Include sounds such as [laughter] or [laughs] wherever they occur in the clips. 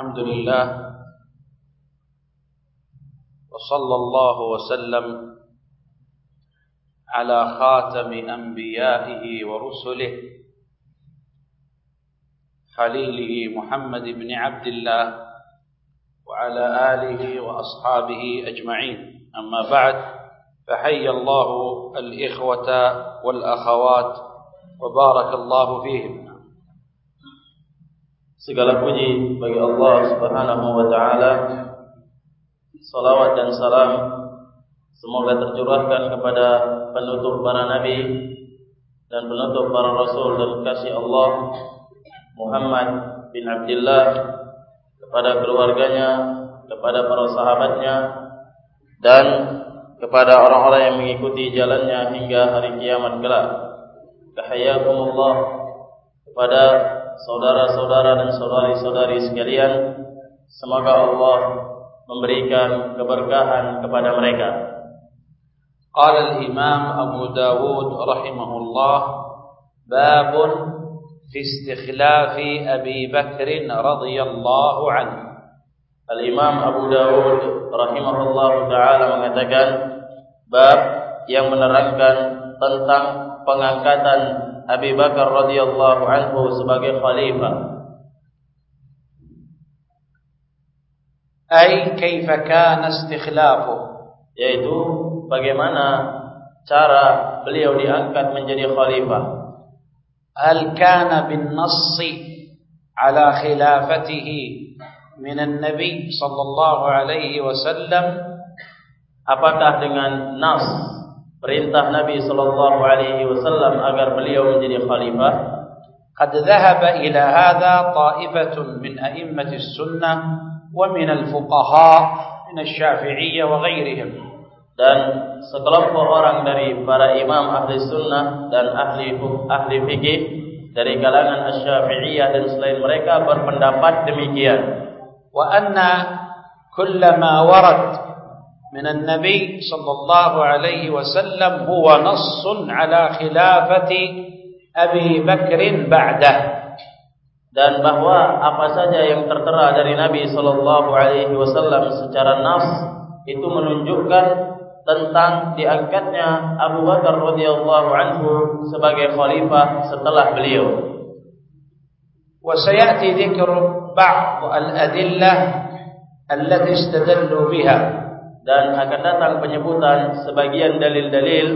الحمد لله وصلى الله وسلم على خاتم أنبيائه ورسله خليله محمد بن عبد الله وعلى آله وأصحابه أجمعين. أما بعد فحي الله الإخوة والأخوات وبارك الله فيهم. Segala puji bagi Allah Subhanahu wa taala. Salawat dan salam semoga tercurahkan kepada penutup para nabi dan penutup para rasul dan kasih Allah Muhammad bin Abdullah kepada keluarganya, kepada para sahabatnya dan kepada orang-orang yang mengikuti jalannya hingga hari kiamat kelak. Tahiyyakumullah kepada saudara-saudara dan saudari-saudari sekalian semoga Allah memberikan keberkahan kepada mereka. Qala al-imam Abu Dawud rahimahullah bab fi istikhlaf Abi Bakr radhiyallahu anhu. Al-Imam Abu Dawud rahimahullah taala mengatakan bab yang menerangkan tentang pengangkatan Abi Bakar radhiyallahu anhu sebagai khalifah. Ai kaifa kana istikhlafu? Yaitu bagaimana cara beliau diangkat menjadi khalifah. Hal kana bin nass ala khilafatihi min an-nabi sallallahu alaihi wasallam apakah dengan nas perintah Nabi sallallahu alaihi wasallam agar beliau menjadi khalifah qad dhahaba ila hadha ta'ifatun min a'immati sunnah wa min al-fuqaha min asy-syafi'iyyah wa ghairihim dan sekelompok orang dari para imam ahli sunnah dan ahli ahli fikih dari kalangan asy-syafi'iyyah dan selain mereka berpendapat demikian wa anna kullama warad من النبي صلى الله عليه وسلم هو نص على خلافة أبي بكر بعده dan bahwa apa saja yang tertera dari Nabi sallallahu alaihi wasallam secara nas itu menunjukkan tentang diangkatnya Abu Bakar radhiyallahu anhu sebagai khalifah setelah beliau. Wa sayati dzikru ba'd al-adillah allati istadallu biha dan akan datang penyebutan sebagian dalil-dalil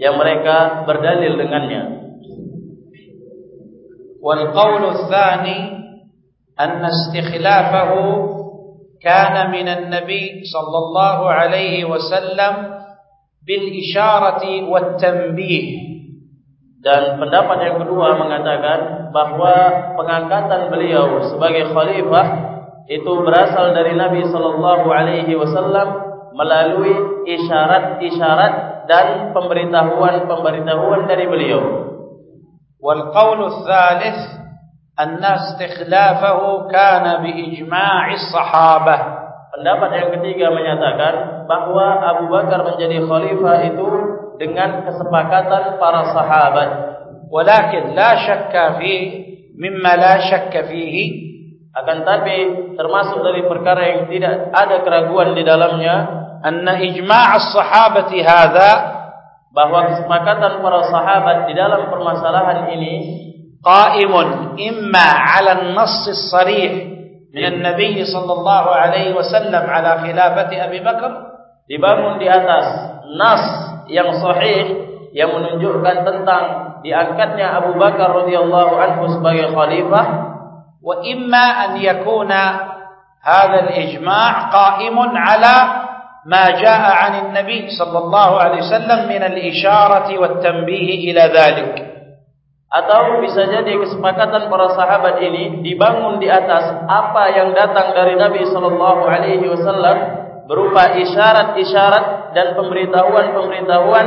yang mereka berdalil dengannya. Wal qawlu tsani anna istikhlafahu kana min an-nabi sallallahu alaihi wasallam bil isharati wat tanbih dan pendapat yang kedua mengatakan bahawa pengangkatan beliau sebagai khalifah itu berasal dari Nabi sallallahu alaihi wasallam melalui isyarat-isyarat dan pemberitahuan-pemberitahuan dari beliau. Wal qawlu tsalits anna istikhlafahu kana bi ijma'i sahabah. Pendapat yang ketiga menyatakan bahawa Abu Bakar menjadi khalifah itu dengan kesepakatan para sahabat. Walakin la syakka fi mimma la syakka fihi akan tapi termasuk dari perkara yang tidak ada keraguan di dalamnya anna ijma' as-sahabati hadha bahwa kesepakatan para sahabat di dalam permasalahan ini qa'imun imma 'ala an-nass as-sarih min an-nabiy sallallahu alaihi wasallam 'ala khilafati Abi Bakar dibangun di atas nas yang sahih yang menunjukkan tentang diangkatnya Abu Bakar radhiyallahu anhu sebagai khalifah wa imma an yakuna hadha al-ijma' qa'imun 'ala ما جاء عن النبي صلى الله عليه وسلم من الإشارة والتنبيه إلى ذلك atau bisa jadi kesepakatan para sahabat ini dibangun di atas apa yang datang dari Nabi sallallahu alaihi wasallam berupa isyarat-isyarat dan pemberitahuan-pemberitahuan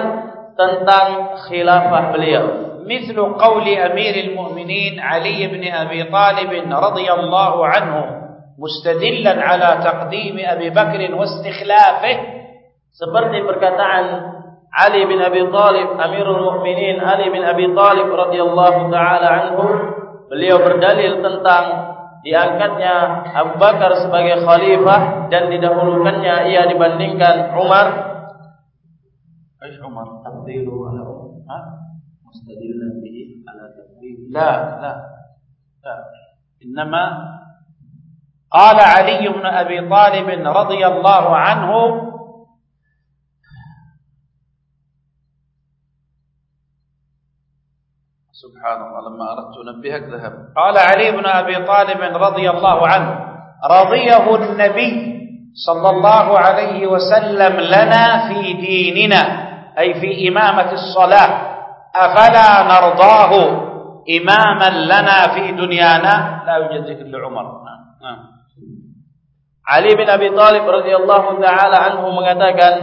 tentang khilafah beliau. مثل قول أمير المؤمنين علي بن أبي طالب رضي الله عنه mustadillan ala taqdimi Abi Bakr wastikhlafihi seperti perkataan Ali bin Abi Talib Amirul Mukminin Ali bin Abi Talib radhiyallahu taala anhu beliau berdalil tentang diangkatnya Abu Bakar sebagai khalifah dan didahulukannya ia dibandingkan Umar. Aish Umar taqdiru ala Umar. Mustadillan bihi ala taqdimi la la. La. Innama قال علي بن أبي طالب رضي الله عنه سبحان الله لما أردت أنبهك ذهب. قال علي بن أبي طالب رضي الله عنه رضيه النبي صلى الله عليه وسلم لنا في ديننا أي في إمامة الصلاة أفلا نرضاه إماما لنا في دنيانا؟ لا يوجد ذكر لعمر نعم. Ali bin Abi Talib radhiyallahu taala anhu mengatakan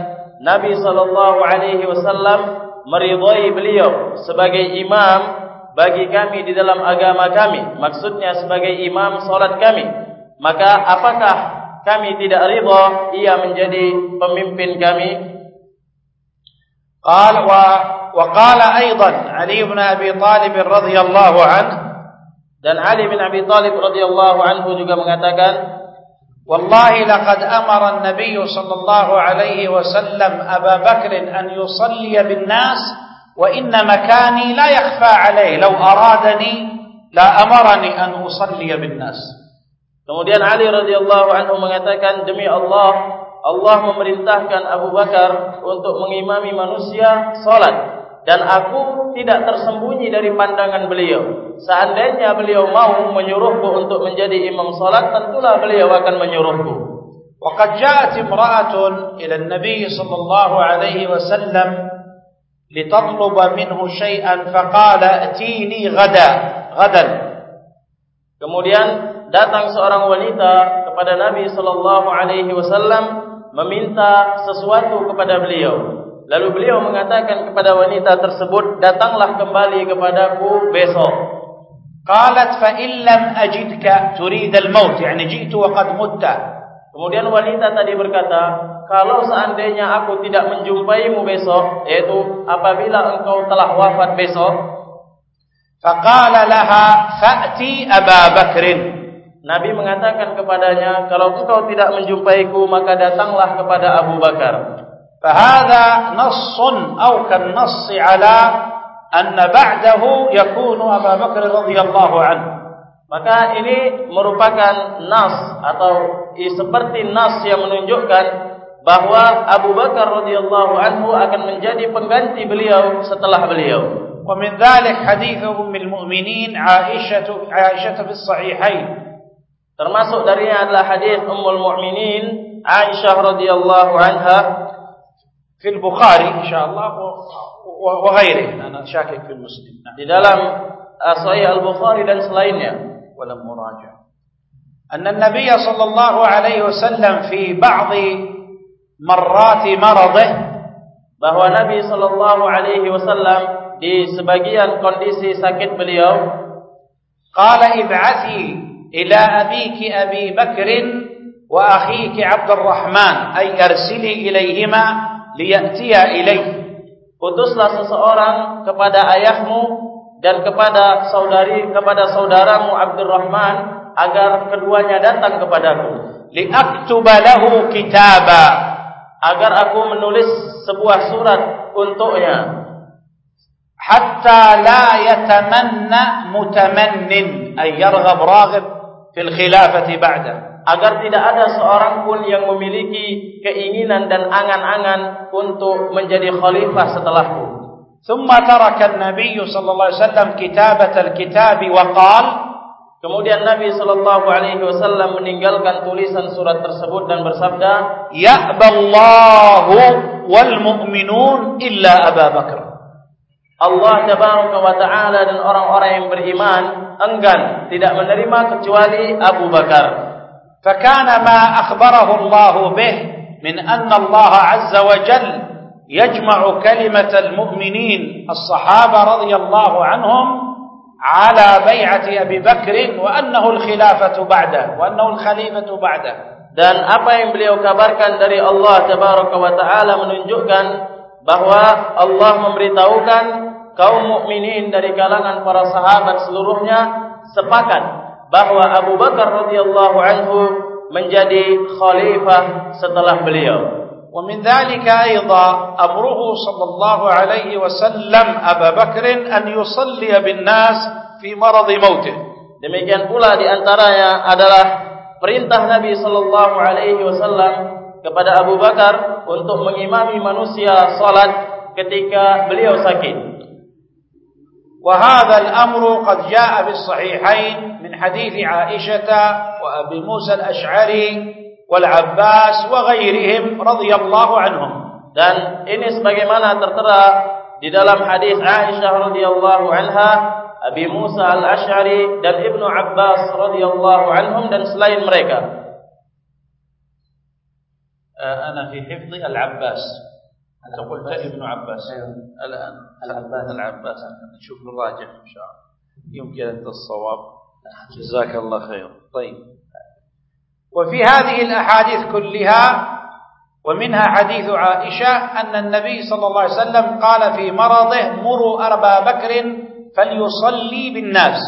Nabi sallallahu alaihi wasallam meridai beliau sebagai imam bagi kami di dalam agama kami maksudnya sebagai imam salat kami. Maka apakah kami tidak ridha ia menjadi pemimpin kami? Qal wa wa qala aidan ali bin abi talib radhiyallahu anhu dan ali bin abi talib radhiyallahu anhu juga mengatakan والله لقد أمر النبي صلى الله عليه وسلم ابا بكر ان يصلي بالناس وإن مكاني لا يخفى عليه لو أرادني لا أمرني أن أصلي بالناس Kemudian Ali radhiyallahu anhu mengatakan demi Allah Allah memerintahkan Abu Bakar untuk mengimami manusia salat dan aku tidak tersembunyi dari pandangan beliau. Seandainya beliau mau menyuruhku untuk menjadi imam salat tentulah beliau akan menyuruhku. Waqad ja'at imra'atun ila an-nabi sallallahu alaihi wasallam لتطلب منه شيئا فقال اتيني غدا غدا kemudian datang seorang wanita kepada Nabi sallallahu alaihi wasallam meminta sesuatu kepada beliau lalu beliau mengatakan kepada wanita tersebut datanglah kembali kepadaku besok. Qalat fa illam ajidka turid al-maut. Yani ji'tu wa qad mutta. Kemudian wanita tadi berkata kalau seandainya aku tidak menjumpaimu besok yaitu apabila engkau telah wafat besok faqala laha fa'ti Abu Bakr Nabi mengatakan kepadanya kalau engkau tidak menjumpaiku maka datanglah kepada Abu Bakar fahadha nassun aw kan nass ala an ba'dahu yakunu Abu Bakr radhiyallahu anhu maka ini merupakan nas atau seperti nas yang menunjukkan bahwa Abu Bakar radhiyallahu anhu akan menjadi pengganti beliau setelah beliau. Wa min dhalik hadits ummul mu'minin Aisyah Aisyah fi. Termasuk darinya adalah hadis Ummul Mukminin Aisyah radhiyallahu anha في البخاري إن شاء الله وغيره. أنا شاكك في المسلم. نعم. في دلم أصيح آه، البخاري ليس لينيا يعني، ولم مراجع. أن النبي صلى الله عليه وسلم في بعض مرات مرضه بهو نبي صلى الله عليه وسلم di sebagian kondisi sakit beliau qala ib'athi ila abiki abi bakr wa akhiki abdurrahman ay arsili ilayhima liyatiya ilayh utuslah seseorang kepada ayahmu dan kepada saudari kepada saudaramu Abdurrahman agar keduanya datang kepadaku. Liaktuba lahu kitaba. Agar aku menulis sebuah surat untuknya. Hatta la yatamanna mutamannin ay yarghab raghib fil khilafati ba'da agar tidak ada seorang pun yang memiliki keinginan dan angan-angan untuk menjadi khalifah setelahku ثم ترك النبي صلى الله عليه وسلم كتابة الكتاب وقال Kemudian Nabi sallallahu alaihi wasallam meninggalkan tulisan surat tersebut dan bersabda, "Ya'ballahu wal mu'minun illa Abu Bakar." Allah tabaraka wa taala dan orang-orang yang beriman enggan tidak menerima kecuali Abu Bakar. فكان ما أخبره الله به من أن الله عز وجل يجمع كلمة المؤمنين الصحابة رضي الله عنهم على بيعة أبي بكر وأنه الخلافة بعده وأنه الخليفة بعده dan apa yang beliau kabarkan dari Allah tabaraka wa taala menunjukkan bahwa Allah memberitahukan kaum mukminin dari kalangan para sahabat seluruhnya sepakat bahwa Abu Bakar radhiyallahu anhu menjadi khalifah setelah beliau. ومن ذلك أيضا أمره صلى الله عليه وسلم أبا بكر أن يصلي بالناس في مرض موته demikian pula di antaranya adalah perintah Nabi sallallahu alaihi wasallam kepada Abu Bakar untuk mengimami manusia salat ketika beliau sakit وهذا الأمر قد جاء بالصحيحين من حديث عائشة وأبي موسى الأشعري والعباس وغيرهم رضي الله عنهم dan ini sebagaimana tertera di dalam hadis Aisyah radhiyallahu anha, Abi Musa al-Asy'ari dan Ibnu Abbas radhiyallahu anhum dan selain mereka. Ana fi hifdhi al-Abbas. Anta qulta Ibnu Abbas. Al-an العباس. العباس. نشوف نراجع إن شاء الله. يمكن أن الصواب جزاك الله خير. طيب. وفي هذه الأحاديث كلها ومنها حديث عائشة أن النبي صلى الله عليه وسلم قال في مرضه مروا أربا بكر فليصلي بالناس.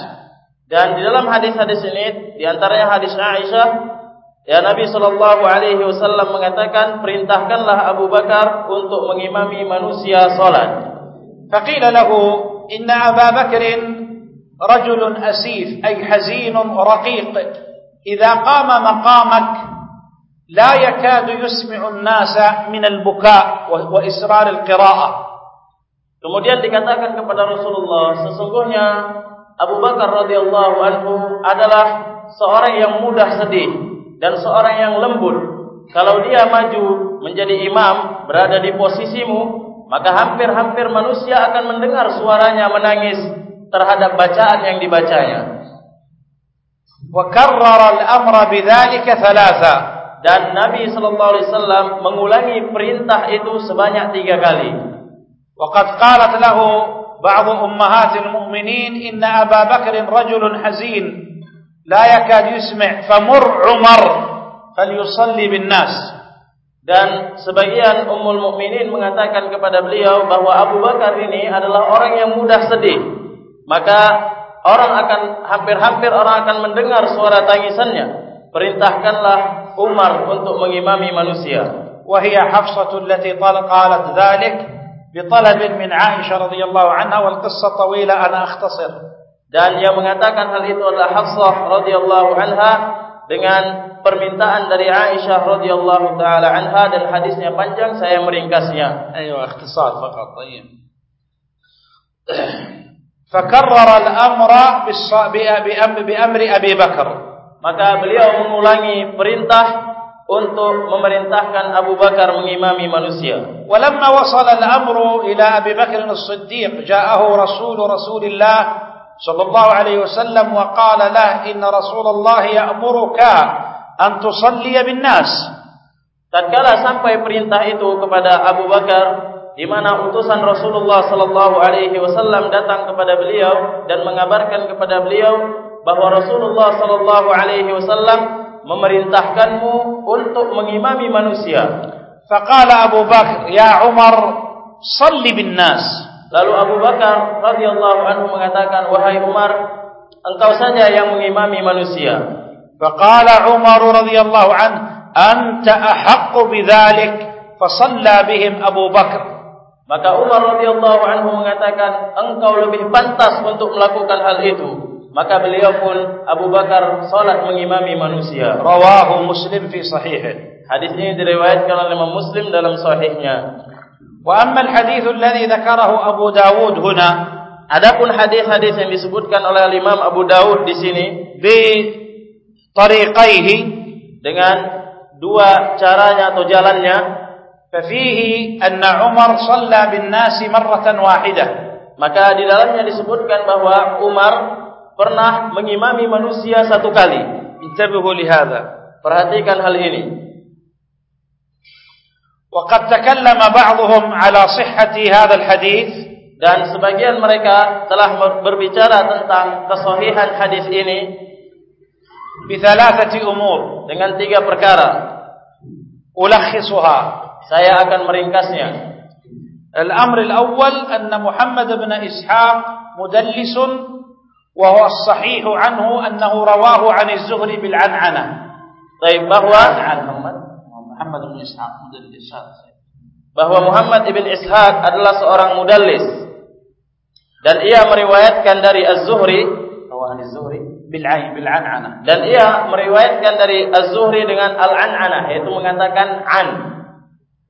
Dan di dalam hadis-hadis lain di antaranya hadis Aisyah ya Nabi sallallahu alaihi wasallam mengatakan perintahkanlah Abu Bakar untuk mengimami manusia salat faqila lahu inna Abu Bakr rajul asif ay hazin raqiq إذا قام مقامك لا يكاد يسمع الناس من البكاء وإسرار القراءة Kemudian dikatakan kepada Rasulullah, sesungguhnya Abu Bakar radhiyallahu anhu adalah seorang yang mudah sedih dan seorang yang lembut. Kalau dia maju menjadi imam, berada di posisimu, maka hampir-hampir manusia akan mendengar suaranya menangis terhadap bacaan yang dibacanya. Wa karrara al-amra بذلك thalatha dan Nabi sallallahu alaihi wasallam mengulangi perintah itu sebanyak tiga kali. Waqad qalat lahu ba'd ummahatil mu'minin inna Abu Bakr rajulun hazin la yakad yusmi' famur Umar falyusalli bin nas. dan sebagian ummul mukminin mengatakan kepada beliau bahwa Abu Bakar ini adalah orang yang mudah sedih maka orang akan hampir-hampir orang akan mendengar suara tangisannya. Perintahkanlah Umar untuk mengimami manusia. وهي حفصة التي قالت ذلك بطلب من عائشة رضي الله عنها والقصة طويلة أنا أختصر dan yang mengatakan hal itu adalah Hafsah radhiyallahu anha dengan permintaan dari Aisyah radhiyallahu taala anha dan hadisnya panjang saya meringkasnya. Ayo ikhtisar faqat. Tayyib. فكرر الأمر بأمر أبي بكر maka beliau mengulangi perintah untuk memerintahkan Abu Bakar mengimami manusia. ولما وصل الأمر إلى أبي بكر الصديق جاءه رسول رسول الله صلى الله عليه وسلم وقال له إن رسول الله يأمرك أن تصلي بالناس. Tatkala sampai perintah itu kepada Abu Bakar, di mana utusan Rasulullah sallallahu alaihi wasallam datang kepada beliau dan mengabarkan kepada beliau bahwa Rasulullah sallallahu alaihi wasallam memerintahkanmu untuk mengimami manusia. Faqala Abu Bakar, "Ya Umar, salli bin nas." Lalu Abu Bakar radhiyallahu anhu mengatakan, "Wahai Umar, engkau saja yang mengimami manusia." Faqala Umar radhiyallahu anhu, "Anta ahaqqu bidzalik." Fasalla bihim Abu Bakar Maka Umar radhiyallahu anhu mengatakan, engkau lebih pantas untuk melakukan hal itu. Maka beliau pun Abu Bakar salat mengimami manusia. Rawahu Muslim fi sahihih. Hadis ini diriwayatkan oleh Imam Muslim dalam sahihnya. Wa ammal hadithu alladhi dzakarahu Abu Dawud huna. Adapun hadis-hadis yang disebutkan oleh Imam Abu Dawud di sini bi tariqaihi dengan dua caranya atau jalannya. Fafihi anna Umar shalla bin nasi marratan wahidah. Maka di dalamnya disebutkan bahawa Umar pernah mengimami manusia satu kali. Intabihu lihada. Perhatikan hal ini. وقد تكلم بعضهم على صحة هذا الحديث dan sebagian mereka telah berbicara tentang kesahihan hadis ini بثلاثة أمور dengan tiga perkara ألخصها Saya akan meringkasnya. Al-amr al-awwal anna Muhammad bin Ishaq mudallis وهو الصحيح عنه أنه رواه عن الزهري بالعنعنة طيب bahwa محمد Muhammad bin Ishaq mudallis. Bahwa Muhammad bin Ishaq adalah seorang mudallis. Dan ia meriwayatkan dari Az-Zuhri bahwa Az-Zuhri bil ayy bil anana. dan ia meriwayatkan dari Az-Zuhri dengan al-anana yaitu mengatakan an.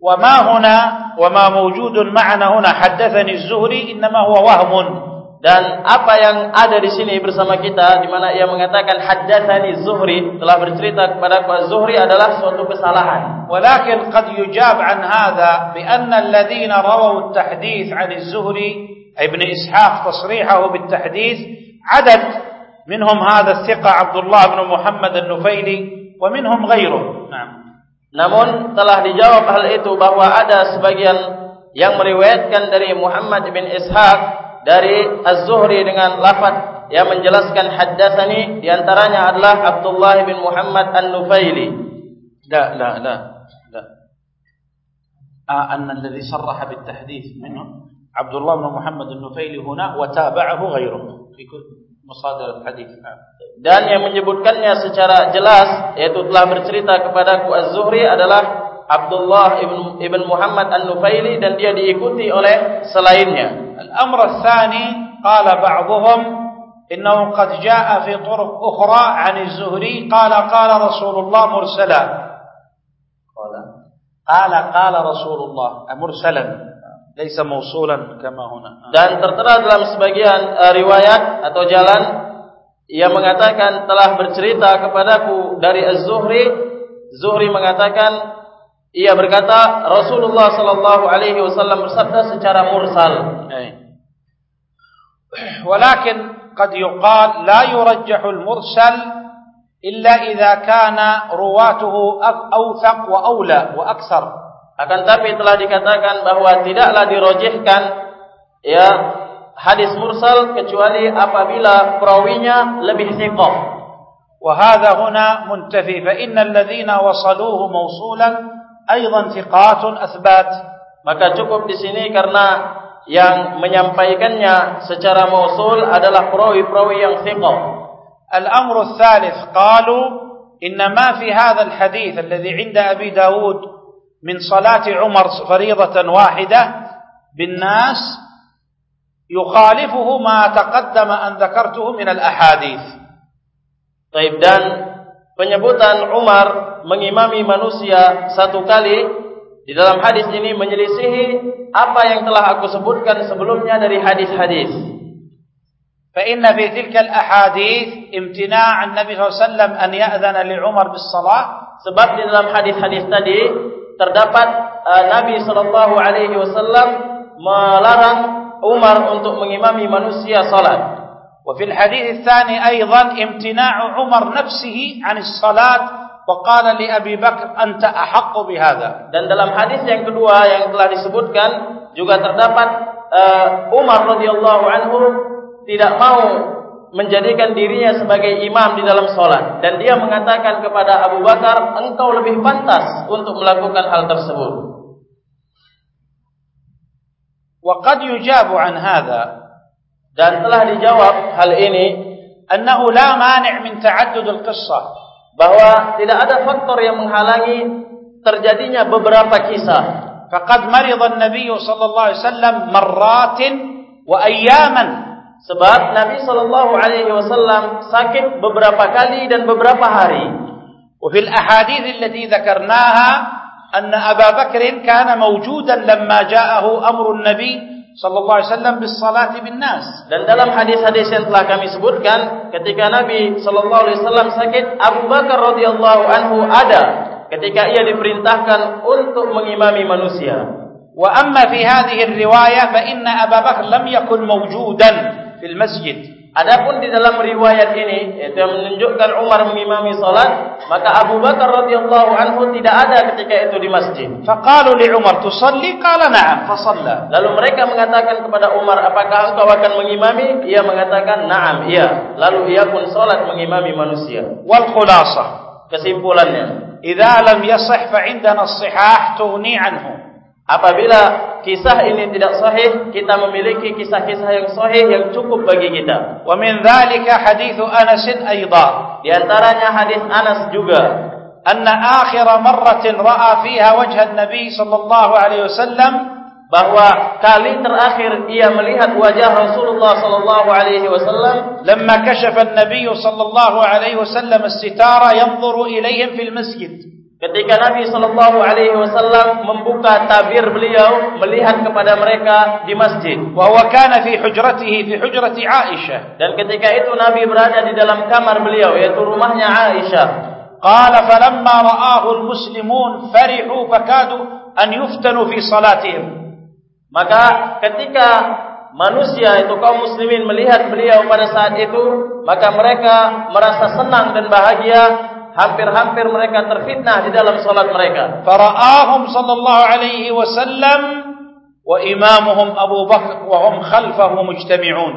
Wa ma huna wa ma mawjudun ma'na huna. Haddathani Az-Zuhri inma huwa wahmun dan apa yang ada di sini bersama kita di mana ia mengatakan haddatsani Zuhri telah bercerita kepada Pak Zuhri adalah suatu kesalahan. Walakin qad yujab an hadha bi anna alladhina rawu at-tahdits 'an Zuhri Ibn Ishaq tashrihahu bil tahdits 'adad. Minhum hadha thiqa Abdullah ibn Muhammad an-Nufaili wa minhum ghayruh. Na'am. Namun telah dijawab hal itu bahwa ada sebagian yang meriwayatkan dari Muhammad bin Ishaq dari Az-Zuhri dengan lafaz yang menjelaskan haddatsani di antaranya adalah Abdullah bin Muhammad An-Nufaili. لا لا لا لا آه أن الذي صرح بالتحديث منه عبد الله بن محمد النفيلي هنا وتابعه غيره في كل مصادر الحديث نعم Dan yang menyebutkannya secara jelas yaitu telah bercerita kepadaku Az-Zuhri adalah Abdullah ibn, ibn Muhammad An-Nufaili dan dia diikuti oleh selainnya. الأمر الثاني قال بعضهم إنه قد جاء في طرق أخرى عن الزهري قال قال رسول الله مرسلا قال قال رسول الله مرسلا ليس موصولا كما هنا Dan tertera dalam sebagian uh, riwayat atau jalan ia mengatakan telah bercerita kepadaku dari Az-Zuhri Zuhri mengatakan ia berkata Rasulullah sallallahu alaihi wasallam bersabda secara mursal أي. ولكن قد يقال لا يرجح المرسل إلا إذا كان رواته أك- أوثق وأولى وأكثر akan tapi telah dikatakan bahwa tidaklah dirojihkan ya hadis mursal kecuali apabila perawinya lebih thiqah وهذا هنا منتفي فإن الذين وصلوه موصولا aidan thiqatun asbat. Maka cukup di sini karena yang menyampaikannya secara mausul adalah perawi-perawi yang thiqah. Al-amru tsalits qalu inna ma fi hadha al-hadits alladhi 'inda Abi Dawud min salati Umar fariidatan wahidah بالناس يخالفه ما تقدم أن ذكرته من الأحاديث طيب dan penyebutan Umar mengimami manusia satu kali di dalam hadis ini menyelisihi apa yang telah aku sebutkan sebelumnya dari hadis-hadis. فإن في تلك ahadith امتناع النبي صلى الله an ya'dhana li Umar bis-shalah sebab di dalam hadis-hadis tadi terdapat uh, Nabi sallallahu alaihi wasallam melarang Umar untuk mengimami manusia salat. وفي الحديث الثاني أيضا امتناع عمر نفسه عن الصلاة وقال لأبي بكر أنت أحق بهذا Dan dalam hadis yang kedua yang telah disebutkan juga terdapat uh, Umar radhiyallahu anhu tidak mau menjadikan dirinya sebagai imam di dalam solat dan dia mengatakan kepada Abu Bakar engkau lebih pantas untuk melakukan hal tersebut. وقد يجاب عن هذا Dan telah dijawab hal ini أنه لا مانع من تعدد القصة bahwa tidak ada faktor yang menghalangi terjadinya beberapa kisah. فقد مرض النبي صلى الله عليه وسلم مرات وأياما Sebab Nabi sallallahu alaihi wasallam sakit beberapa kali dan beberapa hari. وفي الأحاديث التي ذكرناها أن أبا بكر كان موجودا لما جاءه أمر النبي sallallahu alaihi wasallam bisalati binnas. Dan dalam hadis-hadis yang telah kami sebutkan ketika Nabi sallallahu alaihi wasallam sakit Abu Bakar radhiyallahu anhu ada ketika ia diperintahkan untuk mengimami manusia. Wa amma fi hadhihi riwayah fa inna Abu Bakar lam yakun mawjudan fil masjid. Adapun di dalam riwayat ini yaitu yang menunjukkan Umar mengimami salat, maka Abu Bakar radhiyallahu anhu tidak ada ketika itu di masjid. Faqalu li Umar tusalli? Qala na'am, fa Lalu mereka mengatakan kepada Umar, "Apakah engkau akan mengimami?" Ia mengatakan, "Na'am, iya." Lalu ia pun salat mengimami manusia. Wal khulasah, kesimpulannya, "Idza lam yashih fa 'indana as-sihah tughni 'anhu." Apabila kisah ini tidak sahih, kita memiliki kisah-kisah yang sahih yang cukup bagi kita. Wa min dhalika hadithu Anas aidan. Di antaranya hadis Anas juga. Anna akhir marratin ra'a fiha wajha an-nabi sallallahu alaihi wasallam bahwa kali terakhir ia melihat wajah Rasulullah sallallahu alaihi wasallam lamma kashafa an-nabi sallallahu alaihi wasallam as-sitara yanzuru ilayhim fil masjid. Ketika Nabi sallallahu alaihi wasallam membuka tabir beliau melihat kepada mereka di masjid. Wa huwa kana fi hujratihi fi hujrati Aisyah. Dan ketika itu Nabi berada di dalam kamar beliau yaitu rumahnya Aisyah. Qala falamma ra'ahu al-muslimun farihu fakadu an yuftanu fi salatihim. Maka ketika manusia itu kaum muslimin melihat beliau pada saat itu, maka mereka merasa senang dan bahagia hampir-hampir mereka terfitnah di dalam salat mereka. Fara'ahum sallallahu alaihi wasallam wa imamuhum Abu Bakar wa hum khalfahu mujtami'un.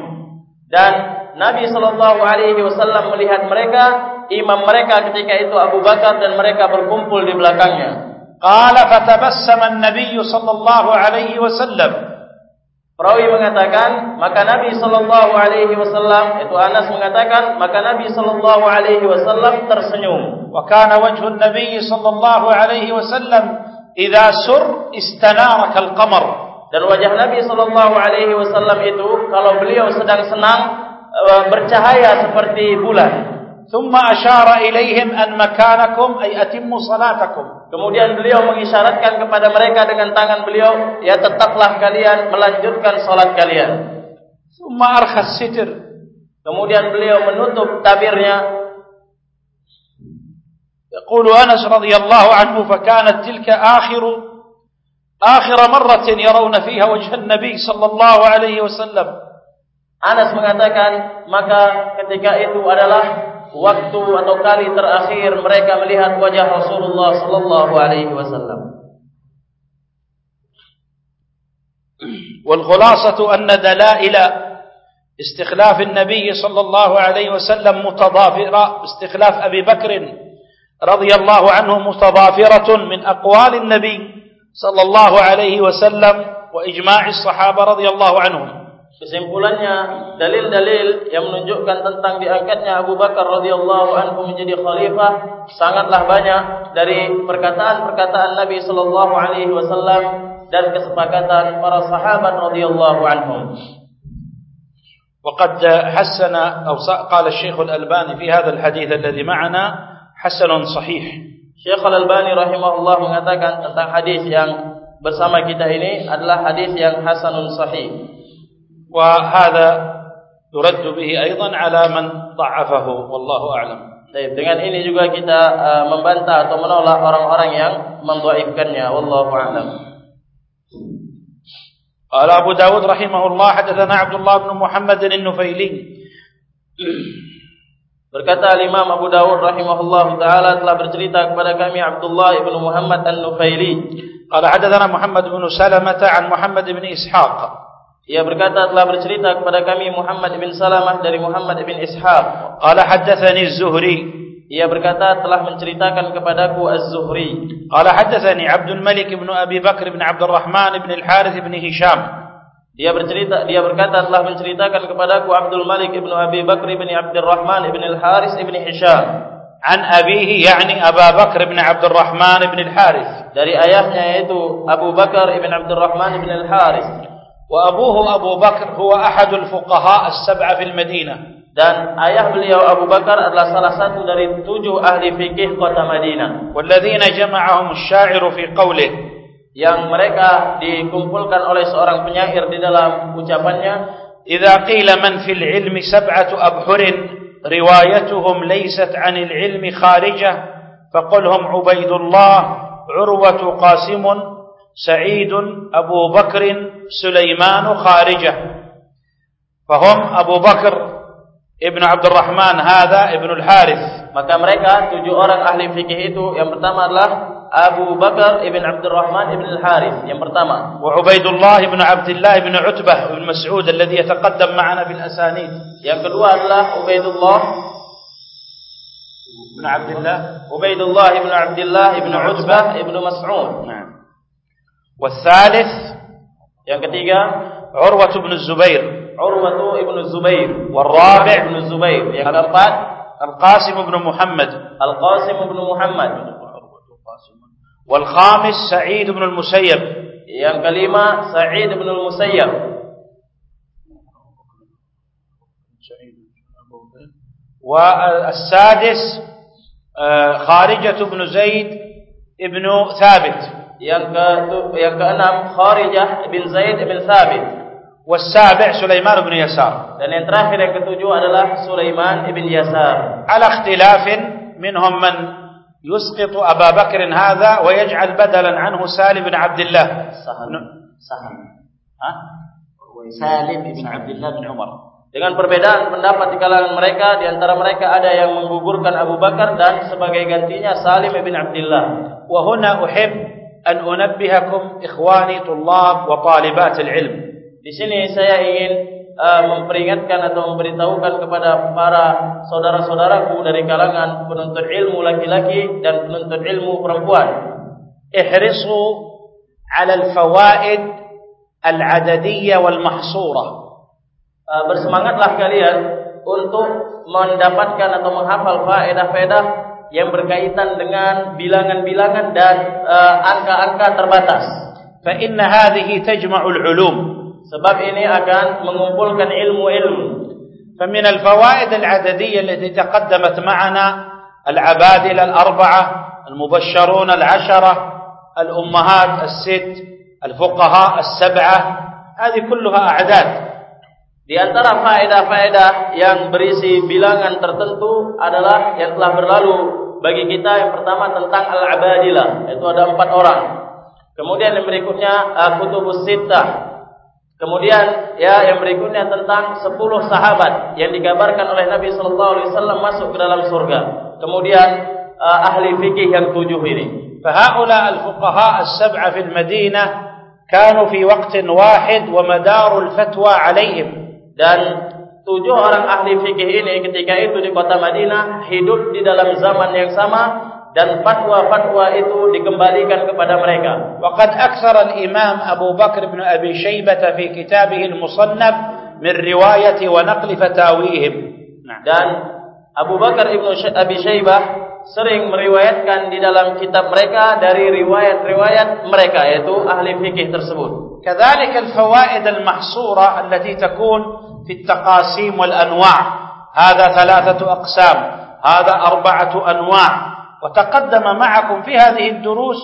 Dan Nabi sallallahu alaihi wasallam melihat mereka, imam mereka ketika itu Abu Bakar dan mereka berkumpul di belakangnya. Qala fatabassama an-nabiy sallallahu alaihi wasallam Perawi mengatakan, maka Nabi sallallahu alaihi wasallam itu Anas mengatakan, maka Nabi sallallahu alaihi wasallam tersenyum. Wa kana wajhu an-nabi sallallahu alaihi wasallam idza sur istanara kal qamar. Dan wajah Nabi sallallahu alaihi wasallam itu kalau beliau sedang senang e, bercahaya seperti bulan. Tsumma ashara ilaihim an makanakum ay atimmu salatakum. Kemudian beliau mengisyaratkan kepada mereka dengan tangan beliau, ya tetaplah kalian melanjutkan solat kalian. Sumar khasidir. Kemudian beliau menutup tabirnya. Yaqulu Anas radhiyallahu anhu fa kanat tilka akhir akhir marrah yarawna fiha wajh an-nabi sallallahu alaihi wasallam. Anas mengatakan, maka ketika itu adalah waktu atau kali terakhir mereka melihat wajah Rasulullah sallallahu alaihi wasallam. والخلاصة أن دلائل استخلاف النبي صلى الله عليه وسلم متضافرة استخلاف أبي بكر رضي الله عنه متضافرة من أقوال النبي صلى الله عليه وسلم وإجماع الصحابة رضي الله عنهم Kesimpulannya, dalil-dalil yang menunjukkan tentang diangkatnya Abu Bakar radhiyallahu anhu menjadi khalifah sangatlah banyak dari perkataan-perkataan Nabi sallallahu alaihi wasallam dan kesepakatan para sahabat radhiyallahu anhum. وقد حسن أو قال الشيخ الألباني في هذا الحديث الذي معنا حسن صحيح Syekh Al-Albani rahimahullah mengatakan tentang hadis yang bersama kita ini adalah hadis yang hasanun sahih. وهذا يرد به أيضا على من ضعفه والله أعلم Baik, dengan ini juga kita uh, membantah atau menolak orang-orang yang mendhaifkannya wallahu a'lam. قال أبو داود رحمه الله حدثنا عبد الله بن محمد النفيلي Berkata Imam Abu Dawud rahimahullah taala telah bercerita kepada kami Abdullah ibn Muhammad An-Nufaili. قال حدثنا محمد بن سلمة عن محمد بن إسحاق ia berkata telah bercerita kepada kami Muhammad bin Salamah dari Muhammad bin Ishaq. Qala haddatsani Az-Zuhri. Ia berkata telah menceritakan kepadaku Az-Zuhri. Qala haddatsani Abdul Malik bin Abi Bakr bin Abdul Rahman bin Al-Harith bin Hisham. Dia bercerita dia berkata telah menceritakan kepadaku Abdul Malik bin Abi Bakr bin Abdul Rahman bin Al-Harith bin Hisham. An abihi yani Abu Bakr bin Abdul Rahman bin Al-Harith. Dari ayahnya yaitu Abu Bakar bin Abdul Rahman bin Al-Harith. وأبوه أبو بكر هو أحد الفقهاء السبعة في المدينة dan ayah beliau Abu Bakar adalah salah satu dari tujuh ahli fikih kota Madinah. Walladzina jama'ahum asy-sya'iru fi qawlih yang mereka dikumpulkan oleh seorang penyair di dalam ucapannya, "Idza qila man fil ilmi sab'atu abhurin riwayatuhum laysat 'anil ilmi kharijah faqulhum Ubaidullah, Urwatu Qasimun" سعيد أبو بكر سليمان خارجة فهم أبو بكر ابن عبد الرحمن هذا ابن الحارث maka mereka tujuh orang ahli fikih itu yang pertama adalah Abu Bakar ibn Abdul Rahman ibn al-Harith yang pertama وعبيد الله ibn الله ibn عتبة ibn Mas'ud الذي يتقدم معنا بالأسانيد yang kedua adalah Ubaidullah ibn Abdullah Ubaidullah ibn Abdullah ibn Utbah ibn Mas'ud نعم والثالث yang ketiga عروة بن الزبير Urwah ibn Zubair والرابع ibn Zubair yang keempat القاسم بن محمد Al-Qasim ibn Muhammad والخامس سعيد بن المسيب yang kelima Sa'id ibn al-Musayyab والسادس آه، خارجة بن زيد ابن ثابت yang ke yang keenam Kharijah bin Zaid bin Thabit والسابع سليمان بن يسار dan yang terakhir yang ketujuh adalah Sulaiman ibn Yasar على اختلاف منهم من يسقط أبا بكر هذا ويجعل بدلا عنه سالم بن عبد الله Sahal Sahal ها؟ سالم بن عبد الله بن عمر Dengan perbedaan pendapat di kalangan mereka, di antara mereka ada yang menggugurkan Abu Bakar dan sebagai gantinya Salim bin Abdullah. وهنا an unabbihakum ikhwani tullab wa talibat alilm. Di sini saya ingin uh, memperingatkan atau memberitahukan kepada para saudara-saudaraku dari kalangan penuntut ilmu laki-laki dan penuntut ilmu perempuan. Ihrisu ala alfawaid aladadiyya wal mahsura uh, bersemangatlah kalian untuk mendapatkan atau menghafal faedah-faedah yang berkaitan dengan bilangan-bilangan dan uh, angka-angka terbatas. فإن هذه تجمع العلوم Sebab ini akan mengumpulkan ilmu-ilmu. فمن الفوائد العددية التي تقدمت معنا العبادلة الأربعة المبشرون العشرة الأمهات الست الفقهاء السبعة هذه كلها أعداد Di antara faedah-faedah yang berisi bilangan tertentu adalah yang telah berlalu bagi kita yang pertama tentang al-abadilah, itu ada empat orang. Kemudian yang berikutnya kutubus sittah. Kemudian ya yang berikutnya tentang sepuluh sahabat yang dikabarkan oleh Nabi sallallahu alaihi wasallam masuk ke dalam surga. Kemudian uh, ahli fikih yang tujuh ini. فهؤلاء الفقهاء السبعة في المدينة كانوا في وقت واحد ومدار الفتوى عليهم Dan tujuh orang ahli fikih ini ketika itu di kota Madinah hidup di dalam zaman yang sama dan fatwa-fatwa itu dikembalikan kepada mereka. وقد أكثر الإمام أبو بكر بن أبي شيبة في كتابه المصنف من رواية ونقل فتاويهم Dan Abu Bakar ibnu Abi Syaibah sering meriwayatkan di dalam kitab mereka dari riwayat-riwayat mereka yaitu ahli fikih tersebut. كذلك الفوائد المحصورة التي تكون في التقاسيم والأنواع هذا ثلاثة أقسام هذا أربعة أنواع وتقدم معكم في هذه الدروس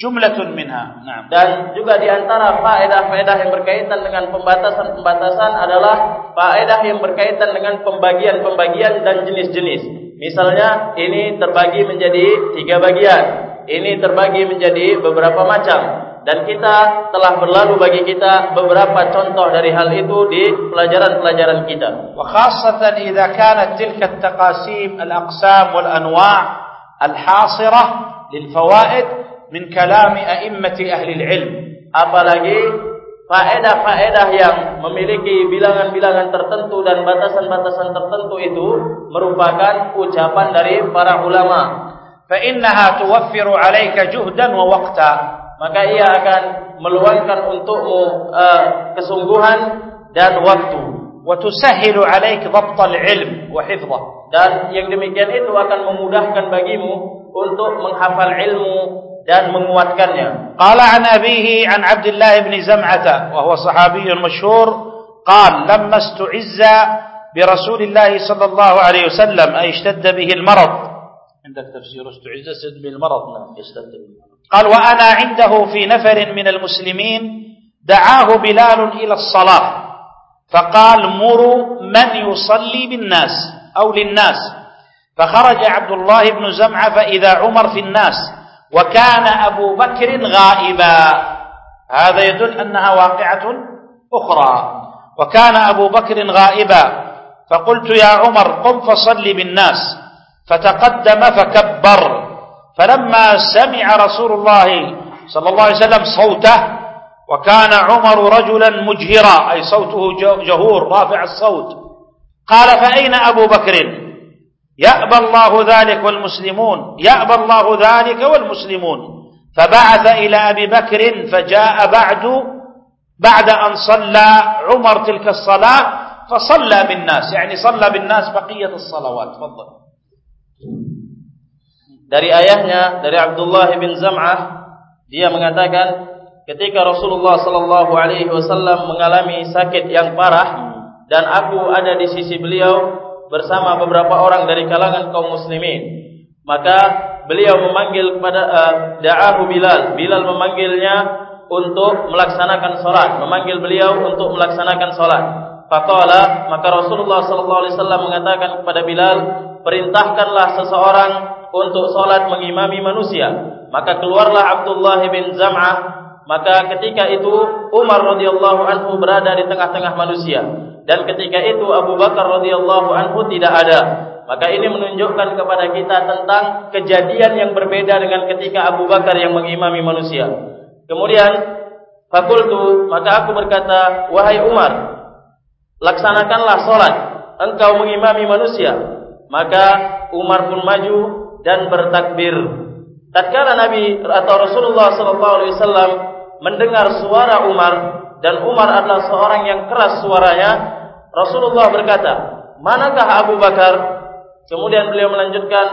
جملة منها نعم Dan juga di antara faedah-faedah yang berkaitan dengan pembatasan-pembatasan adalah faedah yang berkaitan dengan pembagian-pembagian dan jenis-jenis. Misalnya ini terbagi menjadi tiga bagian. Ini terbagi menjadi beberapa macam. Dan kita telah berlalu bagi kita beberapa contoh dari hal itu di pelajaran-pelajaran kita. Wa khassatan idza kanat tilka at-taqasim al-aqsam wal-anwa' al-hasirah lil-fawaid min kalam a'immati ahli al-'ilm. Apalagi faedah-faedah yang memiliki bilangan-bilangan tertentu dan batasan-batasan tertentu itu merupakan ucapan dari para ulama. Fa innaha tuwaffiru 'alayka juhdan wa waqta. Maka ia akan meluangkan untukmu uh, kesungguhan dan waktu. وتسهل عليك ضبط العلم وحفظه Dan yang demikian itu akan memudahkan bagimu untuk menghafal ilmu dan menguatkannya. قال عن أبيه عن عبد الله بن زمعة وهو صحابي مشهور قال لما استعز برسول الله صلى الله عليه وسلم أي اشتد به المرض عندك تفسير استعز اشتد به المرض قال وأنا عنده في نفر من المسلمين دعاه بلال إلى الصلاة. فقال مروا من يصلي بالناس أو للناس. فخرج عبد الله بن زمعة فإذا عمر في الناس وكان أبو بكر غائبا. هذا يدل أنها واقعة أخرى. وكان أبو بكر غائبا. فقلت يا عمر قم فصل بالناس. فتقدم فكبر. فلما سمع رسول الله صلى الله عليه وسلم صوته وكان عمر رجلا مجهرا أي صوته جهور رافع الصوت قال فأين أبو بكر؟ يأبى الله ذلك والمسلمون يأبى الله ذلك والمسلمون. فبعث إلى أبي بكر فجاء بعد بعد أن صلى عمر تلك الصلاة فصلى بالناس يعني صلى بالناس بقية الصلوات تفضل. Dari ayahnya dari Abdullah bin Zam'ah dia mengatakan ketika Rasulullah sallallahu alaihi wasallam mengalami sakit yang parah dan aku ada di sisi beliau bersama beberapa orang dari kalangan kaum muslimin maka beliau memanggil kepada uh, da'ahu Bilal. Bilal memanggilnya untuk melaksanakan salat. Memanggil beliau untuk melaksanakan salat. Faqala maka Rasulullah sallallahu alaihi wasallam mengatakan kepada Bilal perintahkanlah seseorang untuk salat mengimami manusia. Maka keluarlah Abdullah bin Zam'ah. Maka ketika itu Umar radhiyallahu anhu berada di tengah-tengah manusia. Dan ketika itu Abu Bakar radhiyallahu anhu tidak ada. Maka ini menunjukkan kepada kita tentang kejadian yang berbeda dengan ketika Abu Bakar yang mengimami manusia. Kemudian fakultu maka aku berkata wahai Umar laksanakanlah salat engkau mengimami manusia. Maka Umar pun maju dan bertakbir. Tatkala Nabi atau Rasulullah sallallahu alaihi wasallam mendengar suara Umar dan Umar adalah seorang yang keras suaranya, Rasulullah berkata, "Manakah Abu Bakar?" Kemudian beliau melanjutkan,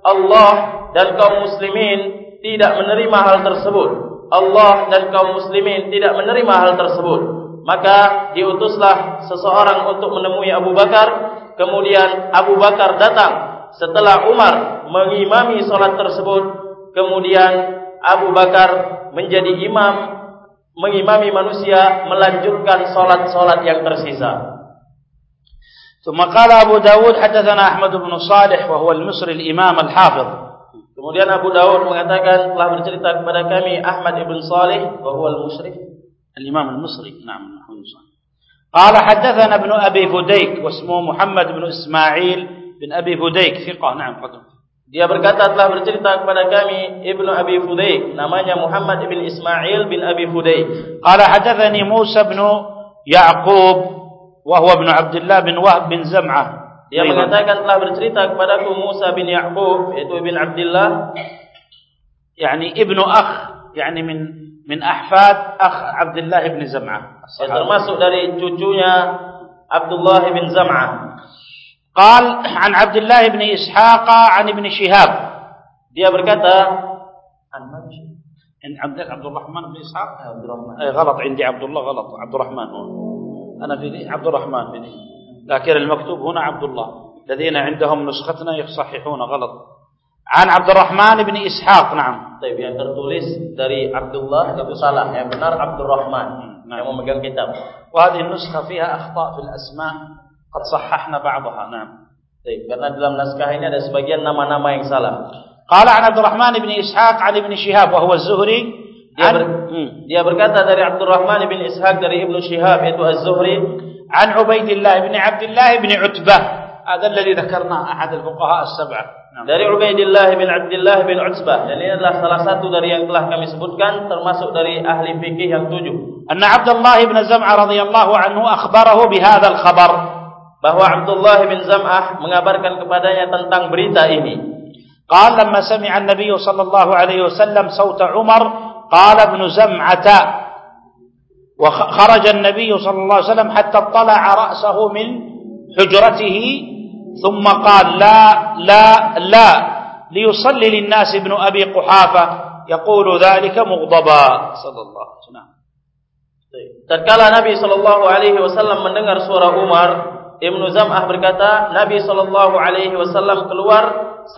"Allah dan kaum muslimin tidak menerima hal tersebut. Allah dan kaum muslimin tidak menerima hal tersebut." Maka diutuslah seseorang untuk menemui Abu Bakar, kemudian Abu Bakar datang setelah Umar mengimami solat tersebut kemudian Abu Bakar menjadi imam mengimami manusia melanjutkan solat-solat yang tersisa ثم قال أبو داود حدثنا أحمد بن صالح وهو المصري الإمام الحافظ kemudian Abu Dawud mengatakan telah bercerita kepada kami Ahmad ibn Salih وهو المصري الإمام المصري نعم قال حدثنا ابن أبي فديك واسمه محمد بن إسماعيل بن أبي فديك ثقة نعم قدم Dia berkata telah bercerita kepada kami Ibnu Abi Fudayk namanya Muhammad bin Ismail bin Abi Fudayk. Qala hadatsani Musa bin Ya'qub wa huwa ibn Abdullah bin Wahb bin Zam'ah. Dia mengatakan telah bercerita kepadaku Musa bin Ya'qub yaitu bin Abdullah yani ibnu akh yani min min ahfad akh Abdullah bin Zam'ah. termasuk dari cucunya Abdullah bin Zam'ah. قال عن عبد الله بن إسحاق عن ابن شهاب. Dia berkata عن عبد عبد الرحمن بن إسحاق عبد الرحمن غلط عندي عبد الله غلط عبد الرحمن هو أنا في ذي عبد الرحمن في ذي لكن المكتوب هنا عبد الله الذين عندهم نسختنا يصححون غلط عن عبد الرحمن بن إسحاق نعم طيب yang tertulis dari Abdullah itu salah. Yang benar Abdul Rahman yang memegang kitab. وهذه النسخة فيها أخطاء في الأسماء Qad sahhahna ba'daha. Naam. Baik, karena dalam naskah ini ada sebagian nama-nama yang salah. Qala an Abdurrahman bin Ishaq an Ibn Shihab wa huwa Az-Zuhri dia, ber, hmm. dia berkata dari Abdurrahman bin Ishaq dari Ibnu Shihab yaitu Az-Zuhri an Ubaidillah bin Abdullah bin Utbah. Hada alladhi dhakarna ahad al-fuqaha as-sab'ah. Dari Ubaidillah bin Abdullah bin Utbah dan ini adalah salah satu dari yang telah kami sebutkan termasuk dari ahli fikih yang tujuh. Anna Abdullah bin Zam'ah radhiyallahu anhu akhbarahu bihadha al-khabar bahwa Abdullah bin Zam'ah mengabarkan kepadanya tentang berita ini. قال لما سمع النبي صلى الله عليه وسلم صوت عمر قال ابن زمعة وخرج النبي صلى الله عليه وسلم حتى اطلع رأسه من حجرته ثم قال لا لا لا ليصلي للناس ابن أبي قحافة يقول ذلك مغضبا صلى الله عليه وسلم Tatkala Nabi sallallahu alaihi wasallam mendengar suara Umar Ibnu Zam'ah berkata, Nabi sallallahu alaihi wasallam keluar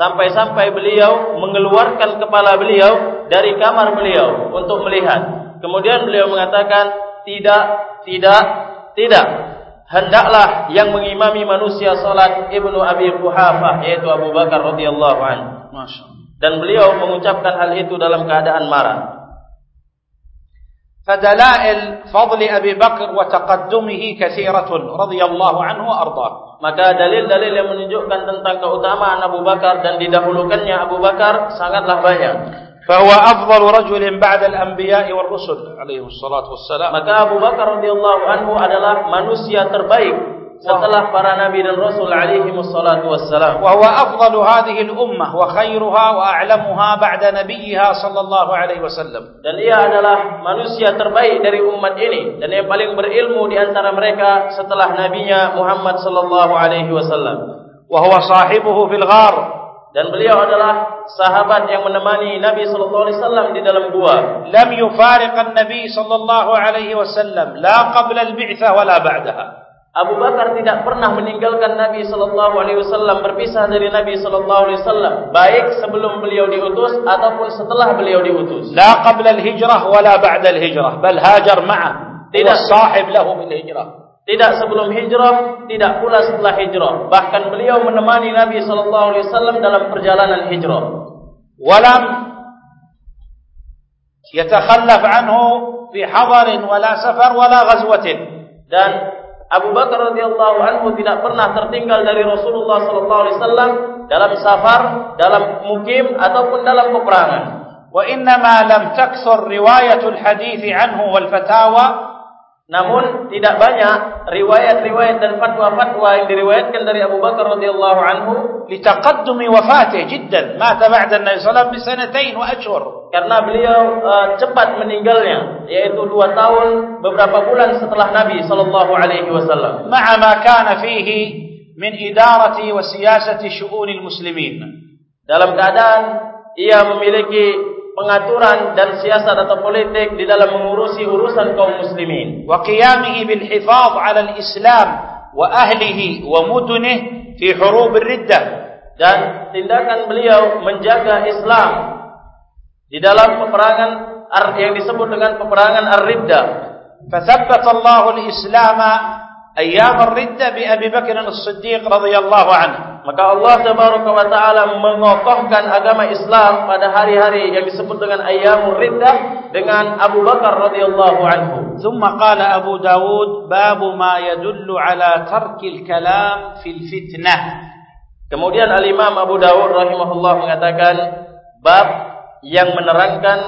sampai-sampai beliau mengeluarkan kepala beliau dari kamar beliau untuk melihat. Kemudian beliau mengatakan, "Tidak, tidak, tidak. Hendaklah yang mengimami manusia salat Ibnu Abi Quhafah yaitu Abu Bakar radhiyallahu anhu." Dan beliau mengucapkan hal itu dalam keadaan marah. فدلائل فضل أبي بكر وتقدمه كثيرة رضي الله عنه وأرضاه maka dalil-dalil yang menunjukkan tentang keutamaan Abu Bakar dan didahulukannya Abu Bakar sangatlah banyak فهو أفضل رجل بعد الأنبياء والرسل عليه الصلاة والسلام maka Abu Bakar radhiyallahu anhu adalah manusia terbaik Setelah para nabi dan rasul alaihi wassalatu wassalam. Wa huwa afdalu hadhihi al-ummah wa khairuha wa a'lamuha ba'da nabiyha sallallahu alaihi wasallam. Dan ia adalah manusia terbaik dari umat ini dan yang paling berilmu di antara mereka setelah nabinya Muhammad sallallahu alaihi wasallam. Wa huwa sahibuhu fil ghar dan beliau adalah sahabat yang menemani Nabi sallallahu alaihi wasallam di dalam gua. Lam yufariq an-nabi sallallahu alaihi wasallam la qabla al-bi'tsah wala ba'daha. Abu Bakar tidak pernah meninggalkan Nabi sallallahu alaihi wasallam berpisah dari Nabi sallallahu alaihi wasallam baik sebelum beliau diutus ataupun setelah beliau diutus. La qabla al-hijrah wala ba'da al-hijrah bal hajar ma'a. Tidak sahib lahu bil hijrah. Tidak sebelum hijrah, tidak pula setelah hijrah. Bahkan beliau menemani Nabi sallallahu alaihi wasallam dalam perjalanan hijrah. Walam yatakhallaf anhu fi hadar wala safar wala ghazwatin. Dan Abu Bakar radhiyallahu anhu tidak pernah tertinggal dari Rasulullah sallallahu alaihi wasallam dalam safar, dalam mukim ataupun dalam peperangan. Wa inna ma lam takthur riwayatul hadits anhu wal fatawa Namun tidak banyak riwayat-riwayat dan fatwa-fatwa yang diriwayatkan dari Abu Bakar radhiyallahu anhu litaqaddumi wafatih jiddan mata ba'da Nabi sallallahu alaihi wasallam bi wa ashhur karena beliau uh, cepat meninggalnya yaitu dua tahun beberapa bulan setelah Nabi sallallahu alaihi wasallam. Ma'a ma kana fihi min idarati wa siyasati syu'unil muslimin. Dalam keadaan ia memiliki pengaturan dan siasat atau politik di dalam mengurusi urusan kaum muslimin. Wa qiyamihi bil hifaz 'ala al-islam wa ahlihi wa mudunihi fi hurub ar-riddah. Dan tindakan beliau menjaga Islam di dalam peperangan yang disebut dengan peperangan ar-riddah fa thabbat Allah al-islam ayyam ar-riddah bi Abi Bakr as-Siddiq radhiyallahu anhu maka Allah Tabaraka wa taala mengokohkan agama Islam pada hari-hari yang disebut dengan ayyamur riddah dengan Abu Bakar radhiyallahu anhu. Thumma qala Abu Dawud babu ma yadullu ala tarkil kalam fil fitnah. Kemudian Al-Imam Abu Dawud rahimahullah mengatakan bab yang menerangkan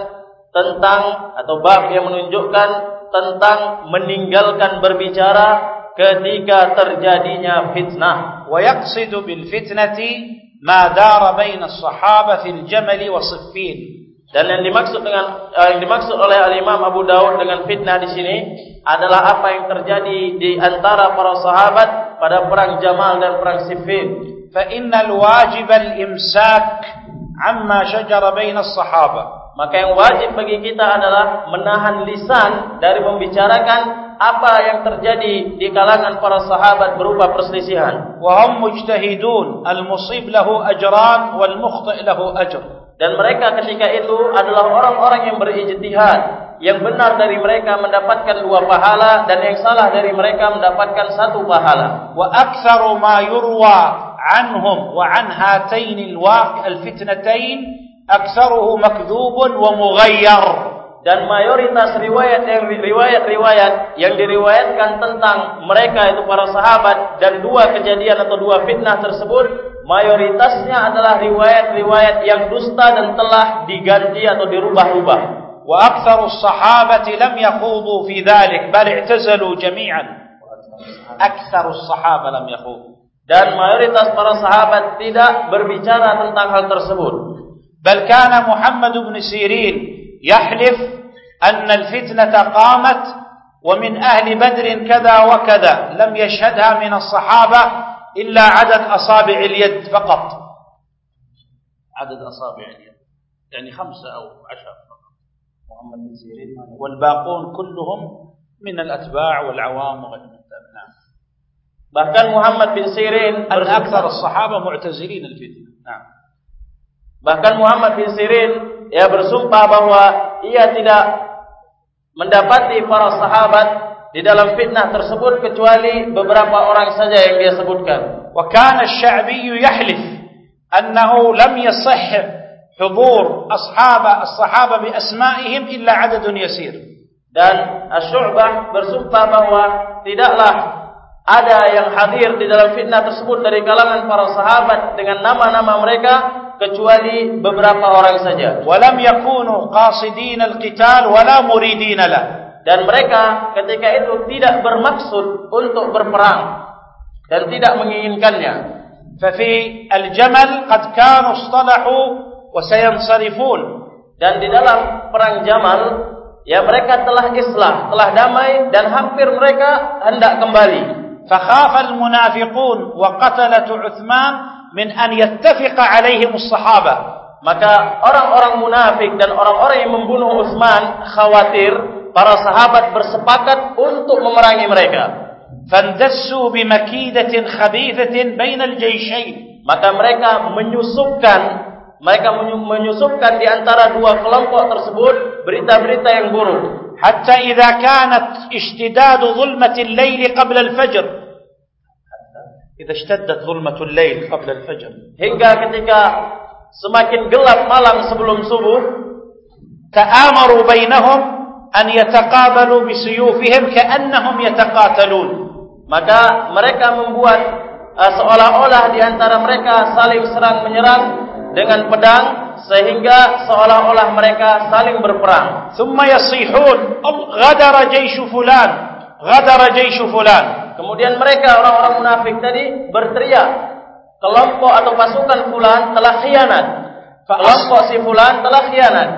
tentang atau bab yang menunjukkan tentang meninggalkan berbicara ketika terjadinya fitnah. Wa yaqsidu bil fitnati ma dara baina as-sahaba fil jamal wa siffin. Dan yang dimaksud dengan uh, yang dimaksud oleh al-Imam Abu Dawud dengan fitnah di sini adalah apa yang terjadi di antara para sahabat pada perang Jamal dan perang Siffin. Fa innal wajib al-imsak amma shajara baina as-sahaba maka yang wajib bagi kita adalah menahan lisan dari membicarakan apa yang terjadi di kalangan para sahabat berupa perselisihan. Wa hum mujtahidun, al-musib lahu ajran wal mukhti' lahu ajr. Dan mereka ketika itu adalah orang-orang yang berijtihad. Yang benar dari mereka mendapatkan dua pahala dan yang salah dari mereka mendapatkan satu pahala. Wa aktsaru ma yurwa anhum wa an hatain al-waqi' al-fitnatain aktsaruhu makdzubun wa mughayyar. Dan mayoritas riwayat yang riwayat-riwayat yang diriwayatkan tentang mereka itu para sahabat dan dua kejadian atau dua fitnah tersebut mayoritasnya adalah riwayat-riwayat yang dusta dan telah diganti atau dirubah-rubah. Wa aktsaru sahabati lam yaqudu fi dhalik bal i'tazalu jami'an. Aktsaru sahaba lam yaqudu dan mayoritas para sahabat tidak berbicara tentang hal tersebut. Bal kana Muhammad bin Sirin yahlif anna al-fitnata qamat wa min ahli Badr kada wa kada lam yashhadha min as-sahaba illa adad asabi' al-yad faqat. Adad asabi' al-yad يعني خمسة أو عشر فقط محمد بن سيرين والباقون كلهم من الأتباع والعوام وغيرهم نعم bahkan Muhammad bin Sirin al-akthar as-sahaba mu'tazilin al-fitnah na'am bahkan Muhammad bin Sirin ia bersumpah bahwa ia tidak mendapati para sahabat di dalam fitnah tersebut kecuali beberapa orang saja yang dia sebutkan. Wa kana asy-Sya'bi yahlif annahu lam yasih hudur ashab as-sahaba bi asma'ihim illa 'adadun yasir. Dan Asy-Syu'bah bersumpah bahwa tidaklah ada yang hadir di dalam fitnah tersebut dari kalangan para sahabat dengan nama-nama mereka kecuali beberapa orang saja. Walam yakunu qasidin al-qital wala muridin lah. Dan mereka ketika itu tidak bermaksud untuk berperang dan tidak menginginkannya. Fafi al-jamal qad kanu istalahu wa sayansarifun. Dan di dalam perang Jamal ya mereka telah islah, telah damai dan hampir mereka hendak kembali. فخاف المنافقون وقتلة عثمان من أن يتفق عليهم الصحابة. Maka orang-orang munafik dan orang-orang yang membunuh Utsman khawatir para sahabat bersepakat untuk memerangi mereka. Fandassu bimakidatin khabithatin bainal jayshayn. Maka mereka menyusupkan mereka menyusupkan di antara dua kelompok tersebut berita-berita yang buruk. Hatta idza kanat ishtidadu zulmatil lail qabla al-fajr. Idza ishtaddat zulmatul lail qabla al-fajr. Hingga ketika semakin gelap malam sebelum subuh ta'amaru bainahum an yataqabalu bisuyufihim ka'annahum yataqatalun maka mereka membuat uh, seolah-olah di antara mereka saling serang menyerang dengan pedang sehingga seolah-olah mereka saling berperang. Summa yasihun, ghadara jayshu fulan, ghadara jayshu fulan. Kemudian mereka orang-orang munafik tadi berteriak, kelompok atau pasukan fulan telah khianat. Kelompok si fulan telah khianat.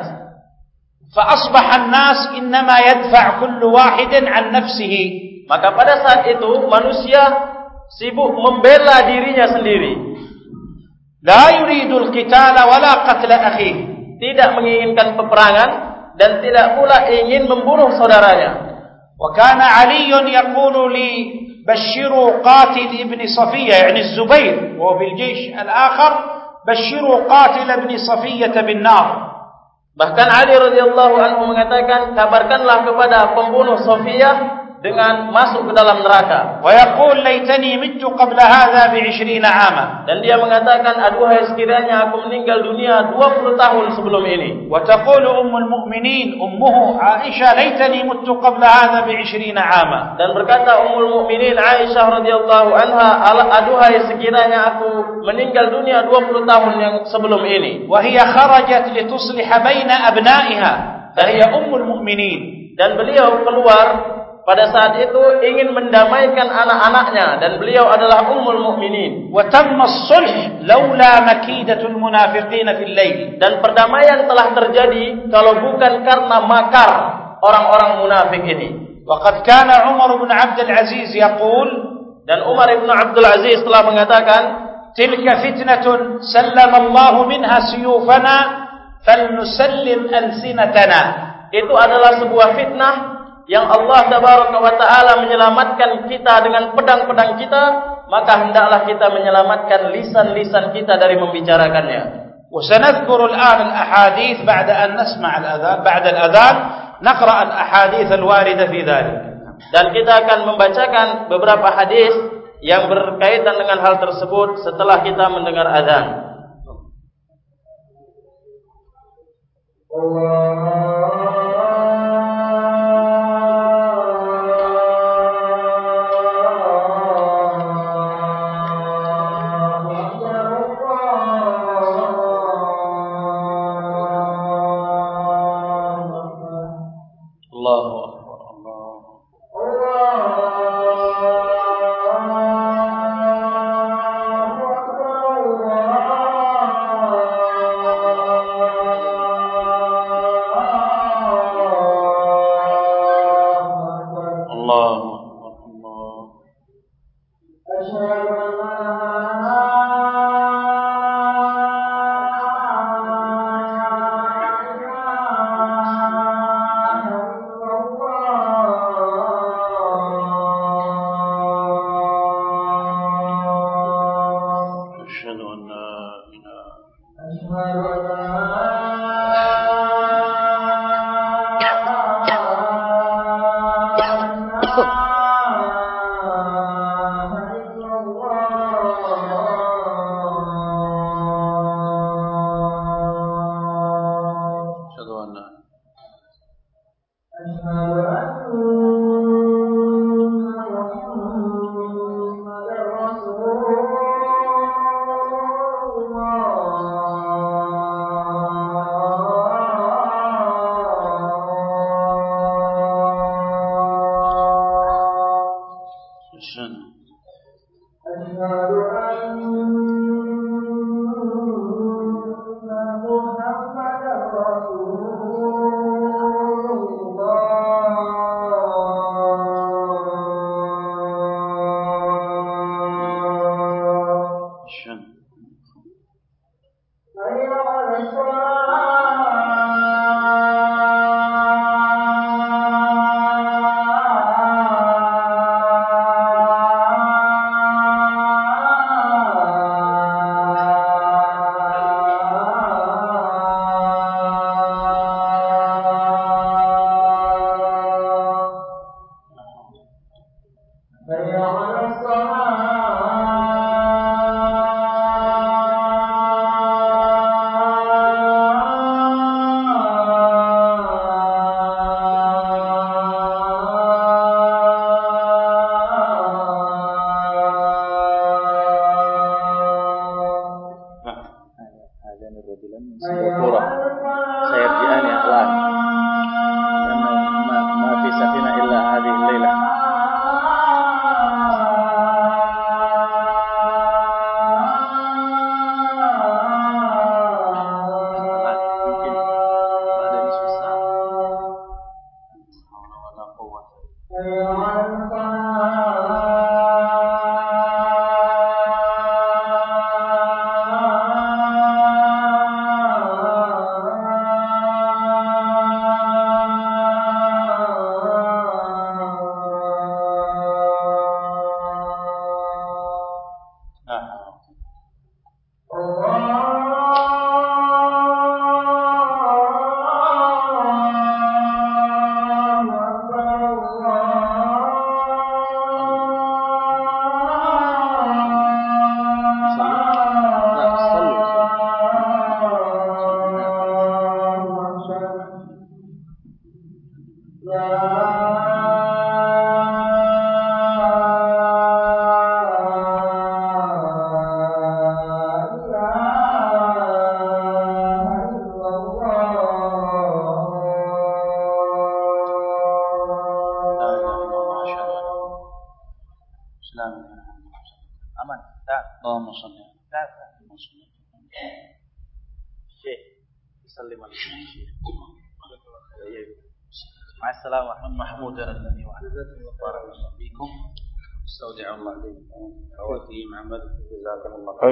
Fa asbahan nas innama yadfa' kullu wahidin an nafsihi. Maka pada saat itu manusia sibuk membela dirinya sendiri. La yuridul qitala wala qatla akhih. Tidak menginginkan peperangan dan tidak pula ingin membunuh saudaranya. Wa kana Ali yaqulu li bashiru qatil ibni Safiyyah, yani Zubair, wa bil jaysh al-akhar bashiru qatil ibni Safiyyah bin nar. Bahkan Ali radhiyallahu anhu mengatakan, kabarkanlah kepada pembunuh Safiyyah dengan masuk ke dalam neraka. Wa yaqul laitani mittu qabla hadha bi 20 'ama. Dan dia mengatakan aduhai sekiranya aku meninggal dunia 20 tahun sebelum ini. Wa taqulu ummul mu'minin ummuhu Aisyah laitani mittu qabla hadha bi 20 'ama. Dan berkata ummul mu'minin Aisyah radhiyallahu anha aduhai sekiranya aku meninggal dunia 20 tahun yang sebelum ini. Wa hiya kharajat li tuslih baina abna'iha. Dan hiya ummul mu'minin. Dan beliau keluar pada saat itu ingin mendamaikan anak-anaknya dan beliau adalah ummul mukminin. Wa tamma sulh laula makidatul munafiqin fil lail dan perdamaian telah terjadi kalau bukan karena makar orang-orang munafik ini. Waqad kana umar bin abdul aziz yaqul dan umar bin abdul aziz telah mengatakan tilka fitnatun sallama allah minha suyufana falnusallim alsinatana. Itu adalah sebuah fitnah yang Allah tabaraka wa taala menyelamatkan kita dengan pedang-pedang kita maka hendaklah kita menyelamatkan lisan-lisan kita dari membicarakannya وسنذكر الآن الأحاديث بعد أن نسمع الأذان بعد الأذان نقرأ الأحاديث الواردة في ذلك dan kita akan membacakan beberapa hadis yang berkaitan dengan hal tersebut setelah kita mendengar azan Allah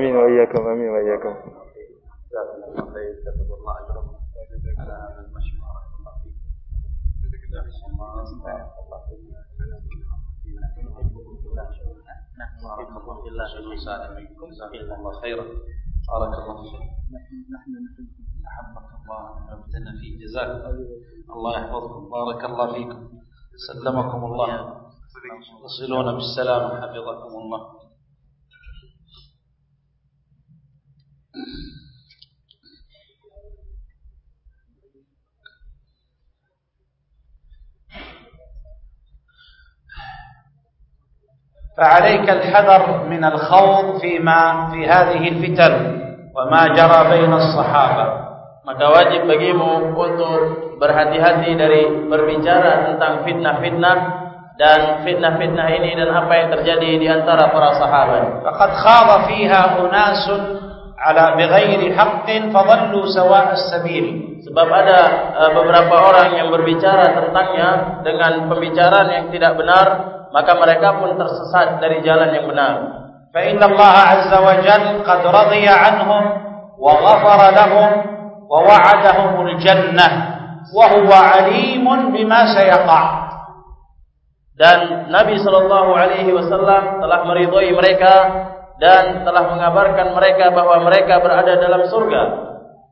آمين وإياكم آمين وإياكم. الله خيرا بارك الله فيك نحن احبك الله في جزاك الله يحفظكم بارك الله فيكم سلمكم الله. تصلون بالسلام حفظكم الله. فعليك الحذر من الخوض فيما في هذه الفتن وما جرى بين الصحابة maka wajib bagimu untuk berhati-hati dari berbicara tentang fitnah-fitnah dan fitnah-fitnah ini dan apa yang terjadi di antara para sahabat. Faqad khadha fiha unasun ala bighairi haqqin fadallu sawa' as-sabil. Sebab ada uh, beberapa orang yang berbicara tentangnya dengan pembicaraan yang tidak benar maka mereka pun tersesat dari jalan yang benar. Fa inna Allah azza wa jalla qad radiya anhum wa ghafara lahum wa wa'adahum al-jannah wa huwa alimun bima sayaqa. Dan Nabi sallallahu alaihi wasallam telah meridhai mereka dan telah mengabarkan mereka bahwa mereka berada dalam surga.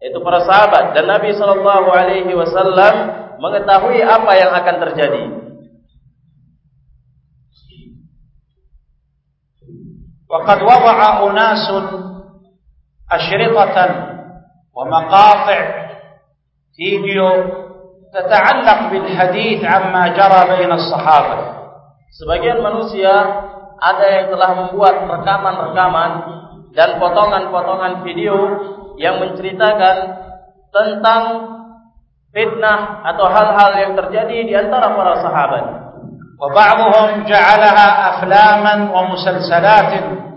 Itu para sahabat dan Nabi sallallahu alaihi wasallam mengetahui apa yang akan terjadi. وقد وضع أناس أشرطة ومقاطع فيديو تتعلق بالحديث عما جرى بين الصحابة Sebagian manusia ada yang telah membuat rekaman-rekaman dan potongan-potongan video yang menceritakan tentang fitnah atau hal-hal yang terjadi di antara para sahabat. وبعضهم جعلها أفلاما ومسلسلات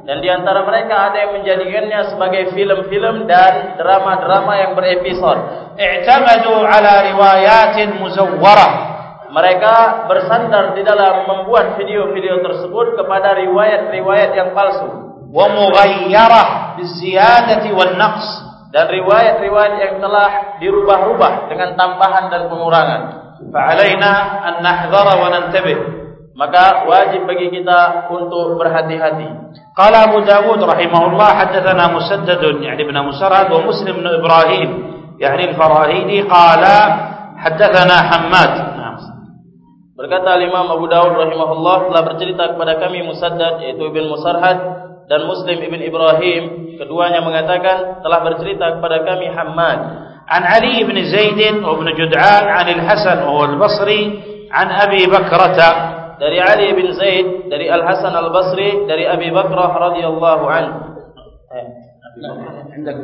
dan di antara mereka ada yang menjadikannya sebagai film-film dan drama-drama yang berepisod. I'tamadu ala riwayatin muzawwarah. Mereka bersandar di dalam membuat video-video tersebut kepada riwayat-riwayat yang palsu. Wa mughayyarah biziyadati wan naqs dan riwayat-riwayat yang telah dirubah-rubah dengan tambahan dan pengurangan. Fa'alaina an nahdhara wa nantabih maka wajib bagi kita untuk berhati-hati. Qala Abu Dawud rahimahullah hadatsana Musaddad yani ibn Musarhad wa Muslim ibn Ibrahim yani al-Farahidi qala hadatsana Hammad. Berkata Imam Abu Dawud rahimahullah telah bercerita kepada kami Musaddad yaitu ibn Musarhad dan Muslim ibn Ibrahim keduanya mengatakan telah bercerita kepada kami Hammad عن علي بن زيد وابن جدعان عن الحسن وهو البصري عن أبي بكرة. دري علي بن زيد دري الحسن البصري دري أبي بكرة رضي الله عنه. عندك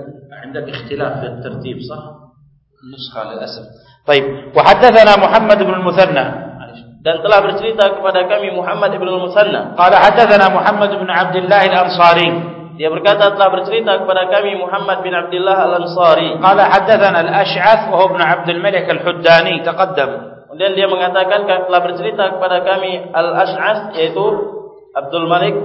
عندك اختلاف في الترتيب صح؟ النسخة للأسف. طيب وحدثنا محمد بن المثنى. dan telah bercerita kepada kami Muhammad ibn al-Musanna. Qala hadathana Muhammad ibn Abdullah al-Ansari. Dia berkata telah bercerita kepada kami Muhammad bin Abdullah al-Ansari. Qala hadatsana al-Ash'ath wa ibn Abd al-Malik al-Huddani taqaddam. Kemudian dia mengatakan telah bercerita kepada kami Al-Ash'as yaitu Abdul Malik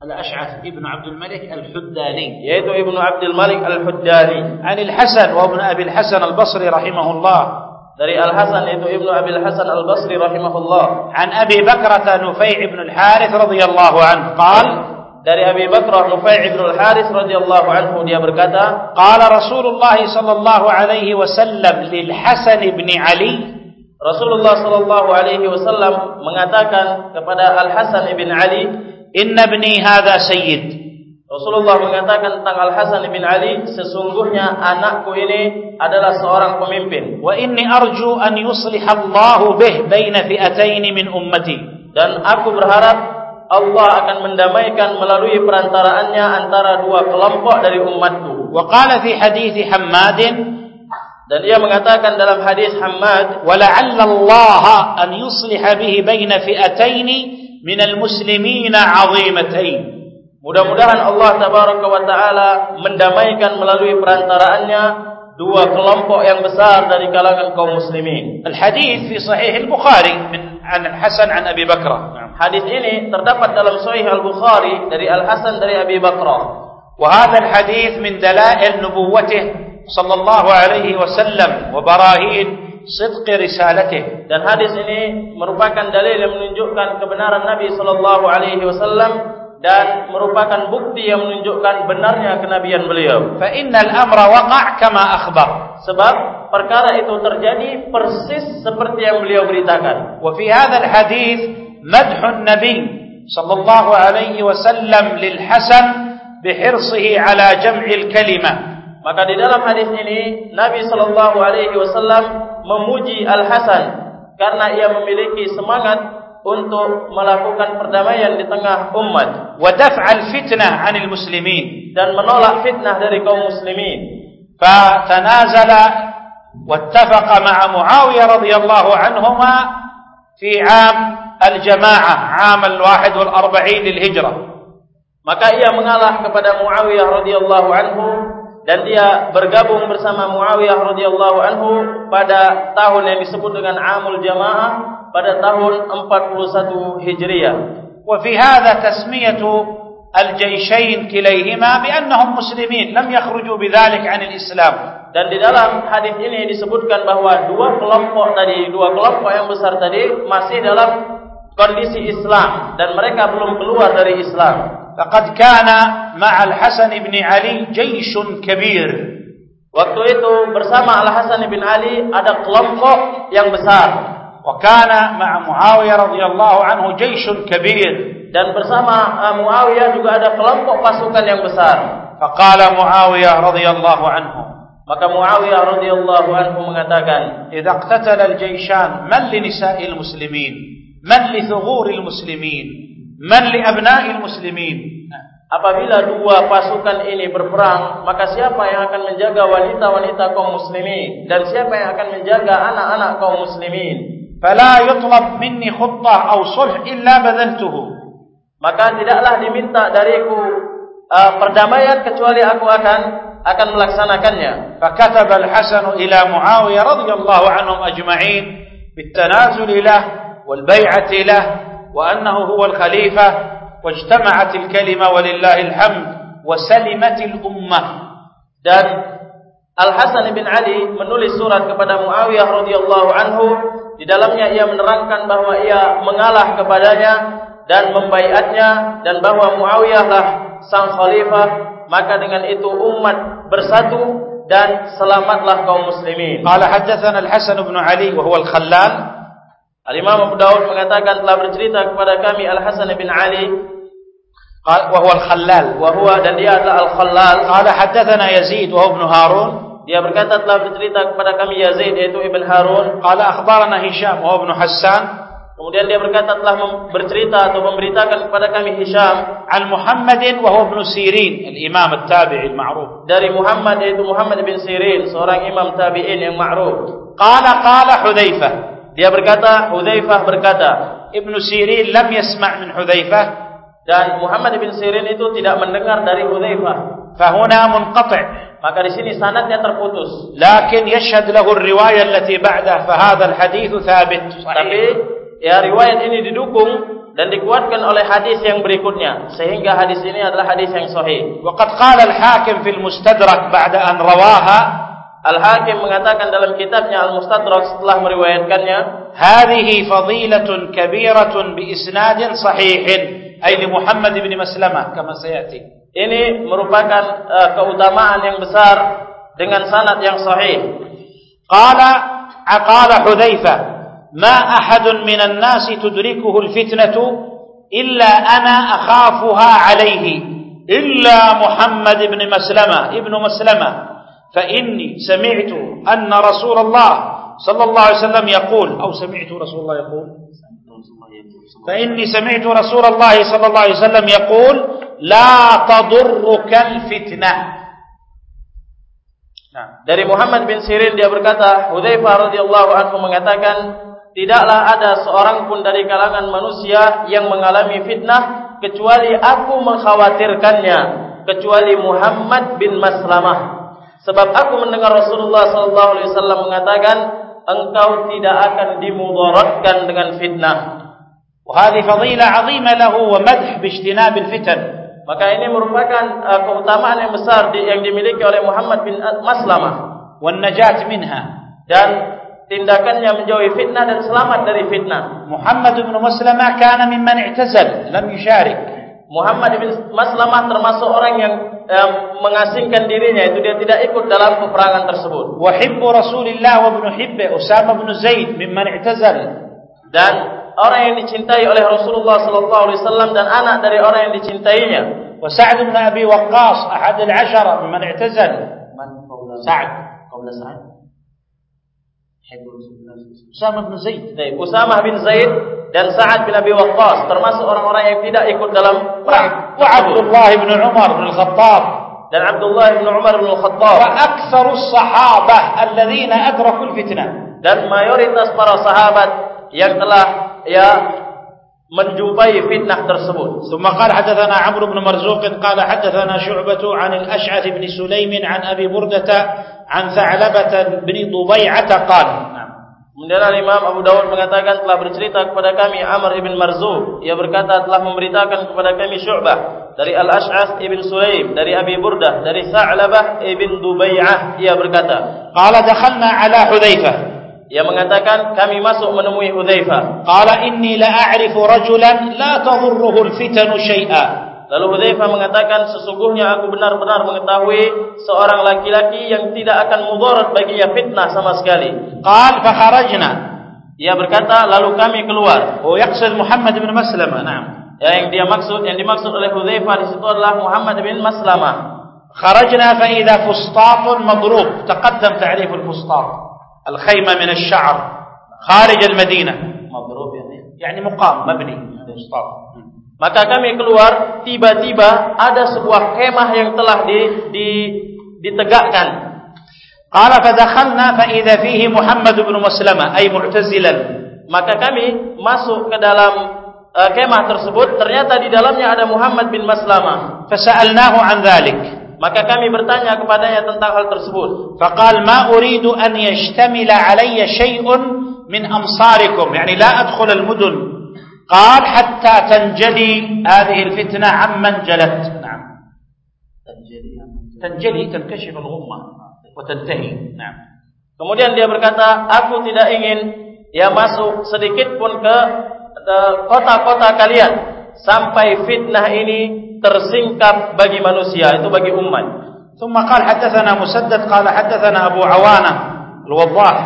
Al-Ash'as Ibn Abdul Malik Al-Huddani yaitu Ibn Abdul Malik Al-Huddani An Al-Hasan wa Ibn Abi Al-Hasan Al-Basri rahimahullah dari Al-Hasan yaitu Ibn Abi Al-Hasan Al-Basri rahimahullah An Abi Bakrah Nufai' Ibn Al-Harith radhiyallahu anhu qala dari Abi Bakrah Nufai' bin Al-Haris radhiyallahu anhu dia berkata, qala Rasulullah sallallahu alaihi wasallam lil Hasan bin Ali Rasulullah sallallahu alaihi wasallam mengatakan kepada Al Hasan bin Ali, "Inna ibni hadha sayyid." Rasulullah mengatakan tentang Al Hasan bin Ali, sesungguhnya anakku ini adalah seorang pemimpin. Wa inni arju an yuslih Allah bih baina fi'atain min ummati. Dan aku berharap Allah akan mendamaikan melalui perantaraannya antara dua kelompok dari umatku. Wa qala fi hadis Hammad dan ia mengatakan dalam hadis Hammad, "Wa la'alla Allah an yuslih bihi baina fi'atain min al-muslimin 'azimatain." Mudah-mudahan Allah tabaraka wa taala mendamaikan melalui perantaraannya dua kelompok yang besar dari kalangan kaum muslimin. Al-hadis fi sahih al-Bukhari min an Al-Hasan an Abi Bakr. Hadis ini terdapat dalam sahih Al-Bukhari dari Al-Hasan dari Abi Bakr. Wa hadha al-hadis min dalail nubuwwatihi sallallahu alaihi wasallam wa barahin sidq risalatihi. Dan hadis ini merupakan dalil yang menunjukkan kebenaran Nabi sallallahu alaihi wasallam dan merupakan bukti yang menunjukkan benarnya kenabian beliau. Fa innal amra waqa' kama akhbar. Sebab perkara itu terjadi persis seperti yang beliau beritakan. Wa fi hadzal hadis madhun nabi sallallahu alaihi wasallam lil Hasan bihirsihi ala jam'il kalimah. Maka di dalam hadis ini Nabi sallallahu alaihi wasallam memuji Al Hasan karena ia memiliki semangat untuk melakukan perdamaian di tengah umat wa daf'al fitnah 'anil muslimin dan menolak fitnah dari kaum muslimin fa tanazala wattafaqa ma'a muawiyah radhiyallahu anhuma fi 'am al-jama'ah 'am al-41 lil-hijrah maka ia mengalah kepada muawiyah radhiyallahu anhu dan dia bergabung bersama Muawiyah radhiyallahu anhu pada tahun yang disebut dengan Amul Jamaah pada tahun 41 Hijriah. Wa fi hadha tasmiyatu al-jayshayn kilayhima bi annahum muslimin lam yakhruju bidzalik 'an al-islam. Dan di dalam hadis ini disebutkan bahawa dua kelompok tadi, dua kelompok yang besar tadi masih dalam kondisi Islam dan mereka belum keluar dari Islam. فقد كان مع الحسن بن علي جيش كبير. Waktu itu bersama Al Hasan bin Ali ada kelompok yang besar. وكان مع معاوية رضي الله عنه جيش كبير dan bersama Muawiyah juga ada kelompok pasukan yang besar. فقال معاوية رضي الله عنه maka Muawiyah radhiyallahu anhu mengatakan إذا اقتتل الجيشان من لنساء المسلمين من لثغور Man li abna'il muslimin. Apabila dua pasukan ini berperang, maka siapa yang akan menjaga wanita-wanita kaum muslimin dan siapa yang akan menjaga anak-anak kaum muslimin? Fala yutlab minni khuttah aw sulh illa badaltuhu. Maka tidaklah diminta dariku uh, perdamaian kecuali aku akan akan melaksanakannya. Fakatab al-Hasan ila Muawiyah radhiyallahu anhum ajma'in bitanazul ilah wal bai'ati lah وأنه هو الخليفة واجتمعت الكلمة ولله الحمد وسلمت الأمة dan Al Hasan bin Ali menulis surat kepada Muawiyah radhiyallahu anhu di dalamnya ia menerangkan bahawa ia mengalah kepadanya dan membaiatnya dan bahawa Muawiyah lah sang khalifah maka dengan itu umat bersatu dan selamatlah kaum muslimin. Qala haddatsana Al-Hasan bin Ali wa huwa Al-Khallal. Al-Imam Abu Dawud mengatakan telah bercerita kepada kami Al-Hasan bin Ali wa huwa Al-Khallal wa huwa dan dia adalah Al-Khallal. Qala haddatsana Yazid wa ibn Harun. Dia berkata telah bercerita kepada kami Yazid yaitu Ibn Harun. Qala akhbarana Hisham wa Ibn Hassan. Kemudian dia berkata telah bercerita atau memberitakan kepada kami Hisham an Muhammadin wa huwa Ibn Sirin, al-Imam at-Tabi'i al-ma'ruf. Dari Muhammad yaitu Muhammad bin Sirin, seorang imam tabi'in yang ma'ruf. Qala qala Hudzaifah. Dia berkata, Hudzaifah berkata, Ibn Sirin lam yasma' min Hudzaifah dan Muhammad bin Sirin itu tidak mendengar dari Hudzaifah. Fahuna munqati' maka di sini sanadnya terputus. Lakin yashhad lahu riwayat allati ba'dah fa hadha al-hadits thabit. Tapi ya riwayat ini didukung dan dikuatkan oleh hadis yang berikutnya sehingga hadis ini adalah hadis yang sahih. Wa qad qala al-Hakim fi al-Mustadrak ba'da an rawaha Al-Hakim mengatakan dalam kitabnya Al-Mustadrak setelah meriwayatkannya, "Hadhihi fadilatun kabiratun bi isnadin sahihin." Ay li Muhammad bin Maslamah kama sayati. Ini merupakan uh, keutamaan yang besar dengan sanad yang sahih. Qala aqala Hudzaifah, "Ma ahadun minan nas tudrikuhu al-fitnatu illa ana akhafuha alayhi." إلا محمد بن مسلمة ابن مسلمة فإني سمعت أن رسول الله صلى الله عليه وسلم يقول أو سمعت رسول الله يقول فإني سمعت رسول الله صلى الله عليه وسلم يقول لا تضرك الفتنة Dari Muhammad bin Sirin dia berkata, Hudzaifah radhiyallahu anhu mengatakan, tidaklah ada seorang pun dari kalangan manusia yang mengalami fitnah kecuali aku mengkhawatirkannya, kecuali Muhammad bin Maslamah. Sebab aku mendengar Rasulullah sallallahu alaihi wasallam mengatakan, engkau tidak akan dimudaratkan dengan fitnah. Wahai Fadilah, fadhila 'azima lahu wa madh bi ijtinab al-fitan. Maka ini merupakan uh, keutamaan yang besar yang dimiliki oleh Muhammad bin Maslamah wan najat minha dan tindakannya menjauhi fitnah dan selamat dari fitnah. Muhammad bin Maslamah kana mimman i'tazal, lam yusharik. Muhammad bin Maslamah termasuk orang yang um, mengasingkan dirinya itu dia tidak ikut dalam peperangan tersebut wa hibbu Rasulillah wa ibn hibbi Usama bin Zaid mimman i'tazal dan orang yang dicintai oleh Rasulullah sallallahu alaihi wasallam dan anak dari orang yang dicintainya. Wa Sa'd bin Abi Waqqas ahad al-'ashara mimman i'tazal. Man qawla Sa'd qawla Sa'd. Usama bin Zaid. Baik, Usama bin Zaid dan Sa'ad bin Abi Waqqas termasuk orang-orang yang tidak ikut dalam perang. Wa Abdullah bin Umar bin Al-Khattab dan Abdullah bin Umar bin Al-Khattab. Wa aktsaru as-sahabah alladhina adraku al-fitnah. Dan mayoritas para sahabat yang telah ya menjumpai fitnah tersebut. ثم قال حدثنا عمرو بن مرزوق قال حدثنا شعبة عن الأشعث بن سليم عن أبي بردة An Sa'labah bin Dubai'ah qala. Mendengar Imam Abu Dawud mengatakan telah bercerita kepada kami Amr ibn Marzuq, ia berkata telah memberitakan kepada kami Syu'bah dari Al-Ash'as ibn Sulaim, dari Abi Burdah, dari Sa'labah ibn Dubai'ah, ia berkata, qala dakhalna 'ala Hudzaifah. Ia mengatakan kami masuk menemui Hudzaifah. Qala inni la a'rifu rajulan la tadhurruhu al-fitanu shay'an. Lalu Hudzaifah mengatakan sesungguhnya aku benar-benar mengetahui seorang laki-laki yang tidak akan mudarat baginya fitnah sama sekali. Qal fa kharajna. Ia berkata lalu kami keluar. Oh yaqsid Muhammad bin Maslamah. Naam. Ya, yang dia maksud yang dimaksud oleh Hudzaifah di situ adalah Muhammad bin Maslamah. Kharajna fa idza fustat madrub. Taqaddam ta'rif al-fustat. الخيمة من الشعر خارج المدينة مضروب يعني يعني مقام مبني maka kami keluar tiba-tiba ada sebuah kemah yang telah di, di ditegakkan. Qala fadakhalna fa idza fihi Muhammad bin Muslimah ay mu'tazilan. Maka kami masuk ke dalam uh, kemah tersebut. Ternyata di dalamnya ada Muhammad bin Maslamah. Fasa'alnahu an dhalik. Maka kami bertanya kepadanya tentang hal tersebut. Faqal ma uridu an yashtamila alayya shay'un min amsarikum, yani la adkhul al-mudun. قال حتى تنجلي هذه الفتنة عمن جلت. نعم. تنجلي تنجلي تنكشف الغمة وتنتهي. نعم. kemudian dia berkata aku tidak ingin ya masuk sedikit pun ke kota-kota kalian sampai fitnah ini tersingkap bagi manusia itu bagi umat. ثم قال حدثنا مسدد قال حدثنا ابو عوانه الوضاح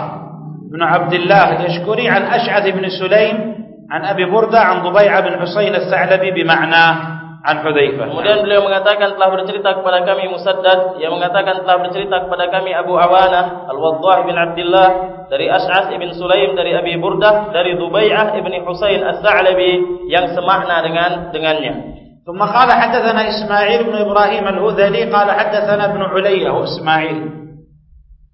بن عبد الله يشكري عن اشعث بن سليم عن أبي بردة عن ضبيعة بن حسين الثعلبي بمعنى عن حذيفة kemudian beliau mengatakan telah bercerita kepada kami Musaddad yang mengatakan telah bercerita kepada kami Abu Awana Al-Waddah bin Abdullah dari Ash'ath ibn Sulaim dari Abi Burdah dari Dubai'ah ibn Husain Al-Tha'labi yang semakna dengan dengannya ثم قال حدثنا إسماعيل بن إبراهيم الهذلي قال حدثنا ابن علي هو إسماعيل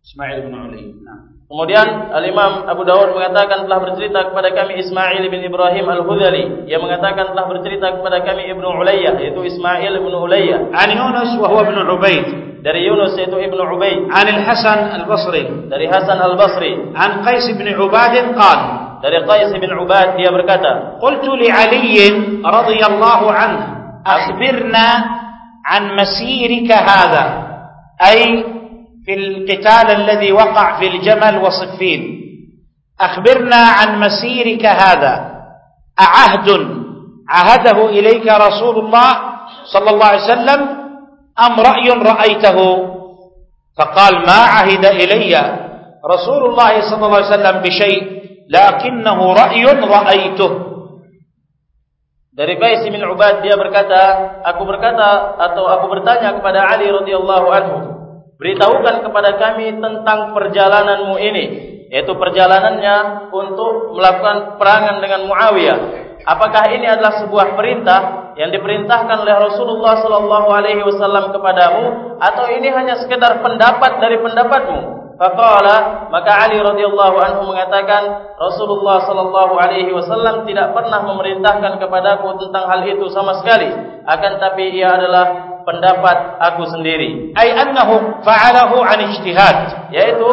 إسماعيل بن علي نعم Kemudian Al-Imam Abu Dawud mengatakan telah bercerita kepada kami Ismail bin Ibrahim Al-Hudhali yang mengatakan telah bercerita kepada kami Ibnu Ulayyah yaitu Ismail bin Ulayyah an Yunus wa huwa ibn Ubayd dari Yunus yaitu Ibnu Ubayd an Al-Hasan Al-Basri dari Hasan Al-Basri an Qais bin Ubad qala dari Qais bin Ubad dia berkata qultu li Ali radhiyallahu anhu أخبرنا عن مسيرك هذا أي في القتال الذي وقع في الجمل وصفين. أخبرنا عن مسيرك هذا. أعهد عهده إليك رسول الله صلى الله عليه وسلم أم رأي رأيته؟ فقال ما عهد إلي رسول الله صلى الله عليه وسلم بشيء لكنه رأي رأيته. Dari Qais bin Ubad dia berkata, aku berkata atau aku bertanya kepada Ali radhiyallahu anhu, beritahukan kepada kami tentang perjalananmu ini, yaitu perjalanannya untuk melakukan perangan dengan Muawiyah. Apakah ini adalah sebuah perintah yang diperintahkan oleh Rasulullah sallallahu alaihi wasallam kepadamu atau ini hanya sekedar pendapat dari pendapatmu? Faqala maka Ali radhiyallahu anhu mengatakan Rasulullah sallallahu alaihi wasallam tidak pernah memerintahkan kepadaku tentang hal itu sama sekali akan tapi ia adalah pendapat aku sendiri ay annahu fa'alahu an ijtihad yaitu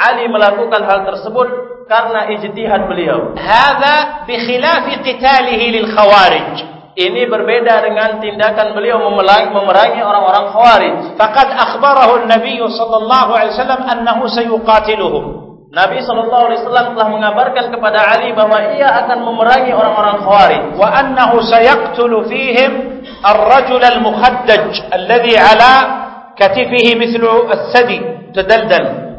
Ali melakukan hal tersebut karena ijtihad beliau hadza bi khilaf qitalihi lil khawarij ini berbeda dengan tindakan beliau memerangi orang-orang Khawarij. Faqad akhbarahu an-nabiy sallallahu alaihi wasallam annahu sayuqatiluhum. Nabi sallallahu alaihi wasallam telah mengabarkan kepada Ali bahwa ia akan memerangi orang-orang Khawarij wa annahu sayaqtulu fihim ar-rajul al-mukhaddaj alladhi ala katifihi mithlu as-sadi tadaldal.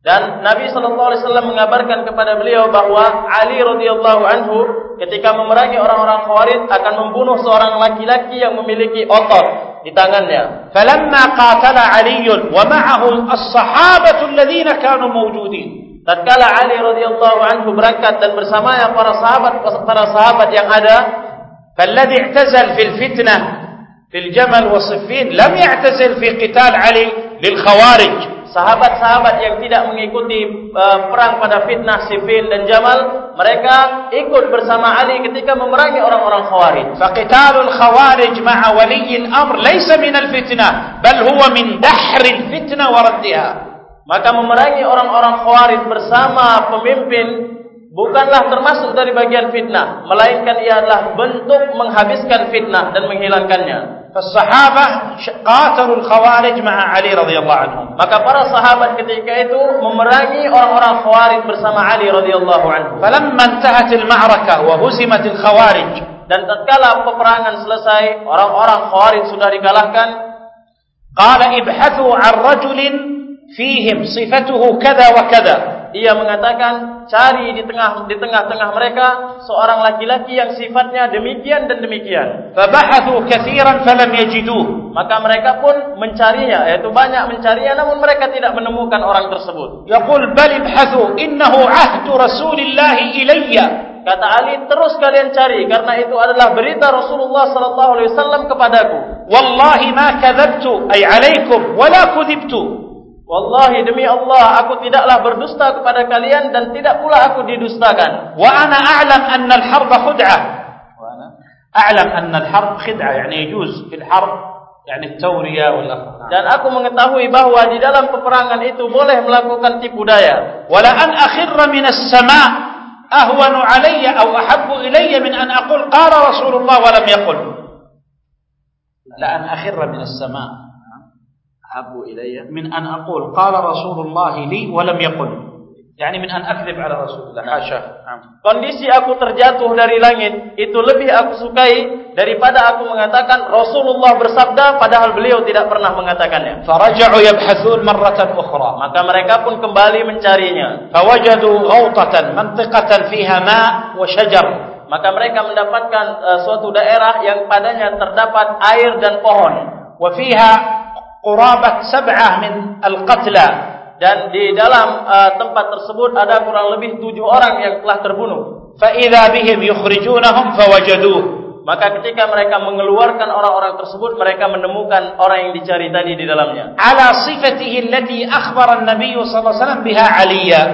Dan Nabi sallallahu alaihi wasallam mengabarkan kepada beliau bahwa Ali radhiyallahu anhu ketika memerangi orang-orang Khawarij akan membunuh seorang laki-laki yang memiliki otot di tangannya. Falamma qatala Ali wa ma'ahu as-sahabatu alladhina kanu mawjudin. Tatkala Ali radhiyallahu anhu berangkat dan bersamanya para sahabat para sahabat yang ada, i'tazal fil fitnah fil jamal wa siffin lam ya'tazil fi qital Ali lil khawarij sahabat-sahabat yang tidak mengikuti uh, perang pada fitnah Siffin dan Jamal mereka ikut bersama Ali ketika memerangi orang-orang Khawarij faqitalul khawarij ma'a wali al-amr laysa min al-fitnah bal huwa min dahr al-fitnah wa raddiha maka memerangi orang-orang Khawarij bersama pemimpin bukanlah termasuk dari bagian fitnah melainkan ia adalah bentuk menghabiskan fitnah dan menghilangkannya. Sahabat qatarul khawarij ma'a ali radhiyallahu anhum maka para sahabat ketika itu memerangi orang-orang khawarij bersama ali radhiyallahu anhu. Falamma intahat al-ma'raka wa husimat al-khawarij dan tatkala peperangan selesai orang-orang khawarij sudah dikalahkan. Qala ibhathu 'an rajulin fihim sifatuhu kadha wa kadha ia mengatakan cari di tengah di tengah-tengah mereka seorang laki-laki yang sifatnya demikian dan demikian. Fabahathu katsiran falam yajiduh. Maka mereka pun mencarinya, yaitu banyak mencarinya namun mereka tidak menemukan orang tersebut. Yaqul bal ibhathu innahu ahdu Rasulillah ilayya. Kata Ali, terus kalian cari karena itu adalah berita Rasulullah sallallahu alaihi wasallam kepadaku. Wallahi ma kadzabtu ay alaikum wala kudzibtu. Wallahi demi Allah aku tidaklah berdusta kepada kalian dan tidak pula aku didustakan. Wa ana a'lam anna al-harb khud'ah. Wa ana a'lam anna al-harb khud'ah, yani yajuz fil harb yani at-tawriya wal Dan aku mengetahui bahwa di dalam peperangan itu boleh melakukan tipu daya. Wala an akhirra min as-sama' ahwanu alayya aw ahabbu ilayya min an aqul qala Rasulullah wa lam yaqul. La an akhirra min as-sama' أحب إلي من أن أقول قال رسول الله لي ولم يقل يعني من أن أكذب على رسول الله حاشا kondisi aku terjatuh dari langit itu lebih aku sukai daripada aku mengatakan Rasulullah bersabda padahal beliau tidak pernah mengatakannya فرجعوا يبحثون مرة أخرى maka mereka pun kembali mencarinya فوجدوا غوطة منطقة فيها ماء وشجر maka mereka mendapatkan uh, suatu daerah yang padanya terdapat air dan pohon وفيها qurabat sab'ah min al-qatla. Dan di dalam uh, tempat tersebut ada kurang lebih tujuh orang yang telah terbunuh. Fa idza bihim yukhrijunahum fawajaduh maka ketika mereka mengeluarkan orang-orang tersebut mereka menemukan orang yang dicari tadi di dalamnya. Ala sifatihi allati akhbara an-nabiy sallallahu alaihi wasallam biha aliyah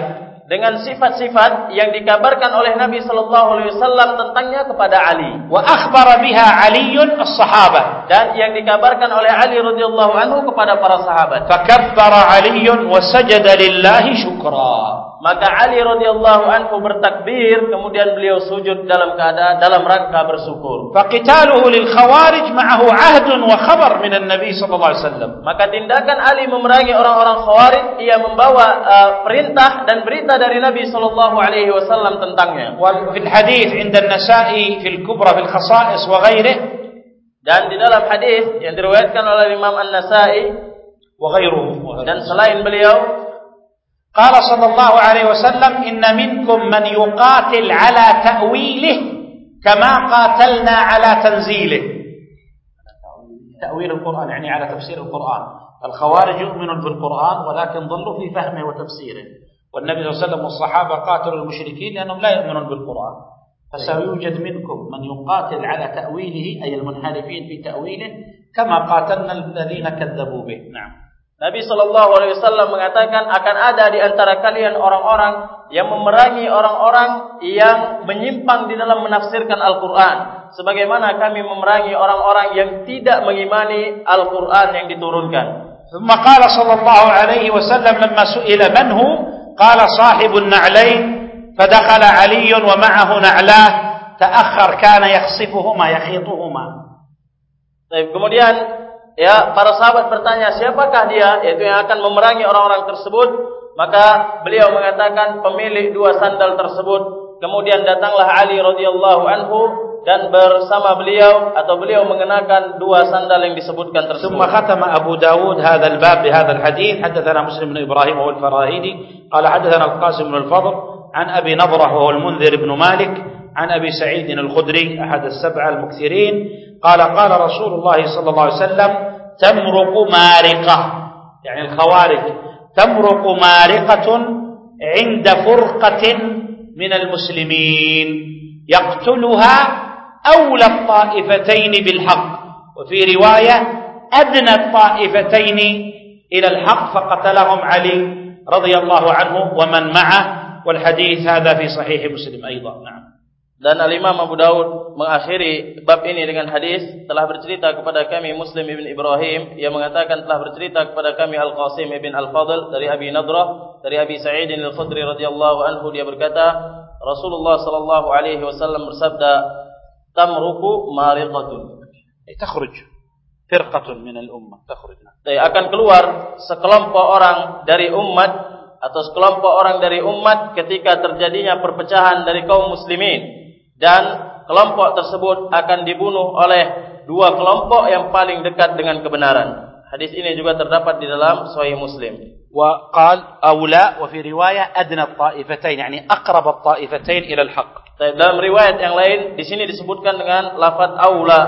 dengan sifat-sifat yang dikabarkan oleh Nabi sallallahu alaihi wasallam tentangnya kepada Ali. Wa akhbara biha Aliun as-sahabah dan yang dikabarkan oleh Ali radhiyallahu anhu kepada para sahabat. Fakabbara Aliun wa sajada lillahi syukra. Maka Ali radhiyallahu anhu bertakbir kemudian beliau sujud dalam keadaan dalam rangka bersyukur. Faqitaluhu lil khawarij ma'ahu 'ahdun wa khabar min an-nabi sallallahu alaihi wasallam. Maka tindakan Ali memerangi orang-orang khawarij ia membawa uh, perintah dan berita dari Nabi sallallahu alaihi wasallam tentangnya. Wa fil hadis 'inda an-Nasa'i fil kubra fil khasa'is wa ghairihi dan di dalam hadis yang diriwayatkan oleh Imam An-Nasa'i wa ghairuhu dan selain beliau qala sallallahu alaihi wasallam inna minkum man yuqatil ala ta'wilihi كما قاتلنا على تنزيله تأويل القرآن يعني على تفسير القرآن الخوارج يؤمنون بالقرآن ولكن ضلوا في فهمه وتفسيره والنبي صلى الله عليه وسلم والصحابة قاتلوا المشركين لأنهم لا يؤمنون بالقرآن فسيوجد منكم من يقاتل على تأويله أي المنحرفين في تأويله كما قاتلنا الذين كذبوا به نعم Nabi Shallallahu Alaihi Wasallam mengatakan akan ada di antara kalian orang-orang yang memerangi orang-orang yang menyimpang di dalam menafsirkan Al-Quran. Sebagaimana kami memerangi orang-orang yang tidak mengimani Al-Quran yang diturunkan. ثم قال صلى الله عليه وسلم لما سئل من هو قال صاحب النعلين فدخل علي ومعه نعلاه تأخر كان يخصفهما يخيطهما kemudian ya para sahabat bertanya siapakah dia yaitu yang akan memerangi orang-orang tersebut maka beliau mengatakan pemilik dua sandal tersebut kemudian datanglah Ali radhiyallahu anhu dan bersama beliau atau beliau mengenakan dua sandal yang disebutkan tersebut. ثم ختم أبو داود هذا الباب بهذا الحديث حدثنا مسلم بن إبراهيم وهو الفراهيدي قال حدثنا القاسم بن الفضل عن أبي نضرة وهو المنذر بن مالك عن أبي سعيد الخدري أحد السبعة المكثرين قال قال رسول الله صلى الله عليه وسلم تمرق مارقة يعني الخوارج تمرق مارقة عند فرقة من المسلمين يقتلها أولى الطائفتين بالحق وفي رواية أدنى الطائفتين إلى الحق فقتلهم علي رضي الله عنه ومن معه والحديث هذا في صحيح مسلم أيضا نعم Dan Al-Imam Abu Daud mengakhiri bab ini dengan hadis telah bercerita kepada kami Muslim ibn Ibrahim yang mengatakan telah bercerita kepada kami Al-Qasim ibn Al-Fadl dari Abi Nadrah dari Abi Sa'id Al-Khudri radhiyallahu anhu dia berkata Rasulullah sallallahu alaihi wasallam bersabda tamruku mariqatun تخرج فرقة من الأمة تخرج akan keluar sekelompok orang dari umat atau sekelompok orang dari umat ketika terjadinya perpecahan dari kaum muslimin dan kelompok tersebut akan dibunuh oleh dua kelompok yang paling dekat dengan kebenaran. Hadis ini juga terdapat di dalam Sahih Muslim. وقال أولى وفي رواية أدنى الطائفتين يعني أقرب الطائفتين إلى الحق. Dalam riwayat yang lain di sini disebutkan dengan lafaz aula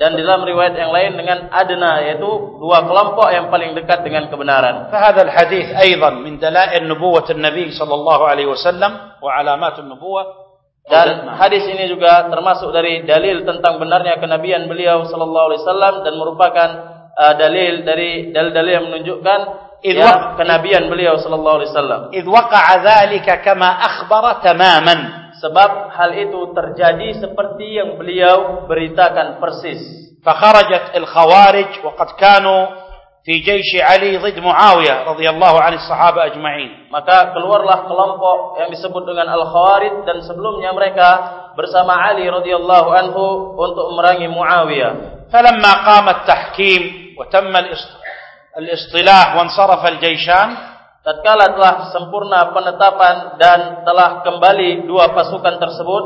dan dalam riwayat yang lain dengan adna yaitu dua kelompok yang paling dekat dengan kebenaran. فهذا الحديث أيضا من دلائل نبوة النبي صلى الله عليه وسلم وعلامات النبوة Dan hadis ini juga termasuk dari dalil tentang benarnya kenabian beliau sallallahu alaihi wasallam dan merupakan uh, dalil dari dalil-dalil yang menunjukkan ya, kenabian beliau sallallahu alaihi wasallam. إذ وقع ذلك كما أخبر تماما Sebab hal itu terjadi seperti yang beliau beritakan persis. فخرجت الخوارج وقد كانوا في جيش علي ضد معاوية رضي الله عن الصحابة أجمعين Maka keluarlah kelompok yang disebut dengan Al-Khawarij dan sebelumnya mereka bersama Ali radhiyallahu anhu untuk memerangi Muawiyah. فلما قام التحكيم وتم الاصط- الاصطلاح وانصرف الجيشان tatkala telah sempurna penetapan dan telah kembali dua pasukan tersebut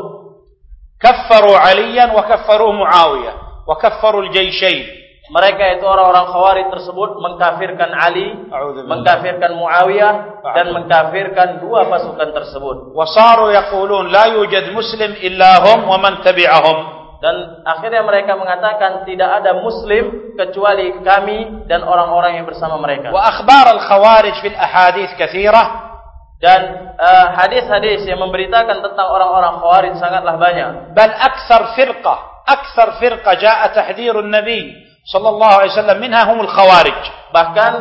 kaffaru aliyan wa kaffaru muawiyah wa kaffaru aljayshayn mereka itu orang-orang khawarij tersebut mengkafirkan ali mengkafirkan muawiyah dan mengkafirkan dua pasukan tersebut. Wasaru yaqulun la yujad muslim illa hum wa man tabi'ahum. Dan akhirnya mereka mengatakan tidak ada Muslim kecuali kami dan orang-orang yang bersama mereka. Wa akbar al khawarij fil ahadis kathirah dan eh, hadis-hadis uh, yang memberitakan tentang orang-orang khawarij sangatlah banyak. Bal aksar firqa, aksar firqa jaa tahdhirun nabi sallallahu alaihi wasallam minha humul khawarij. Bahkan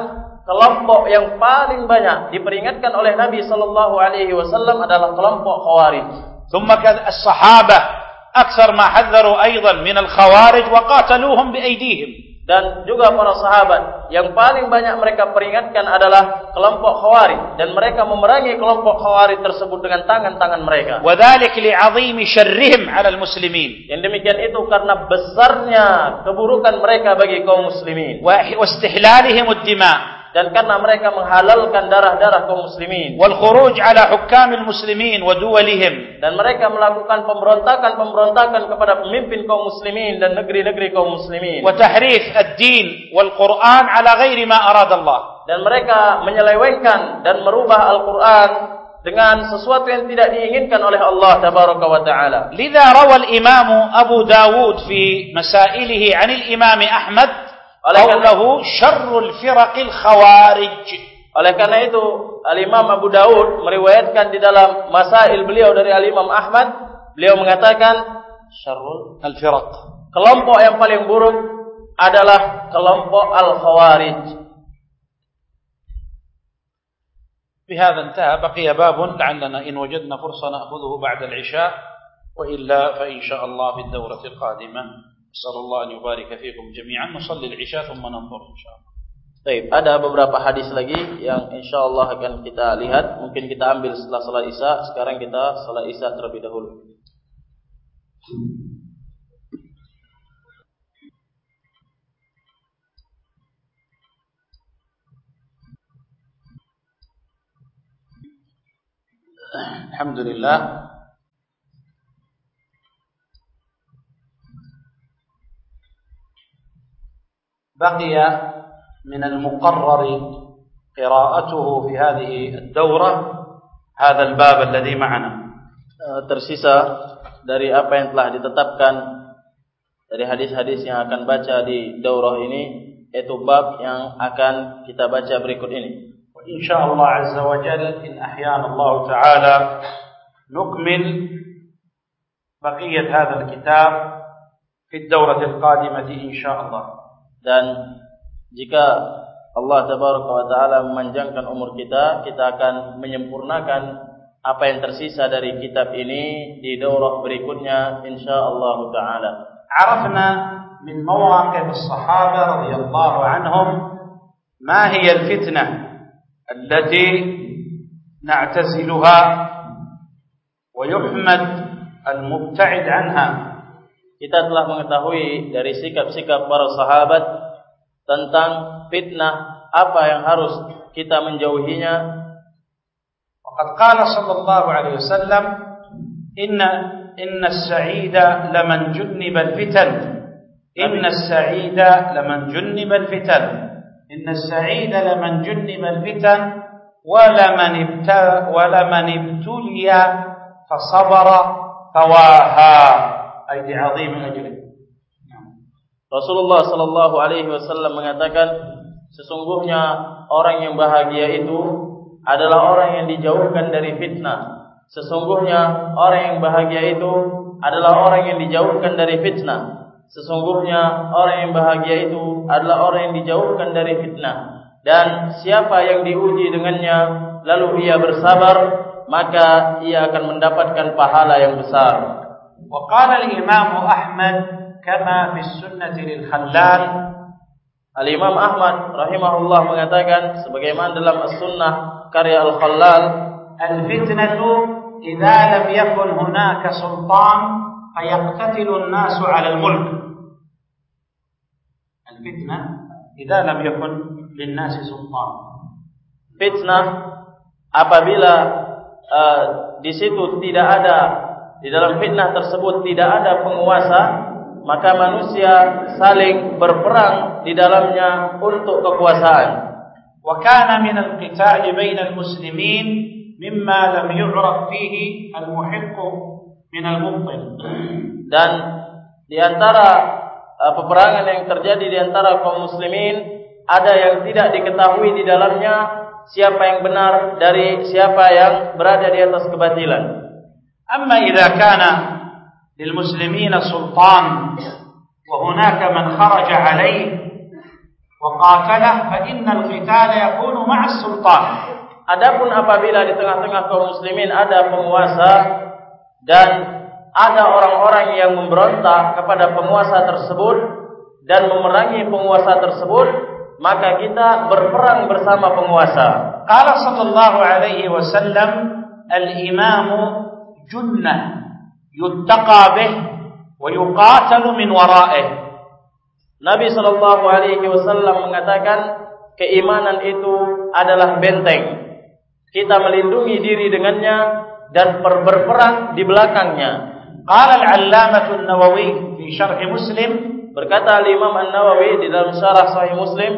kelompok yang paling banyak diperingatkan oleh Nabi sallallahu alaihi wasallam adalah kelompok khawarij. Thumma kan as-sahabah أكثر ما حذروا أيضا من الخوارج وقاتلوهم بأيديهم dan juga para sahabat yang paling banyak mereka peringatkan adalah kelompok khawarij. Dan mereka memerangi kelompok khawarij tersebut dengan tangan-tangan mereka. Wadhalik li'azim syarrihim 'ala Muslimin. yang demikian itu karena besarnya keburukan mereka bagi kaum muslimin. Wa istihlalihim ad-dima' dan karena mereka menghalalkan darah-darah kaum muslimin. Wal khuruj ala hukamil muslimin wa duwalihim. Dan mereka melakukan pemberontakan-pemberontakan kepada pemimpin kaum muslimin dan negeri-negeri kaum muslimin. Wa tahrif ad-din wal quran ala ghairi ma arada Allah dan mereka menyelewengkan dan merubah Al-Qur'an dengan sesuatu yang tidak diinginkan oleh Allah tabaraka wa taala. Lidza rawal imamu Abu Dawud fi masailihi an Imam Ahmad qawluhu syarrul firaqil khawarij. Oleh karena itu, Al-Imam Abu Dawud meriwayatkan di dalam masail beliau dari Al-Imam Ahmad, beliau mengatakan syarrul al-firaq. Kelompok yang paling buruk adalah kelompok al-khawarij. بهذا انتهى بقي باب لعلنا إن وجدنا فرصة نأخذه بعد العشاء وإلا فإن شاء الله في الدورة القادمة أسأل الله أن يبارك فيكم جميعا نصلي العشاء ثم ننظر إن شاء الله Baik, ada beberapa hadis lagi yang insya Allah akan kita lihat. Mungkin kita ambil setelah salat isya. Sekarang kita salat isya terlebih dahulu. الحمد بقي من المقرر قراءته في هذه الدورة هذا الباب الذي معنا. Tersisa dari apa yang telah ditetapkan dari hadis-hadis yang akan baca di daurah ini yaitu bab yang akan kita baca berikut ini. وإن شاء الله عز وجل إن أحيانا الله تعالى نكمل بقية هذا الكتاب في الدورة القادمة إن شاء الله dan jika Allah Taala memanjangkan umur kita, kita akan menyempurnakan apa yang tersisa dari kitab ini di daurah berikutnya insyaallah taala. Arafna min mawaqif as-sahaba radhiyallahu anhum ma hiya al-fitnah allati na'tazilaha wa yuhmad al-mubta'id anha. kita telah mengetahui dari sikap-sikap para sahabat tentang fitnah apa yang harus kita menjauhinya وقد قال صلى الله عليه وسلم إن إن السعيد لمن جنب الفتن إن السعيد لمن جنب الفتن إن السعيد لمن جنب الفتن ولمن ابتلى ولمن ابتلي فصبر فواها أي بعظيم أجره Rasulullah sallallahu alaihi wasallam mengatakan sesungguhnya orang yang bahagia itu adalah orang yang dijauhkan dari fitnah. Sesungguhnya orang yang bahagia itu adalah orang yang dijauhkan dari fitnah. Sesungguhnya orang yang bahagia itu adalah orang yang dijauhkan dari fitnah dan siapa yang diuji dengannya lalu ia bersabar maka ia akan mendapatkan pahala yang besar. Wa qala al-Imam Ahmad kama fi sunnah lil-Khallal Al-Imam Ahmad rahimahullah mengatakan sebagaimana dalam as-sunnah karya al-Khallal al-fitnatu idza lam yakun hunaka sultan فيقتتل الناس على الملك الفتنة إذا لم يكن للناس سلطان fitnah apabila uh, di situ tidak ada di dalam fitnah tersebut tidak ada penguasa maka manusia saling berperang di dalamnya untuk kekuasaan. Wa kana min al-qital bain al-muslimin mimma lam yu'raf fihi al-muhiq min al-mubtil dan di antara uh, peperangan yang terjadi di antara kaum muslimin ada yang tidak diketahui di dalamnya siapa yang benar dari siapa yang berada di atas kebatilan muslimin sultan wa hunaka man kharaja alayhi wa qatala fa inna al-qital yakunu ma'a sultan adapun apabila di tengah-tengah kaum muslimin ada penguasa dan ada orang-orang yang memberontak kepada penguasa tersebut dan memerangi penguasa tersebut maka kita berperang bersama penguasa. Qala sallallahu alaihi wasallam al-imam yuttaqa bih wa yuqatalu min wara'ih. Nabi sallallahu alaihi wasallam mengatakan keimanan itu adalah benteng. Kita melindungi diri dengannya dan berperang di belakangnya. Qala al-'Allamah an-Nawawi fi syarh Muslim berkata Imam An-Nawawi di dalam syarah Sahih Muslim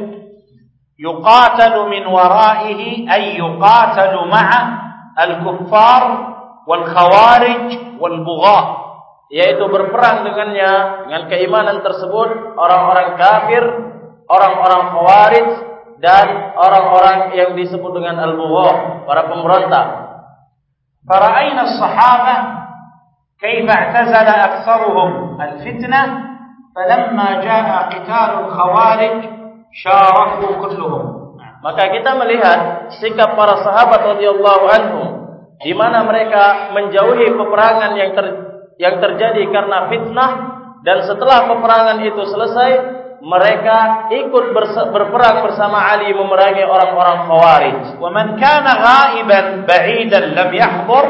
yuqatalu min wara'ihi ay yuqatalu ma'a wal khawarij wal bughah yaitu berperang dengannya dengan keimanan tersebut orang-orang kafir orang-orang khawarij dan orang-orang yang disebut dengan al bughah para pemberontak. Para aina sahaba kaifa i'tazala aktsaruhum al fitnah falamma jaa'a qitalu al khawarij syarafu kulluhum. Maka kita melihat sikap para sahabat radhiyallahu anhum di mana mereka menjauhi peperangan yang ter, yang terjadi karena fitnah dan setelah peperangan itu selesai mereka ikut berperang bersama Ali memerangi orang-orang Khawarij. Wa man kana ghaiban ba'idan lam yahdhur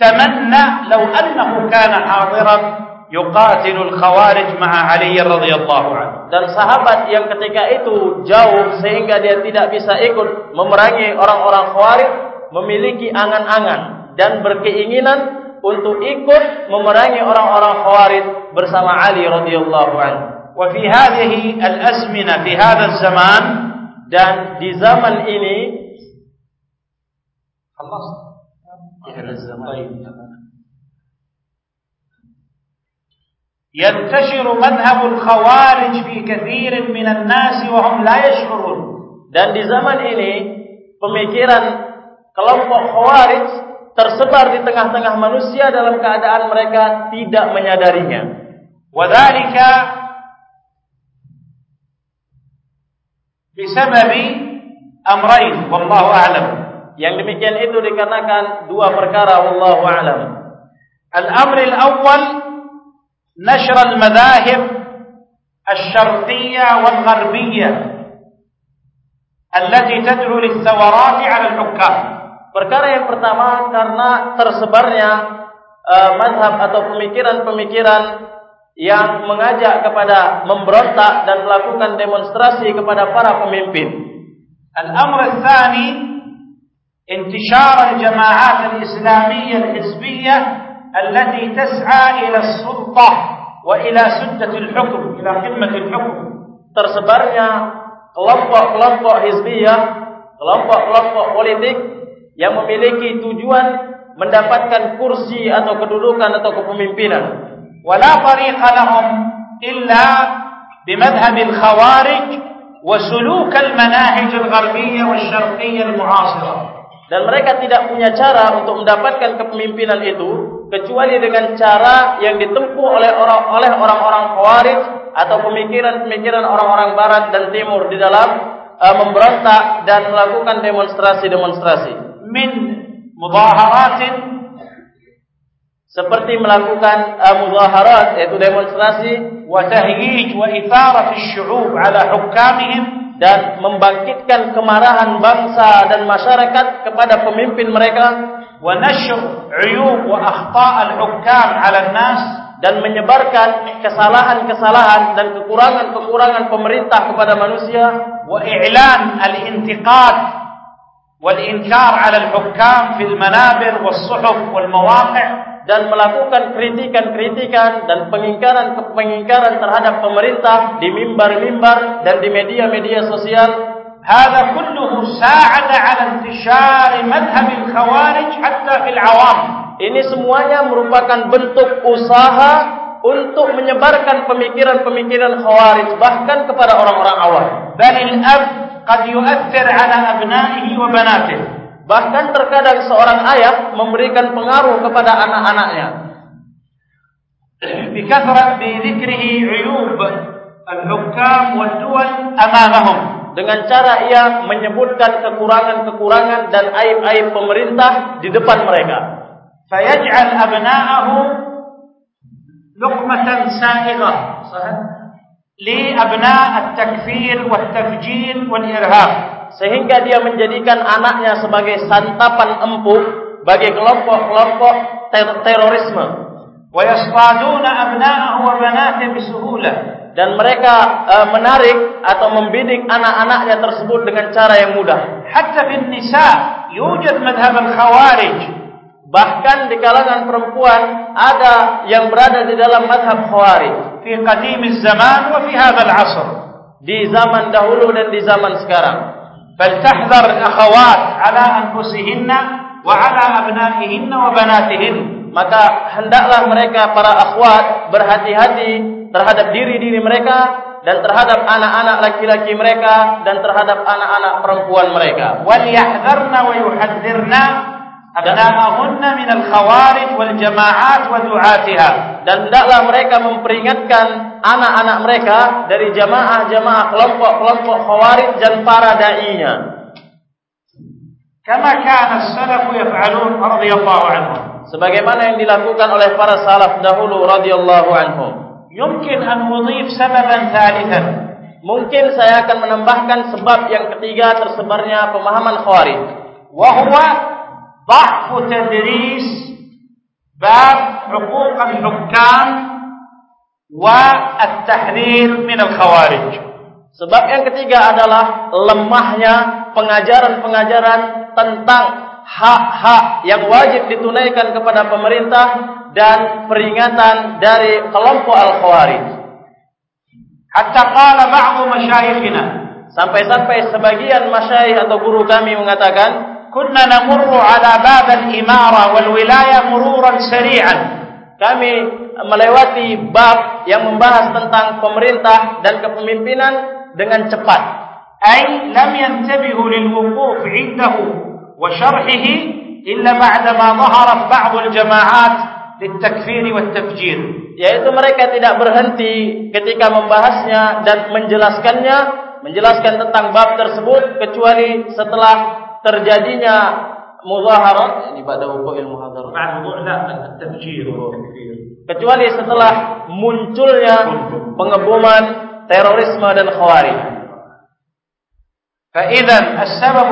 tamanna law annahu kana hadiran yuqatilul khawarij ma'a Ali radhiyallahu anhu. Dan sahabat yang ketika itu jauh sehingga dia tidak bisa ikut memerangi orang-orang Khawarij memiliki angan-angan dan berkeinginan untuk ikut memerangi orang-orang Khawarij bersama Ali radhiyallahu anhu. Wa fi hadhihi al-azmina fi hadha zaman dan di zaman ini Allah ya zaman ينتشر مذهب الخوارج في كثير من الناس وهم لا يشعرون dan di zaman ini pemikiran kelompok khawarij tersebar di tengah-tengah manusia dalam keadaan mereka tidak menyadarinya wadzalika bisababi amrayn wallahu a'lam yang demikian itu dikarenakan dua perkara wallahu a'lam al-amr al-awwal نشر المذاهب الشرقية والغربية التي تدعو للثورات على الحكام Perkara yang pertama karena tersebarnya uh, madhab atau pemikiran-pemikiran yang mengajak kepada memberontak dan melakukan demonstrasi kepada para pemimpin. Al-amr al-thani intishar al-jama'at al-islamiyyah al-hizbiyyah allati tas'a ila as-sultah wa ila suddat al-hukm ila himmat al-hukm tersebarnya kelompok-kelompok hizbiyah, kelompok-kelompok politik yang memiliki tujuan mendapatkan kursi atau kedudukan atau kepemimpinan wala tariqa lahum illa bimadhhab al-khawarij wa suluk al-manahij al-gharbiyyah wal-sharqiyyah al-mu'asirah dan mereka tidak punya cara untuk mendapatkan kepemimpinan itu kecuali dengan cara yang ditempuh oleh orang oleh orang-orang Khawarij atau pemikiran-pemikiran orang-orang Barat dan Timur di dalam uh, memberontak dan melakukan demonstrasi-demonstrasi min mudaharat seperti melakukan eh, mudaharat yaitu demonstrasi wa tahyij wa itharah asy'ub 'ala hukamihim dan membangkitkan kemarahan bangsa dan masyarakat kepada pemimpin mereka wa nashr 'uyub wa akhta' al-hukam 'ala an-nas dan menyebarkan kesalahan-kesalahan dan kekurangan-kekurangan pemerintah kepada manusia wa i'lan al-intiqad wal inkar 'ala al-hukam fil manabir was suhuf wal mawaqi' dan melakukan kritikan-kritikan dan pengingkaran-pengingkaran terhadap pemerintah di mimbar-mimbar dan di media-media sosial هذا كله ساعد على انتشار مذهب الخوارج حتى في العوام ini semuanya merupakan bentuk usaha untuk menyebarkan pemikiran-pemikiran khawarij bahkan kepada orang-orang awam bal al-ab qad yu'athir ala abna'ihi wa bahkan terkadang seorang ayah memberikan pengaruh kepada anak-anaknya bikathrat bi dhikrihi 'uyub al-hukam wad-duwal amamahum dengan cara ia menyebutkan kekurangan-kekurangan dan aib-aib pemerintah di depan mereka. Fayaj'al abna'ahu luqmatan sa'ighah. Li abna' at-takfir wat-tafjir wal-irhab. Sehingga dia menjadikan anaknya sebagai santapan empuk bagi kelompok-kelompok ter terorisme. Wa yasfaduna abna'ahu wa banatihi bisuhulah dan mereka uh, menarik atau membidik anak-anaknya tersebut dengan cara yang mudah. Hatta bin nisa yujad madhab al-khawarij. Bahkan di kalangan perempuan ada yang berada di dalam madhab khawarij fi qadim az-zaman wa fi hadzal asr di zaman dahulu dan di zaman sekarang. Bal tahdhar akhawat 'ala anfusihinna wa 'ala abna'ihinna wa banatihin. Maka hendaklah mereka para akhwat berhati-hati terhadap diri-diri mereka dan terhadap anak-anak laki-laki mereka dan terhadap anak-anak perempuan mereka. Wal yahzarna wa yuhadzirna abnaahunna min al-khawarij wal jama'at wa du'atiha. Dan tidaklah mereka memperingatkan anak-anak mereka dari jamaah-jamaah kelompok kelompok khawarij dan para dai-nya. Kama kana as-salaf yaf'alun radhiyallahu anhum sebagaimana yang dilakukan oleh para salaf dahulu radhiyallahu anhum mungkin an mudhif sababan thalithan. Mungkin saya akan menambahkan sebab yang ketiga tersebarnya pemahaman khawarij. Wa huwa ضعف تدريس باب حقوق الحكام والتحذير من الخوارج Sebab yang ketiga adalah lemahnya pengajaran-pengajaran tentang hak-hak yang wajib ditunaikan kepada pemerintah dan peringatan dari kelompok Al-Khawarij. حتى قال بعض مشايخنا Sampai-sampai sebagian masyayikh atau guru kami mengatakan, كنا نمر على باب الإمارة والولاية مرورا سريعا. Kami melewati bab yang membahas tentang pemerintah dan kepemimpinan dengan cepat. Ai lam yantabihu lil wuquf 'indahu wa syarhihi illa ba'da ma dhahara ba'd al jama'at lit takfir wa tafjir yaitu mereka tidak berhenti ketika membahasnya dan menjelaskannya menjelaskan tentang bab tersebut kecuali setelah terjadinya muzaharat ini pada wuqu'il ilmu Ba'da Kecuali setelah munculnya pengeboman terorisme dan khawarij. Fa idzan as-sabab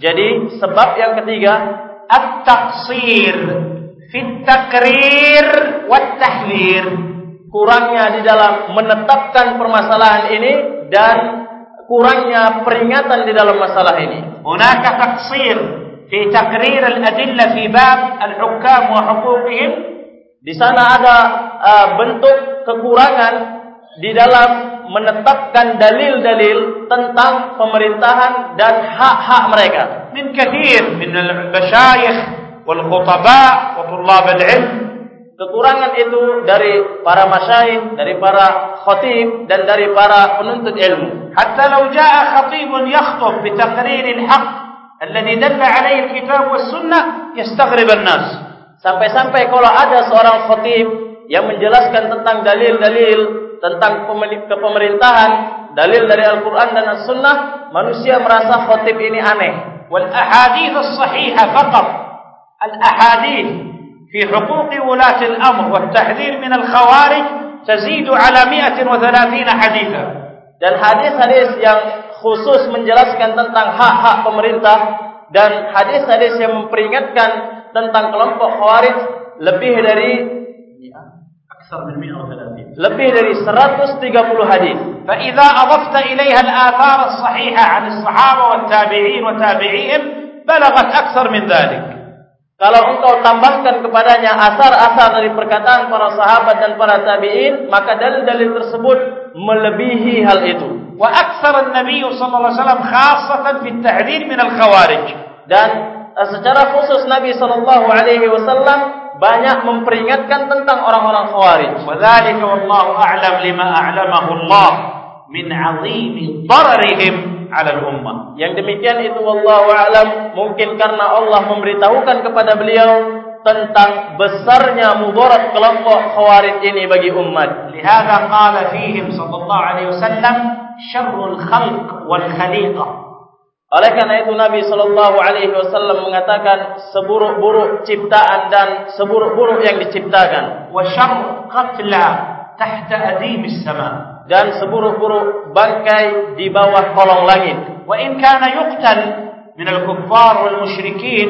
jadi sebab yang ketiga at-taqsir fit takrir wat kurangnya di dalam menetapkan permasalahan ini dan kurangnya peringatan di dalam masalah ini. Hunaka taqsir fi taqrir al-adillah fi bab al-hukam wa huquqihim. Di sana ada uh, bentuk kekurangan di dalam menetapkan dalil-dalil tentang pemerintahan dan hak-hak mereka. Min kathir min al-bashayikh wal khutaba wa thullab al-'ilm kekurangan itu dari para masyayikh, dari para khatib dan dari para penuntut ilmu. Hatta law jaa khatibun yakhthab bi taqrir al-haq alladhi dalla alayhi al-kitab was-sunnah yastaghrib an-nas. Sampai-sampai kalau ada seorang khatib yang menjelaskan tentang dalil-dalil tentang kepemerintahan, dalil dari Al-Qur'an dan As-Sunnah, manusia merasa khatib ini aneh. Wal ahadits sahihah faqat. Al ahadith في حقوق ولاة الأمر والتحذير من الخوارج تزيد على 130 حديثا Dan hadis-hadis yang khusus menjelaskan tentang hak-hak pemerintah dan hadis-hadis yang memperingatkan tentang kelompok khawarij lebih dari أكثر من 130 lebih dari 130 hadis. فإذا أضفت إليها الآثار الصحيحة عن الصحابة والتابعين وتابعيهم بلغت أكثر من ذلك Kalau engkau tambahkan kepadanya asar-asar dari perkataan para sahabat dan para tabi'in, maka dalil-dalil tersebut melebihi hal itu. Wa aktsar an-nabi sallallahu alaihi wasallam khassatan fi at-tahdhir min al-khawarij. Dan eh, secara khusus Nabi sallallahu alaihi wasallam banyak memperingatkan tentang orang-orang khawarij. Wadhālika wallahu a'lam lima a'lamahu Allah min 'azimi dararihim ala ummah. Yang demikian itu wallahu alam mungkin karena Allah memberitahukan kepada beliau tentang besarnya mudarat kelompok khawarij ini bagi umat. Lihada qala fihim sallallahu alaihi wasallam syarrul khalq wal khaliqah. Oleh karena itu Nabi sallallahu alaihi wasallam mengatakan seburuk-buruk ciptaan dan seburuk-buruk yang diciptakan. Wa syarr qatla تحت أديم السماء dan seburuk-buruk bangkai di bawah kolong langit. وإن كان يقتل من الكفار والمشركين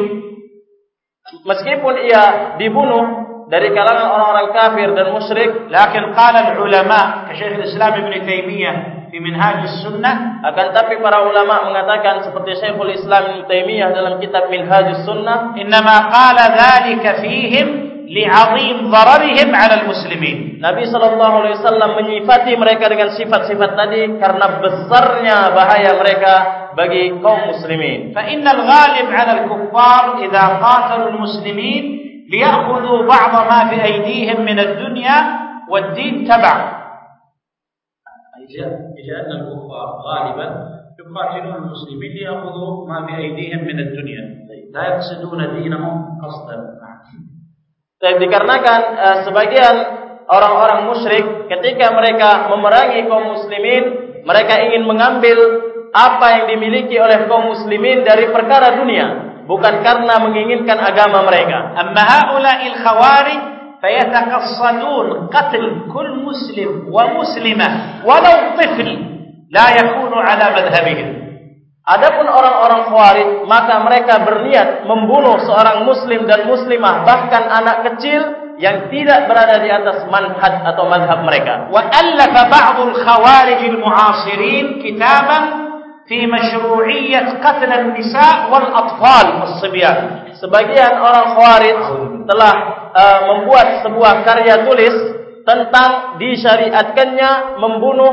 Meskipun ia dibunuh dari kalangan orang-orang kafir dan musyrik, لكن قال العلماء كشيخ الإسلام ابن تيمية في منهاج السنة akan tapi para ulama mengatakan seperti Syekhul Islam Ibnu Taimiyah dalam kitab Minhajus Sunnah إنما قال ذلك فيهم لعظيم ضررهم على المسلمين نبي صلى الله عليه وسلم menyifati mereka dengan sifat-sifat tadi karena besarnya bahaya mereka bagi kaum muslimin. Fa innal ghalib 'ala al-kuffar idha qatalu al-muslimin liya'khudhu ba'd ma fi aydihim min ad-dunya wad-din tab'a. لأن الكفار غالبا يقاتلون المسلمين ليأخذوا ما بأيديهم من الدنيا لا يقصدون دينهم قصدا Dan dikarenakan uh, sebagian orang-orang musyrik ketika mereka memerangi kaum muslimin, mereka ingin mengambil apa yang dimiliki oleh kaum muslimin dari perkara dunia, bukan karena menginginkan agama mereka. أما هؤلاء الخوارج فيتقصدون قتل كل مسلم ومسلمة ولو طفل لا يكون على مذهبهم Adapun orang-orang khawarij, maka mereka berniat membunuh seorang muslim dan muslimah bahkan anak kecil yang tidak berada di atas manhaj atau mazhab mereka. Wa allafa ba'dul khawarij al-mu'asirin kitaban fi mashru'iyyat qatl an-nisa' wal-atfal as-sibyan. Sebagian orang khawarij telah uh, membuat sebuah karya tulis tentang disyariatkannya membunuh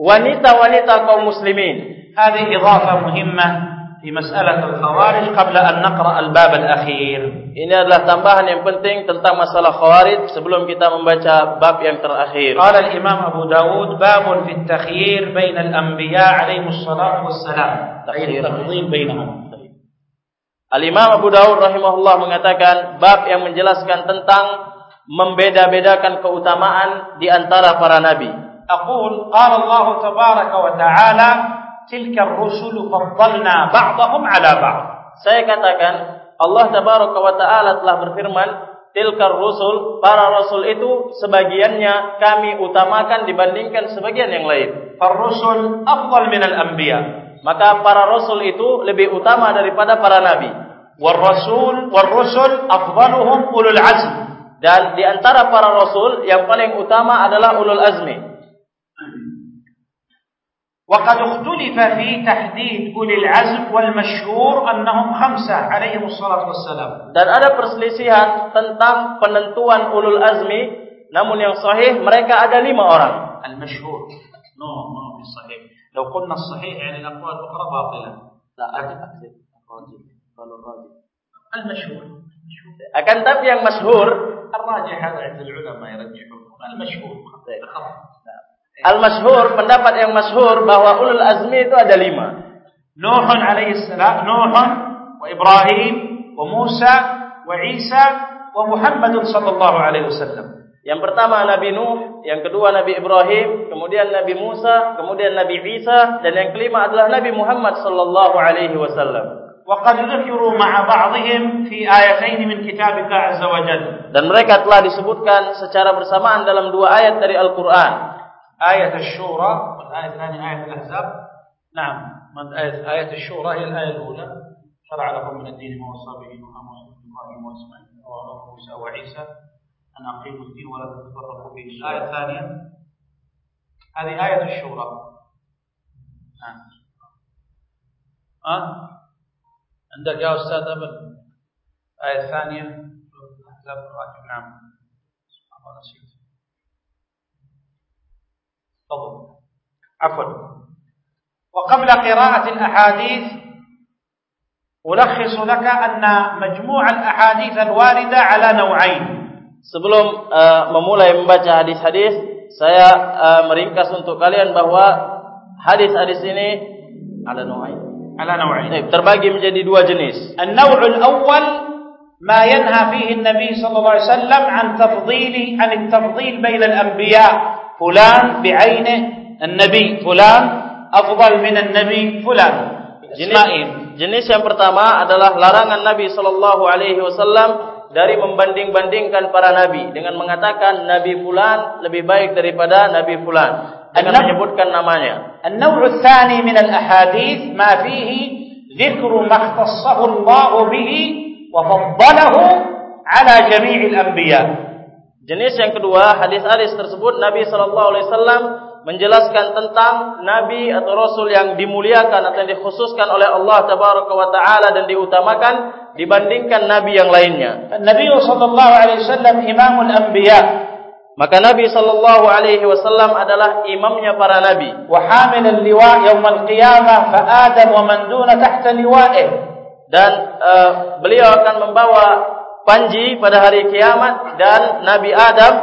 wanita-wanita kaum muslimin. هذه إضافة مهمة في مسألة الخوارج قبل أن نقرأ الباب الأخير Ini adalah tambahan yang penting tentang masalah khawarij sebelum kita membaca bab yang terakhir. قال الإمام أبو داود باب في التخيير بين الأنبياء عليهم الصلاة والسلام أي تخيير. التفضيل بينهم Al-Imam Abu Dawud rahimahullah mengatakan bab yang menjelaskan tentang membeda-bedakan keutamaan di antara para nabi. أقول قال الله تبارك وتعالى tilka ar-rusulu faddalna ba'dahum 'ala ba'd. Saya katakan Allah tabaraka wa ta'ala telah berfirman tilka rusul para rasul itu sebagiannya kami utamakan dibandingkan sebagian yang lain. Ar-rusul afdal min al-anbiya. Maka para rasul itu lebih utama daripada para nabi. War-rasul war-rusul afdaluhum ulul azm. Dan di antara para rasul yang paling utama adalah ulul azmi. وقد اختلف في تحديد أولي العزم والمشهور أنهم خمسة عليهم الصلاة والسلام. Dan ada perselisihan tentang penentuan ulul azmi, namun yang sahih mereka ada lima orang. المشهور. نو نو في الصحيح لو قلنا الصحيح يعني الأقوال الأخرى باطلة. لا أكثر الراجح قالوا الراجح. المشهور. Akan tapi yang masyhur الراجح هذا عند العلماء يرجحون. المشهور. Al-masyhur pendapat yang masyhur bahwa ulul azmi itu ada lima. نوح عليه السلام نوح وإبراهيم وموسى وعيسى ومحمد صلى الله عليه وسلم Yang pertama Nabi Nuh, yang kedua Nabi Ibrahim, kemudian Nabi Musa, kemudian Nabi Isa, dan yang kelima adalah Nabi Muhammad sallallahu alaihi wasallam. وقد ذكروا مع بعضهم في آيتين من كتابك عز وجل Dan mereka telah disebutkan secara bersamaan dalam dua ayat dari Al-Qur'an. آية الشورى والآية الثانية آية الأحزاب. نعم آية, آية الشورى هي الآية الأولى. شرع لكم من الدين ما وصى به نوح وإبراهيم وإسماعيل وموسى وعيسى أن أقيموا الدين ولا تتفرقوا فيه الآية الثانية. هذه آية الشورى. نعم. ها عندك يا أستاذ أبل الآية الثانية. الأحزاب نعم. الله نسيت. تفضل عفوا. وقبل قراءة الأحاديث ألخص لك أن مجموع الأحاديث الواردة على نوعين. Sebelum uh, memulai membaca hadis-hadis, saya uh, meringkas untuk kalian bahwa hadis-hadis ini ada nau'ain. على نوعين. Baik, terbagi menjadi dua jenis. النوع الأول ما ينهى فيه النبي صلى الله عليه وسلم عن تفضيل عن التفضيل بين fulan bi'aini an-nabi fulan afdal min an-nabi fulan. Jenis, jenis yang pertama adalah larangan nabi sallallahu alaihi wasallam dari membanding-bandingkan para nabi dengan mengatakan nabi fulan lebih baik daripada nabi fulan. Dengan menyebutkan namanya. an-naw'u tsani min al-ahadits ma fihi dzikru ma khassahu Allah bihi wa faddalahu ala jami'il anbiya' Jenis yang kedua, hadis-hadis tersebut Nabi sallallahu alaihi wasallam menjelaskan tentang nabi atau rasul yang dimuliakan atau yang dikhususkan oleh Allah tabaraka wa taala dan diutamakan dibandingkan nabi yang lainnya. Nabi sallallahu alaihi wasallam imamul anbiya. Maka Nabi sallallahu alaihi wasallam adalah imamnya para nabi. Wa hamilul liwa' yaumil qiyamah fa Adam wa man duna tahta liwa'ih. Dan uh, beliau akan membawa panji pada hari kiamat dan Nabi Adam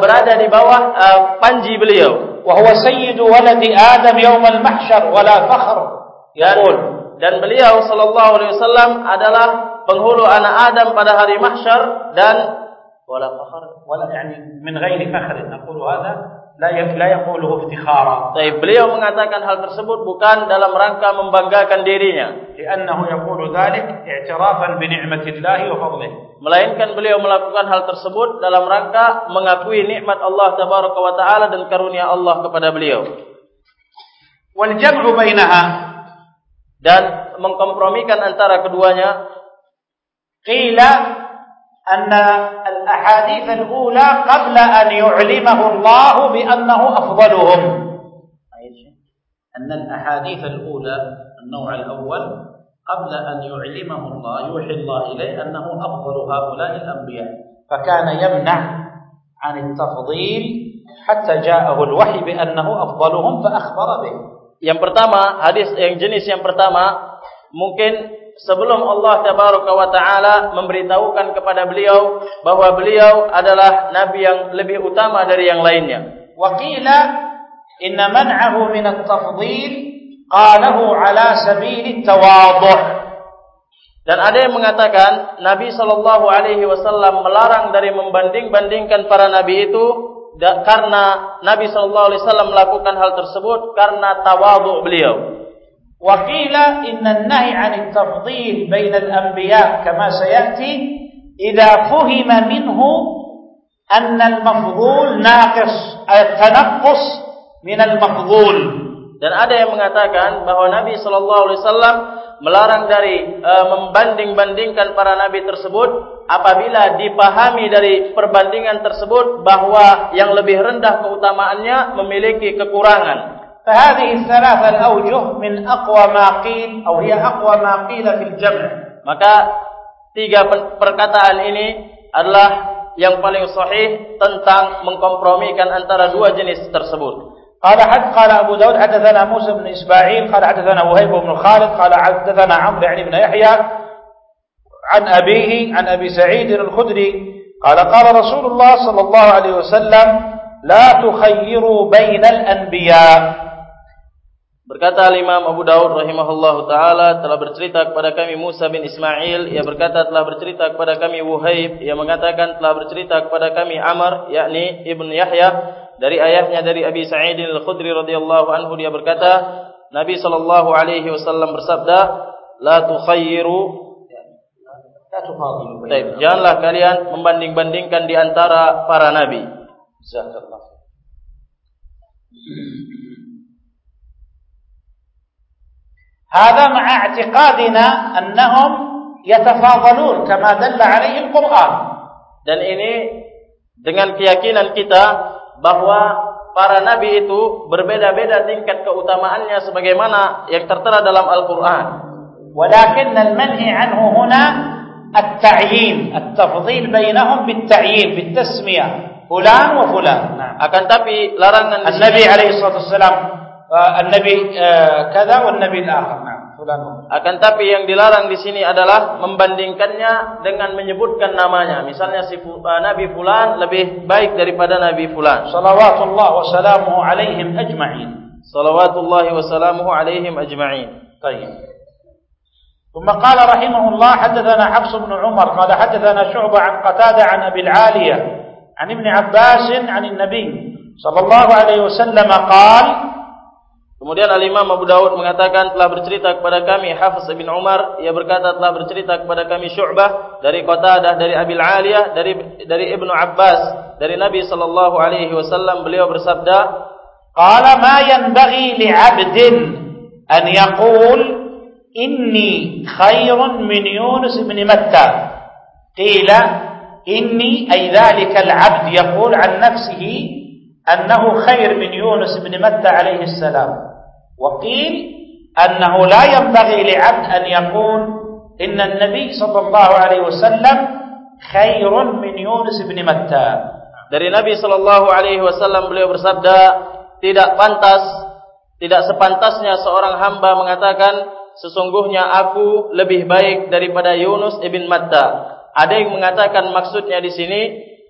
berada di bawah uh, panji beliau. Wa huwa sayyidu waladi Adam yawm al-mahsyar wa fakhr. Yaqul dan beliau sallallahu alaihi wasallam adalah penghulu anak Adam pada hari mahsyar dan wala fakhr wala yani min ghairi fakhr. Naqulu hadha layak-layak puluh iftikhara. Tapi beliau mengatakan hal tersebut bukan dalam rangka membanggakan dirinya. Karena yaqulu berkata i'tirafan bi ni'matillah wa fadlih. Melainkan beliau melakukan hal tersebut dalam rangka mengakui nikmat Allah tabaraka wa taala dan karunia Allah kepada beliau. Wal jam'u bainaha dan mengkompromikan antara keduanya qila anna الأحاديث الأولى قبل أن يعلمه الله بأنه أفضلهم. أن الأحاديث الأولى النوع الأول قبل أن يعلمه الله يوحي الله إليه أنه أفضل هؤلاء الأنبياء. فكان يمنع عن التفضيل حتى جاءه الوحي بأنه أفضلهم فأخبر به. Yang pertama hadis yang jenis yang pertama mungkin sebelum Allah tabaraka wa taala memberitahukan kepada beliau bahwa beliau adalah nabi yang lebih utama dari yang lainnya. Wa qila inna man'ahu min at-tafdhil qalahu ala sabil at-tawadhu dan ada yang mengatakan nabi sallallahu alaihi wasallam melarang dari membanding-bandingkan para nabi itu karena nabi sallallahu alaihi wasallam melakukan hal tersebut karena tawadhu beliau. وقيل إن النهي عن التفضيل بين الأنبياء كما سيأتي إذا فهم منه أن المفضول ناقص التنقص من المفضول Dan ada yang mengatakan bahwa Nabi sallallahu alaihi wasallam melarang dari e, membanding-bandingkan para nabi tersebut apabila dipahami dari perbandingan tersebut bahwa yang lebih rendah keutamaannya memiliki kekurangan. فهذه الثلاثة الأوجه من أقوى ما قيل أو هي أقوى ما قيل في الجمع Maka tiga perkataan ini adalah yang paling sahih tentang mengkompromikan antara dua jenis tersebut. قال حد قال أبو داود حدثنا موسى بن إسماعيل قال حدثنا وهيب بن خالد قال حدثنا عمرو يعني بن يحيى عن أبيه عن أبي سعيد الخدري قال قال رسول الله صلى الله عليه وسلم لا تخيروا بين الأنبياء Berkata Imam Abu Daud rahimahullahu taala telah bercerita kepada kami Musa bin Ismail. Ia berkata telah bercerita kepada kami Wuhaib. Ia mengatakan telah bercerita kepada kami Amr yakni Ibn Yahya. Dari ayahnya dari Abi Sa'id Al-Khudri radhiyallahu anhu dia berkata Nabi sallallahu alaihi wasallam bersabda la tukhayyiru. Taib, janganlah kalian membanding-bandingkan di antara para nabi. Jazakallahu هذا مع اعتقادنا أنهم يتفاضلون كما دل عليه القرآن Dan ini dengan keyakinan kita bahwa para nabi itu berbeda-beda tingkat keutamaannya sebagaimana yang tertera dalam Al-Qur'an. ولكن المنهي عنه هنا التعيين التفضيل بينهم بالتعيين بالتسمية فلان وفلان نعم. Akan tapi larangan di النبي sini, عليه الصلاة والسلام آه، النبي آه، كذا والنبي الآخر نعم فلان وفلان akan tapi yang dilarang di sini adalah membandingkannya dengan menyebutkan namanya. Misalnya si fu- uh, Nabi fulan lebih baik daripada Nabi fulan. صلوات الله وسلامه عليهم أجمعين Salawatullahi wassalamuhu alaihim ajma'in. طيب ثم قال رحمه الله حدثنا حفص بن عمر قال حدثنا شعبة عن قتادة عن أبي العالية عن ابن عباس عن النبي صلى الله عليه وسلم قال Kemudian Al-Imam Abu Dawud mengatakan telah bercerita kepada kami Hafiz bin Umar ia berkata telah bercerita kepada kami Syu'bah dari Qatadah dari Abil Aliyah dari dari Ibnu Abbas dari Nabi sallallahu alaihi wasallam beliau bersabda قال ما ينبغي لعبد أن يقول إني خير من يونس بن متى قيل إني أي ذلك العبد يقول عن نفسه أنه خير من يونس بن متى عليه السلام وقيل أنه لا ينبغي لعبد أن يقول إن النبي صلى الله عليه وسلم خير من يونس بن متى Dari Nabi sallallahu alaihi wasallam beliau bersabda, tidak pantas, tidak sepantasnya seorang hamba mengatakan sesungguhnya aku lebih baik daripada Yunus ibn Matta. Ada yang mengatakan maksudnya di sini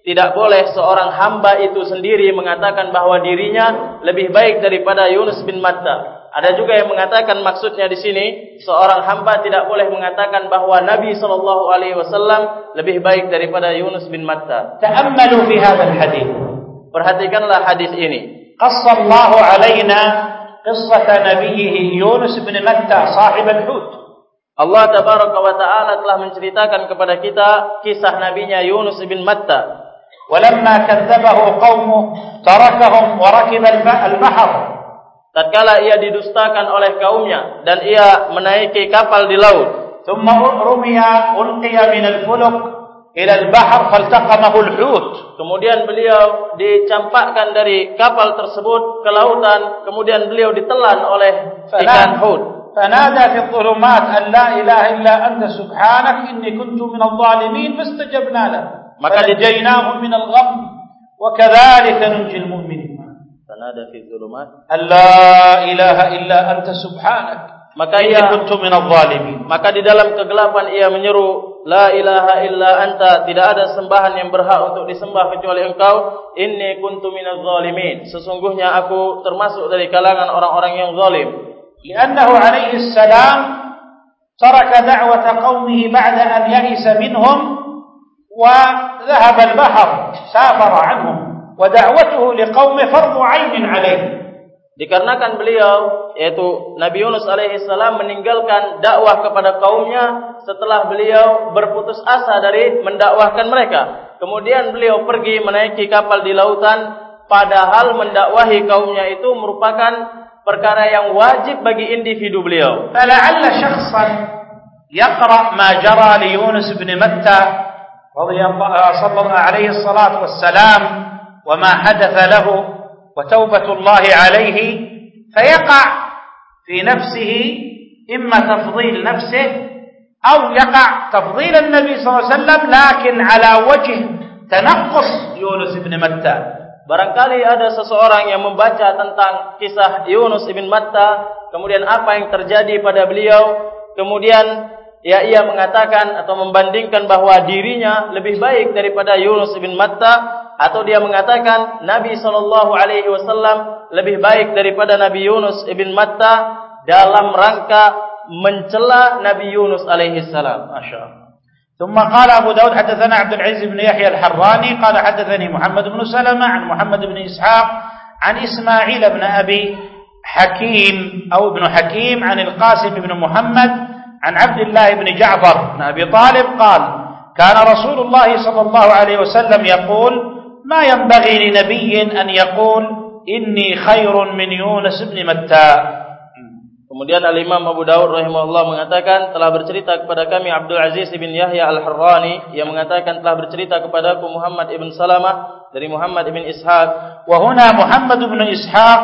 tidak boleh seorang hamba itu sendiri mengatakan bahawa dirinya lebih baik daripada Yunus bin Matta. Ada juga yang mengatakan maksudnya di sini seorang hamba tidak boleh mengatakan bahawa Nabi sallallahu alaihi wasallam lebih baik daripada Yunus bin Matta. Ta'ammalu fi hadzal hadis. Perhatikanlah hadis ini. Qassallahu alaina qissata nabiyhi Yunus bin Matta sahib al-hut. Allah tabaraka wa taala telah menceritakan kepada kita kisah nabinya Yunus bin Matta. Walamma kadzabahu qaumuhu tarakahum wa rakiba al-bahr tatkala ia didustakan oleh kaumnya dan ia menaiki kapal di laut thumma rumiya ulqiya min al-fuluq ila al-bahr faltaqamahu al-hut kemudian beliau dicampakkan dari kapal tersebut ke lautan kemudian beliau ditelan oleh ikan hut فنادى في الظلمات أن لا إله إلا أنت سبحانك إني كنت من الظالمين فاستجبنا له فنجيناه من الغم وكذلك ننجي المؤمنين fanada fi dhulumat alla ilaha illa anta subhanak. Maka ia kuntu minadh zalimin. Maka di dalam kegelapan ia menyeru la ilaha illa anta. Tidak ada sembahan yang berhak untuk disembah kecuali engkau. Inni kuntu minadh zalimin. Sesungguhnya aku termasuk dari kalangan orang-orang yang zalim. Li'annahu alaihi salam taraka da'wata qaumihi ba'da an ya'isa minhum wa dhahaba al-bahr safara 'anhum wa da'watuhu liqaumi fardhu 'aydin 'alayhi dikarenakan beliau yaitu Nabi Yunus alaihi salam meninggalkan dakwah kepada kaumnya setelah beliau berputus asa dari mendakwahkan mereka. Kemudian beliau pergi menaiki kapal di lautan padahal mendakwahi kaumnya itu merupakan perkara yang wajib bagi individu beliau. Fala'alla syakhsan yaqra ma jara li Yunus ibn Matta radhiyallahu anhu sallallahu alaihi salatu wassalam وما حدث له وتوبة الله عليه فيقع في نفسه إما تفضيل نفسه أو يقع تفضيل النبي صلى الله عليه وسلم لكن على وجه تنقص يونس بن متى Barangkali ada seseorang yang membaca tentang kisah Yunus ibn Matta, kemudian apa yang terjadi pada beliau, kemudian ya ia mengatakan atau membandingkan bahawa dirinya lebih baik daripada Yunus ibn Matta, Atau dia mengatakan Nabi sallallahu alaihi wasallam lebih baik daripada Nabi Yunus ibn Matta dalam rangka mencela Nabi Yunus alaihi salam. Masyaallah. ثم قال أبو داود حدثنا عبد العزيز بن يحيى الحراني قال حدثني محمد بن سلمة عن محمد بن إسحاق عن إسماعيل بن أبي حكيم أو ابن حكيم عن القاسم بن محمد عن عبد الله بن جعفر بن أبي طالب قال كان رسول الله صلى الله عليه وسلم يقول ما ينبغي لنبي أن يقول إني خير من يونس بن متى Kemudian Al-Imam Abu Dawud rahimahullah mengatakan telah bercerita kepada kami Abdul Aziz bin Yahya Al-Harrani yang mengatakan telah bercerita kepada aku Muhammad ibn Salamah dari Muhammad ibn Ishaq wa huna Muhammad ibn Ishaq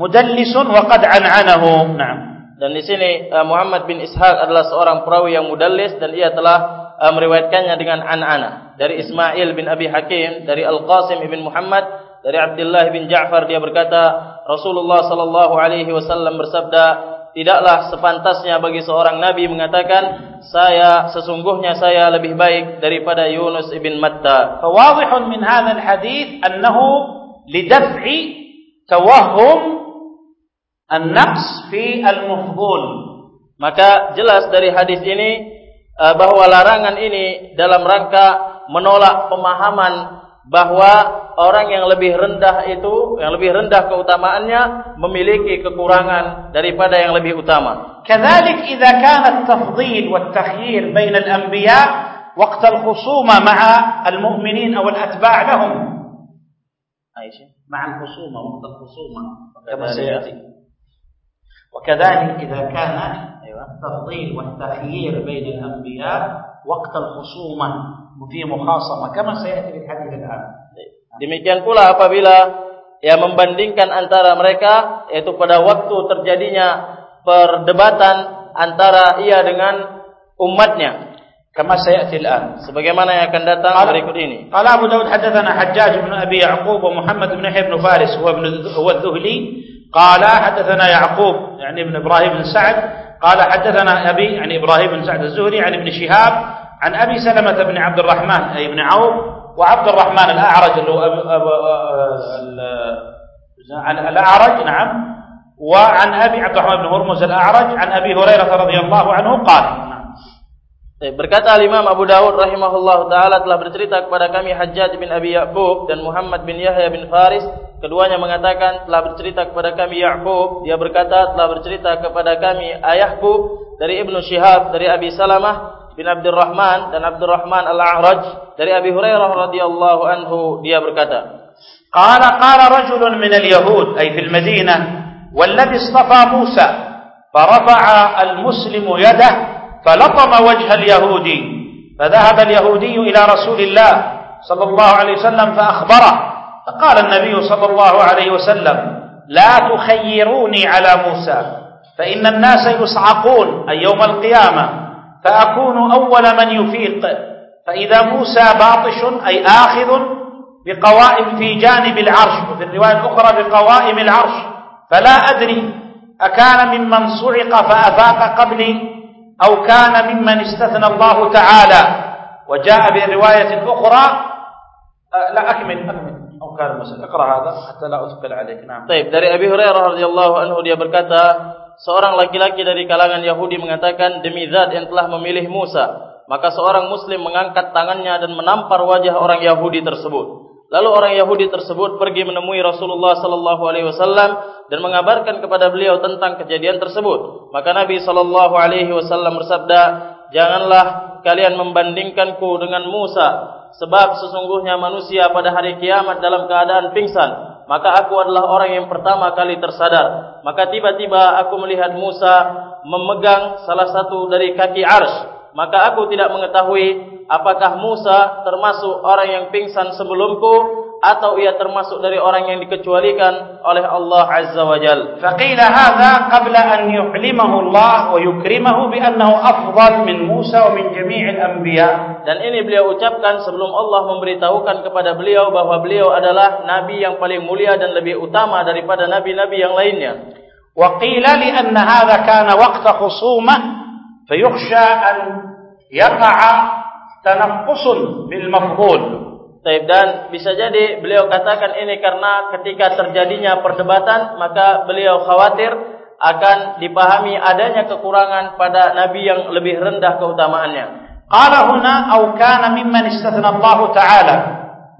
mudallis wa qad an'anahu na'am dan di sini uh, Muhammad bin Ishaq adalah seorang perawi yang mudallis dan ia telah uh, meriwayatkannya dengan an-ana. Dari Ismail bin Abi Hakim dari Al-Qasim bin Muhammad dari Abdullah bin Ja'far dia berkata Rasulullah sallallahu alaihi wasallam bersabda tidaklah sepantasnya bagi seorang nabi mengatakan saya sesungguhnya saya lebih baik daripada Yunus bin Matta. Fawadhihun min hadha al-hadith annahu lidaf'i tawahhum an-naqs fi al-mufdhul maka jelas dari hadis ini eh, bahawa larangan ini dalam rangka menolak pemahaman bahawa orang yang lebih rendah itu yang lebih rendah keutamaannya memiliki kekurangan daripada yang lebih utama. Kadzalik idza kana at-tafdhil wa at-takhyir bain al-anbiya waqt al-khusuma ma'a al-mu'minin aw al-atba' lahum. Aisyah, ma'a al-khusuma waqt al-khusuma kama sayati. وكذلك إذا كان ايوه تفضيل والتخيير بين الانبياء وقت الخصومه وفي مخاصمه كما سياتي في الحديث الان demikian pula apabila yang membandingkan antara mereka yaitu pada waktu terjadinya perdebatan antara ia dengan umatnya. Kama sayati al-an. Sebagaimana yang akan datang Al berikut ini. Qala Abu Daud hadatsana Hajjaj bin Abi Ya'qub wa Muhammad bin Ibn Faris wa ibn huwa Dzuhli qala hadatsana Ya'qub yani Ibn Ibrahim bin Sa'd قال حدثنا أبي يعني إبراهيم بن سعد الزهري عن ابن شهاب عن أبي سلمة بن عبد الرحمن أي بن عوف وعبد الرحمن الأعرج اللي هو أبو أبو الأعرج نعم وعن أبي عبد الرحمن بن هرمز الأعرج عن أبي هريرة رضي الله عنه قال Berkata Imam Abu Dawud rahimahullah taala telah bercerita kepada kami Hajjaj bin Abi Ya'qub dan Muhammad bin Yahya bin Faris. Keduanya mengatakan telah bercerita kepada kami Ya'qub. Dia berkata telah bercerita kepada kami ayahku dari Ibnu Syihab dari Abi Salamah bin Abdul Rahman dan Abdul Rahman Al-A'raj dari Abi Hurairah radhiyallahu anhu. Dia berkata Qala qala rajulun min al-yahud ay fil Madinah walladhi istafa Musa farafa'a al-muslimu yadahu فلطم وجه اليهودي فذهب اليهودي إلى رسول الله صلى الله عليه وسلم فأخبره فقال النبي صلى الله عليه وسلم لا تخيروني على موسى فإن الناس يصعقون أي يوم القيامة فأكون أول من يفيق فإذا موسى باطش أي آخذ بقوائم في جانب العرش وفي الرواية الأخرى بقوائم العرش فلا أدري أكان ممن صعق فأفاق قبلي أو كان ممن استثنى الله تعالى وجاء برواية أخرى لا أكمل أكمل أو كان المسألة اقرأ هذا حتى لا أثقل عليك نعم طيب dari Abi Hurairah radhiyallahu anhu dia berkata seorang laki-laki dari kalangan Yahudi mengatakan demi zat yang telah memilih Musa maka seorang muslim mengangkat tangannya dan menampar wajah orang Yahudi tersebut Lalu orang Yahudi tersebut pergi menemui Rasulullah sallallahu alaihi wasallam dan mengabarkan kepada beliau tentang kejadian tersebut. Maka Nabi sallallahu alaihi wasallam bersabda, "Janganlah kalian membandingkanku dengan Musa, sebab sesungguhnya manusia pada hari kiamat dalam keadaan pingsan, maka aku adalah orang yang pertama kali tersadar. Maka tiba-tiba aku melihat Musa memegang salah satu dari kaki Arsy, maka aku tidak mengetahui apakah Musa termasuk orang yang pingsan sebelumku atau ia termasuk dari orang yang dikecualikan oleh Allah Azza wa Jal. Faqila hadha qabla an yu'limahu Allah wa yukrimahu bi annahu afdal min Musa wa min jami'il anbiya. Dan ini beliau ucapkan sebelum Allah memberitahukan kepada beliau bahwa beliau adalah nabi yang paling mulia dan lebih utama daripada nabi-nabi yang lainnya. Wa qila li anna hadha kana waqta khusumah fayukhsha an yaqa'a tanaffusun bil mafdhul. Baik dan bisa jadi beliau katakan ini karena ketika terjadinya perdebatan maka beliau khawatir akan dipahami adanya kekurangan pada nabi yang lebih rendah keutamaannya. Qala huna aw kana mimman istathna Allah taala.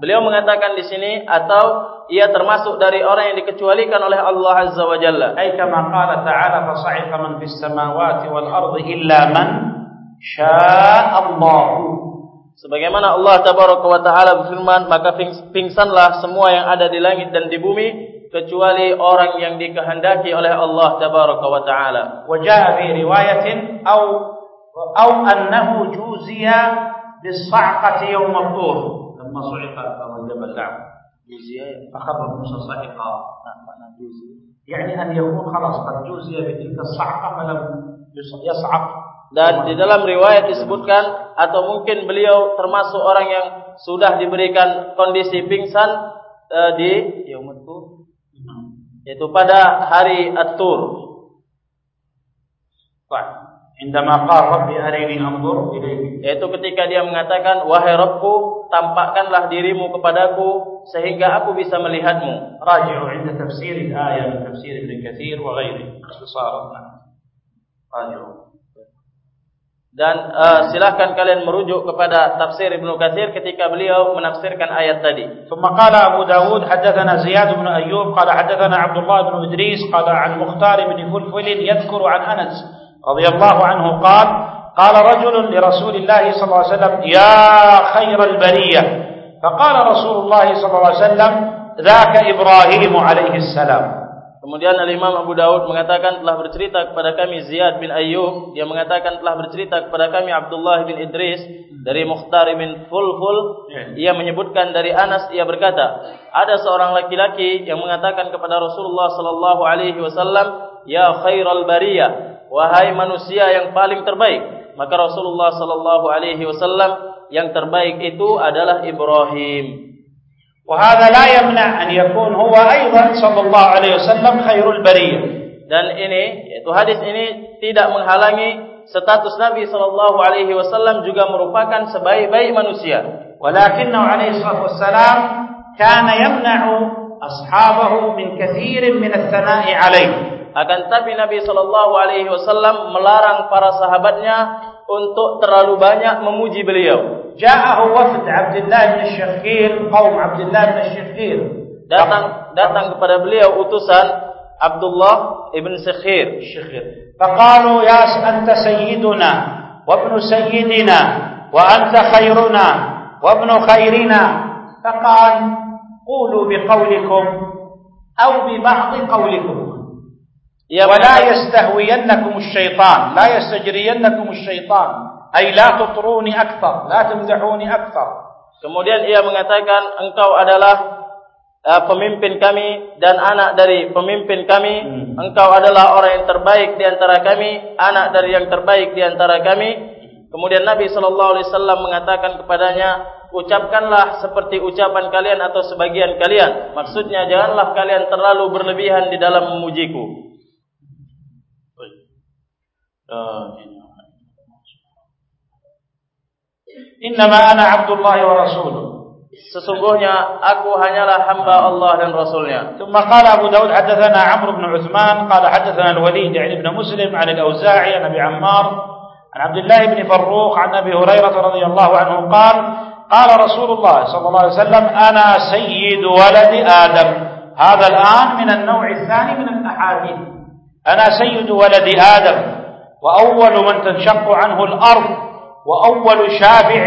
Beliau mengatakan di sini atau ia termasuk dari orang yang dikecualikan oleh Allah Azza wa Jalla. Ai kama qala ta'ala fa sa'iqa man fis samawati wal ardi illa man syaa Allah. Sebagaimana Allah Tabaraka wa Taala berfirman, maka pingsanlah semua yang ada di langit dan di bumi kecuali orang yang dikehendaki oleh Allah Tabaraka wa Taala. Wa jaa fi riwayatin aw aw annahu juziya bis-sa'qati yawm al-tur. Lamma su'iqa al jabal da'am. Juziya fakharra Musa sa'iqa. Makna juziya yakni an yakun khalas tajuziya bi tilka sa'qa falam yus'ab dan di dalam riwayat disebutkan atau mungkin beliau termasuk orang yang sudah diberikan kondisi pingsan uh, di yaumatu yaitu pada hari at-tur. Indah qala Rabbi hari ini hamdur. Itu ketika dia mengatakan wahai Rabbku tampakkanlah dirimu kepadaku sehingga aku bisa melihatmu. Raji'u 'inda tafsir al-ayat min tafsir Ibn Katsir wa ghairihi. Ikhtisaran. Raji'u. Dan uh, silakan kalian merujuk kepada tafsir Ibnu Katsir ketika beliau menafsirkan ayat tadi. ثم قال أبو داود حدثنا زياد بن أيوب قال حدثنا عبد الله بن إدريس قال عن مختار بن فلفل يذكر عن أنس رضي الله عنه قال قال رجل لرسول الله صلى الله عليه وسلم يا خير البرية فقال رسول الله صلى الله عليه وسلم ذاك إبراهيم عليه السلام Kemudian Al-Imam Abu Dawud mengatakan telah bercerita kepada kami Ziyad bin Ayyub. Dia mengatakan telah bercerita kepada kami Abdullah bin Idris dari Mukhtar bin Fulful. Ia menyebutkan dari Anas, ia berkata, ada seorang laki-laki yang mengatakan kepada Rasulullah sallallahu alaihi wasallam, "Ya khairal bariyah, wahai manusia yang paling terbaik." maka Rasulullah sallallahu alaihi wasallam yang terbaik itu adalah Ibrahim. وهذا لا يمنع أن يكون هو أيضا صلى الله عليه وسلم خير البرية dan ini yaitu hadis ini tidak menghalangi status Nabi sallallahu alaihi wasallam juga merupakan sebaik-baik manusia. ولكنه عليه الصلاة والسلام كان يمنع أصحابه من كثير من الثناء عليه Akan tapi Nabi sallallahu alaihi wasallam melarang para sahabatnya untuk terlalu banyak memuji beliau. Ja'ahu wafd Abdullah bin Syakhir, kaum Abdullah bin Syakhir. Datang datang kepada beliau utusan Abdullah ibn Syakhir. Syakhir. Faqalu ya anta sayyiduna wa ibnu sayyidina wa anta khairuna wa ibnu khairina. Faqan qulu biqaulikum aw bi ba'di qaulikum. Ya, ولا يستهوينكم الشيطان لا يستجرينكم الشيطان Ay, لا تطروني أكثر لا تمزحوني أكثر kemudian ia mengatakan engkau adalah uh, pemimpin kami dan anak dari pemimpin kami. Hmm. engkau adalah orang yang terbaik di antara kami anak dari yang terbaik di antara kami. Kemudian Nabi SAW mengatakan kepadanya ucapkanlah seperti ucapan kalian atau sebagian kalian. Maksudnya janganlah kalian terlalu berlebihan di dalam memujiku. Uh, إنما أنا عبد الله ورسوله Sesungguhnya aku hanyalah hamba Allah dan Rasulnya. ثم قال أبو داود حدثنا عمرو بن عثمان قال حدثنا الوليد يعني ابن مسلم عن الأوزاعي عن أبي عمار عن عبد الله بن فروخ عن أبي هريرة رضي الله عنه قال قال رسول الله صلى الله عليه وسلم أنا سيد ولد آدم هذا الآن من النوع الثاني من الأحاديث أنا سيد ولد آدم وأول من تنشق عنه الأرض وأول شافع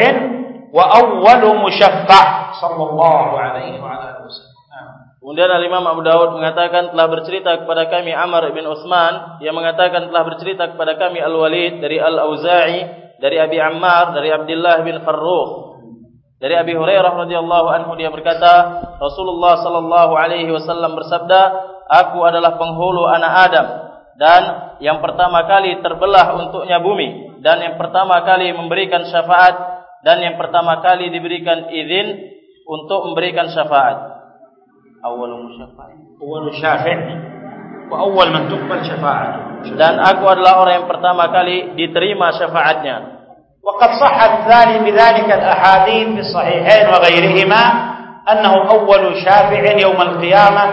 وأول مشفع صلى الله عليه وعلى آله وسلم نعم. Kemudian Al-Imam Abu Dawud mengatakan telah bercerita kepada kami Amr bin Utsman Dia mengatakan telah bercerita kepada kami Al-Walid dari Al-Auza'i dari Abi Ammar dari Abdullah bin Farrukh dari Abi Hurairah radhiyallahu anhu dia berkata Rasulullah sallallahu alaihi wasallam bersabda aku adalah penghulu anak Adam dan yang pertama kali terbelah untuknya bumi dan yang pertama kali memberikan syafaat dan yang pertama kali diberikan izin untuk memberikan syafaat awal musyafaat أول شافع وأول من تقبل شفاعته dan aku adalah orang yang pertama kali diterima syafaatnya وقد صحت ذلك بذلك الأحاديث في الصحيحين وغيرهما أنه أول شافع يوم القيامة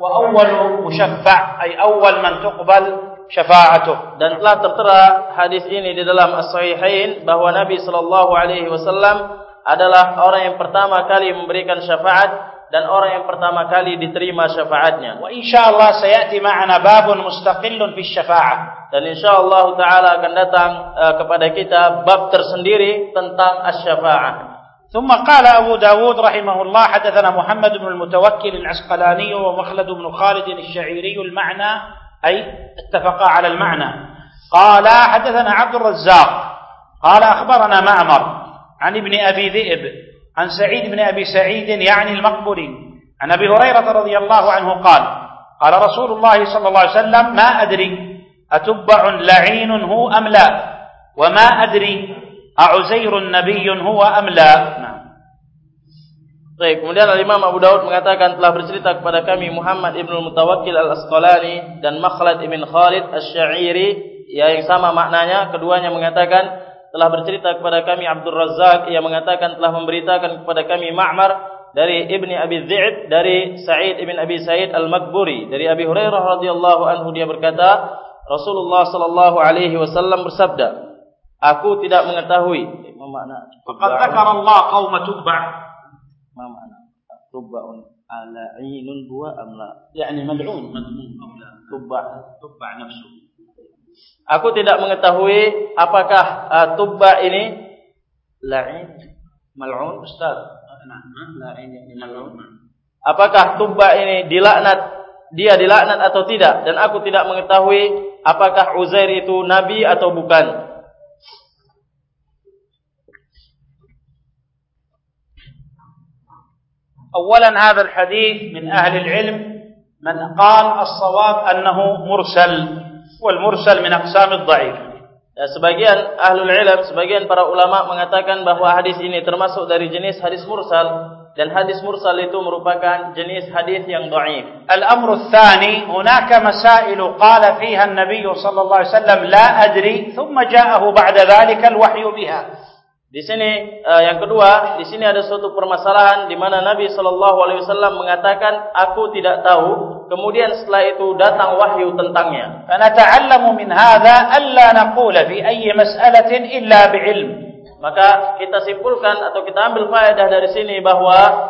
وأول مشفع أي أول من تقبل شفاعته dan telah tertera hadis ini di dalam as-sahihain bahwa Nabi sallallahu alaihi wasallam adalah orang yang pertama kali memberikan syafaat dan orang yang pertama kali diterima syafaatnya وإن شاء الله سيأتي معنا باب مستقل في الشفاعة dan insyaallah taala akan datang uh, kepada kita bab tersendiri tentang asy-syafaah ثم قال أبو داود رحمه الله حدثنا محمد بن المتوكل العسقلاني ومخلد بن خالد الشعيري المعنى أي اتفقا على المعنى. قال حدثنا عبد الرزاق. قال أخبرنا معمر عن ابن أبي ذئب عن سعيد بن أبي سعيد يعني المقبري عن أبي هريرة رضي الله عنه قال قال رسول الله صلى الله عليه وسلم ما أدري أتبع لعين هو أم لا؟ وما أدري A'uzair nabiyyun huwa amla. Nah. Baik, kemudian Al Imam Abu Daud mengatakan telah bercerita kepada kami Muhammad Ibn Mutawakkil Al-Asqalani dan Makhlad Ibn Khalid Asy-Sya'iri ya, yang sama maknanya keduanya mengatakan telah bercerita kepada kami Abdul Razak yang mengatakan telah memberitakan kepada kami Ma'mar dari Ibni Abi Zaid dari Sa'id Ibn Abi Sa'id Al-Makburi dari Abi Hurairah radhiyallahu anhu dia berkata Rasulullah sallallahu alaihi wasallam bersabda Aku tidak mengetahui. Memakna. Fakat takar Allah kaum tuba. Memakna. Tuba un ala inun dua amla. Ia ni madun. Tuba. Tuba nafsu. Aku tidak mengetahui apakah uh, tuba ini lain malun ustaz. Lain yang malun. Apakah tuba ini dilaknat dia dilaknat atau tidak dan aku tidak mengetahui apakah Uzair itu nabi atau bukan. أولا هذا الحديث من أهل العلم من قال الصواب أنه مرسل والمرسل من أقسام الضعيف Ya, sebagian ahlul ilm, sebagian para ulama mengatakan bahawa hadis ini termasuk dari jenis hadis mursal dan hadis mursal itu merupakan jenis hadis yang dhaif. Al-amru tsani, hunaka masail qala fiha an-nabiy sallallahu alaihi wasallam la adri, thumma ja'ahu ba'da dhalika al-wahyu biha. Di sini uh, yang kedua, di sini ada suatu permasalahan di mana Nabi sallallahu alaihi wasallam mengatakan aku tidak tahu, kemudian setelah itu datang wahyu tentangnya. Fa nata'allamu min hadha alla naqula fi ayyi mas'alatin illa bi'ilm. Maka kita simpulkan atau kita ambil faedah dari sini bahwa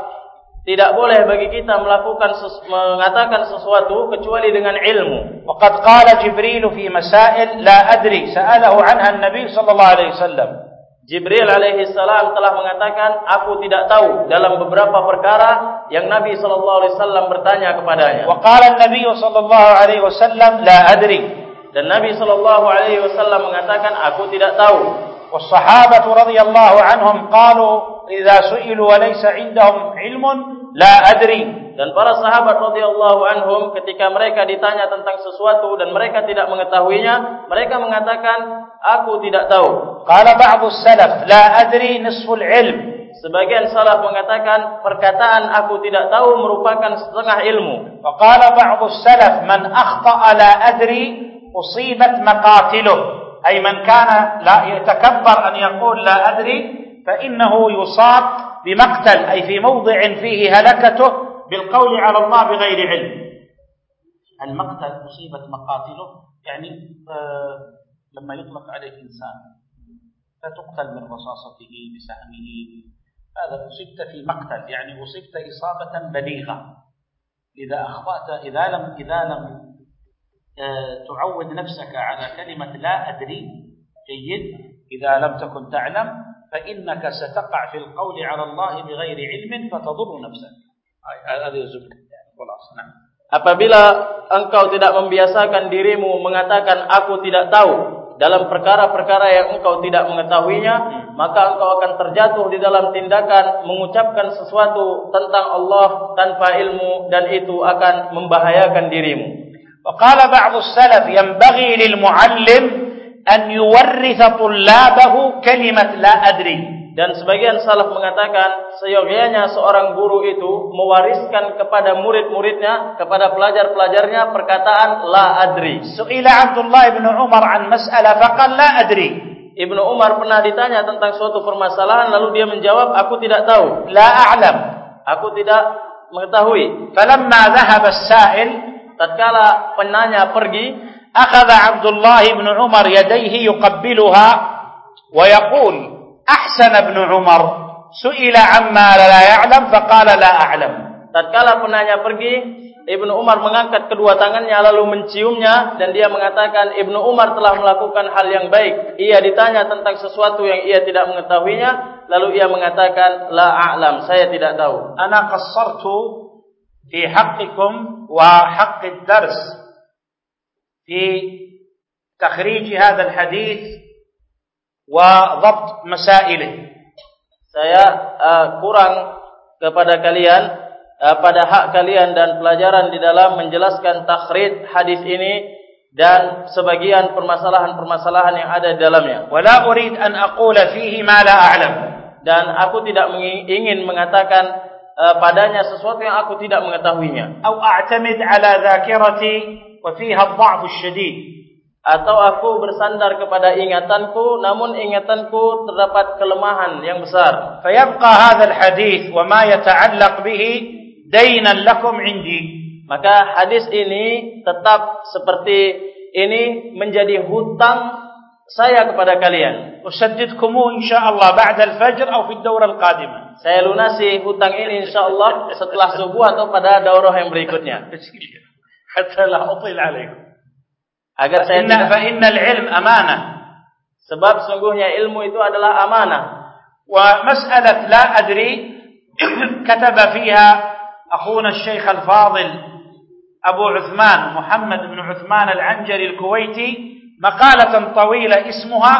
tidak boleh bagi kita melakukan ses mengatakan sesuatu kecuali dengan ilmu. Waqad qala Jibril fi masail la adri sa'alahu anha an-nabi sallallahu alaihi wasallam. Jibril alaihi salam telah mengatakan aku tidak tahu dalam beberapa perkara yang Nabi sallallahu alaihi wasallam bertanya kepadanya. Wa qala an-nabiy sallallahu alaihi wasallam la adri. Dan Nabi sallallahu alaihi wasallam mengatakan aku tidak tahu. والصحابة رضي الله عنهم قالوا إذا سئلوا وليس عندهم علم لا أدري dan para sahabat radhiyallahu anhum ketika mereka ditanya tentang sesuatu dan mereka tidak mengetahuinya mereka mengatakan aku tidak tahu قال بعض السلف لا أدري نصف العلم. Sebagian salaf mengatakan perkataan aku tidak tahu merupakan setengah ilmu. وقال بعض السلف من أخطأ لا أدري أصيبت مقاتله. أي من كان لا يتكبر أن يقول لا أدري فإنه يصاب بمقتل أي في موضع فيه هلكته بالقول على الله بغير علم. المقتل أصيبت مقاتله يعني آه، لما يطلق عليه إنسان. فتقتل من رصاصته بسهمه. هذا أصبت في مقتل يعني أصبت إصابة بليغة. إذا أخطأت إذا لم إذا لم تعود نفسك على كلمة لا أدري جيد. إذا لم تكن تعلم فإنك ستقع في القول على الله بغير علم فتضر نفسك. هذا يزبك خلاص نعم. Apabila engkau tidak membiasakan dirimu mengatakan aku tidak tahu dalam perkara-perkara yang engkau tidak mengetahuinya, hmm. maka engkau akan terjatuh di dalam tindakan mengucapkan sesuatu tentang Allah tanpa ilmu dan itu akan membahayakan dirimu. وقال بعض السلف ينبغي للمعلم أن يورث طلابه كلمة لا أدري dan sebagian salaf mengatakan seyogyanya seorang guru itu mewariskan kepada murid-muridnya kepada pelajar-pelajarnya perkataan la adri. Su'ila Abdullah bin Umar an mas'alah faqal la adri. Ibnu Umar pernah ditanya tentang suatu permasalahan lalu dia menjawab aku tidak tahu. La a'lam. Aku tidak mengetahui. Falamma dhahaba as-sa'il tatkala penanya pergi akhadha Abdullah bin Umar yadayhi yuqabbiluha wa yaqul ahsan ibn Umar su'ila amma la ya'lam faqala la a'lam tatkala penanya pergi Ibnu Umar mengangkat kedua tangannya lalu menciumnya dan dia mengatakan Ibnu Umar telah melakukan hal yang baik. Ia ditanya tentang sesuatu yang ia tidak mengetahuinya lalu ia mengatakan la a'lam saya tidak tahu. Ana qassartu fi haqqikum wa haqqi ad-dars fi takhrij hadha al-hadith wa dhabt masailih. Saya uh, kurang kepada kalian uh, pada hak kalian dan pelajaran di dalam menjelaskan takhrid hadis ini dan sebagian permasalahan-permasalahan yang ada di dalamnya. Wala urid an aqula fihi ma la a'lam. Dan aku tidak ingin mengatakan uh, padanya sesuatu yang aku tidak mengetahuinya. Atau a'tamid ala dzakirati wa fiha ad-dha'f asy-syadid. Atau aku bersandar kepada ingatanku namun ingatanku terdapat kelemahan yang besar. Fayabqa hadha al-hadith wa ma yata'allaq bihi dainan lakum indi. Maka hadis ini tetap seperti ini menjadi hutang saya kepada kalian. Usaddidkumu insyaallah ba'da al-fajr atau fi ad-dawra al-qadimah saya lunasi hutang ini insyaallah setelah subuh atau pada daurah yang berikutnya. [laughs] Hatta la util alaikum agar saya inna fa innal ilm amanah sebab sungguhnya ilmu itu adalah amanah wa mas'alat la adri kataba fiha أخونا الشيخ الفاضل أبو عثمان محمد بن عثمان العنجري الكويتي مقالة طويلة اسمها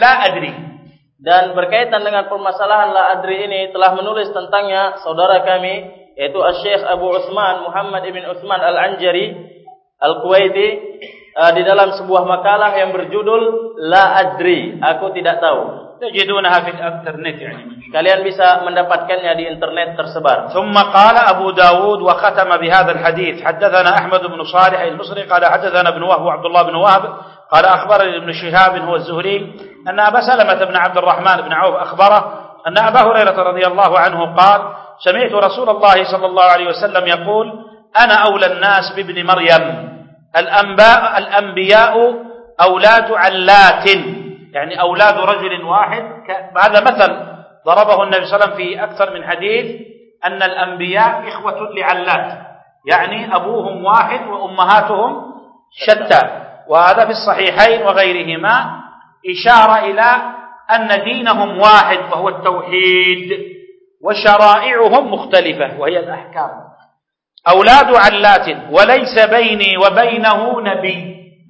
لا أدري dan berkaitan dengan permasalahan la adri ini telah menulis tentangnya saudara kami yaitu Syekh Abu Uthman Muhammad ibn Uthman Al-Anjari Al-Kuwaiti uh, di dalam sebuah makalah yang berjudul La Adri, aku tidak tahu. تجدونها في الانترنت يعني Kalian bisa mendapatkannya di internet tersebar. ثم قال أبو داود وختم بهذا الحديث حدثنا أحمد بن صالح المصري قال حدثنا ابن وهب وعبد الله بن وهب قال أخبرني ابن شهاب هو الزهري أن أبا سلمة بن عبد الرحمن بن عوف أخبره أن أبا هريرة رضي الله عنه قال سمعت رسول الله صلى الله عليه وسلم يقول أنا أولى الناس بابن مريم الأنباء الأنبياء أولاد علات يعني أولاد رجل واحد. هذا مثل ضربه النبي صلى الله عليه وسلم في أكثر من حديث أن الأنبياء إخوة لعلات يعني أبوهم واحد وأمهاتهم شتى. وهذا في الصحيحين وغيرهما إشارة إلى أن دينهم واحد وهو التوحيد وشرائعهم مختلفة وهي الأحكام. أولاد Allah, وليس بيني وبينه nabi.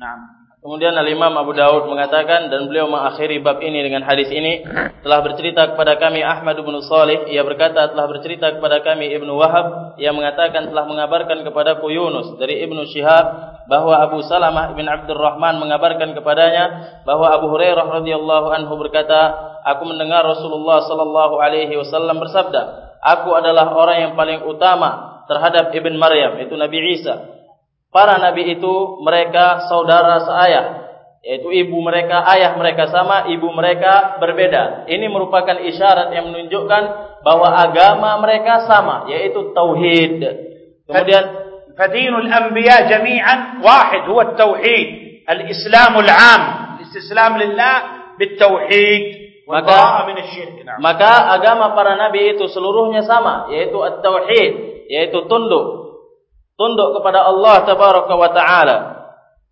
نعم Kemudian Al-Imam Abu Daud mengatakan dan beliau mengakhiri bab ini dengan hadis ini. Telah bercerita kepada kami Ahmad bin Salih. Ia berkata telah bercerita kepada kami Ibn Wahab. Ia mengatakan telah mengabarkan kepada ku Yunus dari Ibn Shihab. bahwa Abu Salamah bin Abdurrahman mengabarkan kepadanya. bahwa Abu Hurairah radhiyallahu anhu berkata. Aku mendengar Rasulullah Sallallahu Alaihi Wasallam bersabda. Aku adalah orang yang paling utama terhadap Ibn Maryam itu Nabi Isa Para nabi itu mereka saudara seayah, yaitu ibu mereka, ayah mereka sama, ibu mereka berbeda. Ini merupakan isyarat yang menunjukkan bahwa agama mereka sama, yaitu tauhid. Kemudian fadinul anbiya jami'an wahid huwa at-tauhid, al-islam al-'am, istislam lillah bit-tauhid maka maka agama para nabi itu seluruhnya sama, yaitu at-tauhid, yaitu tunduk tunduk kepada Allah tabaraka wa taala.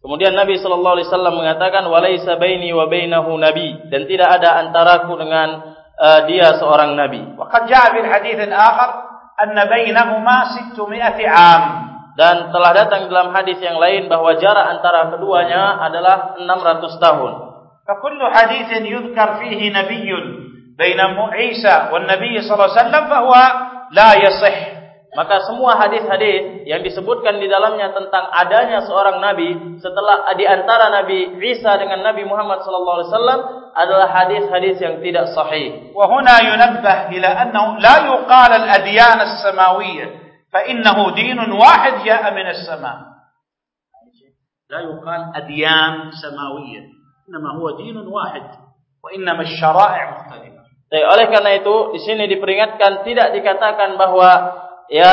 Kemudian Nabi sallallahu alaihi wasallam mengatakan walaisa baini wa bainahu nabi dan tidak ada antaraku dengan uh, dia seorang nabi. Wa qad jaa bil hadits al-akhar anna bainahuma 600 'am. Dan telah datang dalam hadis yang lain bahwa jarak antara keduanya adalah 600 tahun. Haditsin yuzkar fihi nabiyyun baina Isa wan nabiy sallallahu alaihi wasallam fa huwa la yasih. Maka semua hadis-hadis yang disebutkan di dalamnya tentang adanya seorang nabi setelah di antara Nabi Isa dengan Nabi Muhammad sallallahu alaihi wasallam adalah hadis-hadis yang tidak sahih. Wa huna yunabbah ila annahu la yuqal al-adyan as-samawiyyah fa innahu dinun wahid ja'a min as-sama'. لا يقال أديان سماوية إنما هو دين واحد وإنما الشرائع مختلفة. Oleh karena itu di sini diperingatkan tidak dikatakan bahwa ya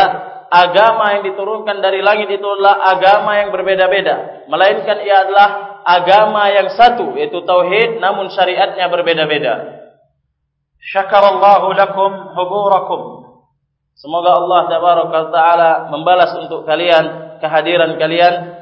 agama yang diturunkan dari langit itu adalah agama yang berbeda-beda. Melainkan ia adalah agama yang satu yaitu tauhid namun syariatnya berbeda-beda. Syakarallahu lakum huburakum. Semoga Allah taala membalas untuk kalian kehadiran kalian.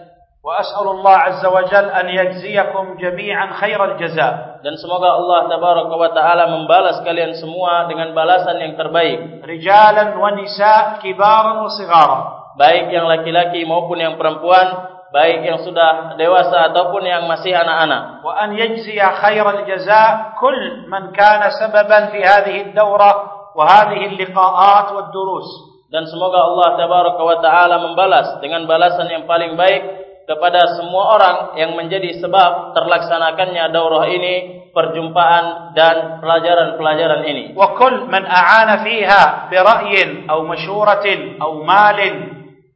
Wa as'alullah azza wa jalla an yajziyakum jami'an khairal jazaa dan semoga Allah tabaraka wa taala membalas kalian semua dengan balasan yang terbaik. Rijalan wa nisa kibaran wa sighara baik yang laki-laki maupun yang perempuan baik yang sudah dewasa ataupun yang masih anak-anak. Wa an yajziya khairal jazaa kull man kana sababan fi hadhihi ad-dawra wa hadhihi al-liqa'at wad-durus dan semoga Allah tabaraka wa taala membalas dengan balasan yang paling baik kepada semua orang yang menjadi sebab terlaksanakannya daurah ini perjumpaan dan pelajaran-pelajaran ini. Wa kull man a'ana fiha bi ra'yin aw mashuratin aw malin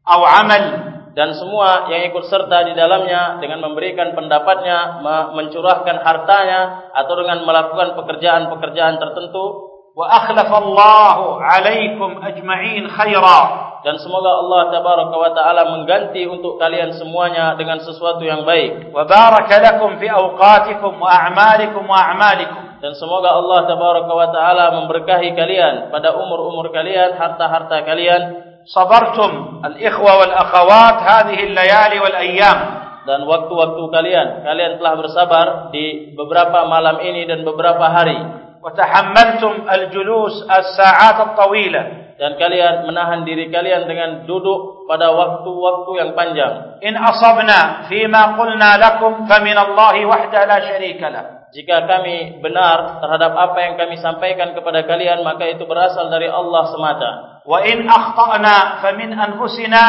aw 'amal. Dan semua yang ikut serta di dalamnya dengan memberikan pendapatnya mencurahkan hartanya atau dengan melakukan pekerjaan-pekerjaan tertentu wa akhlafa Allahu 'alaikum ajma'in khairan dan semoga Allah tabaraka wa taala mengganti untuk kalian semuanya dengan sesuatu yang baik. Wa baraka lakum fi awqatikum wa a'malikum wa a'malikum. Dan semoga Allah tabaraka wa taala memberkahi kalian pada umur-umur kalian, harta-harta kalian. Sabartum al-ikhwa wal akhawat hadhihi al-layali wal ayyam. Dan waktu-waktu kalian, kalian telah bersabar di beberapa malam ini dan beberapa hari. Wa tahammaltum al-julus as-sa'at at-tawilah dan kalian menahan diri kalian dengan duduk pada waktu-waktu yang panjang. In asabna fima qulna lakum fa min Allah wahda la syarika lah. Jika kami benar terhadap apa yang kami sampaikan kepada kalian maka itu berasal dari Allah semata. Wa in akhtana fa min anfusina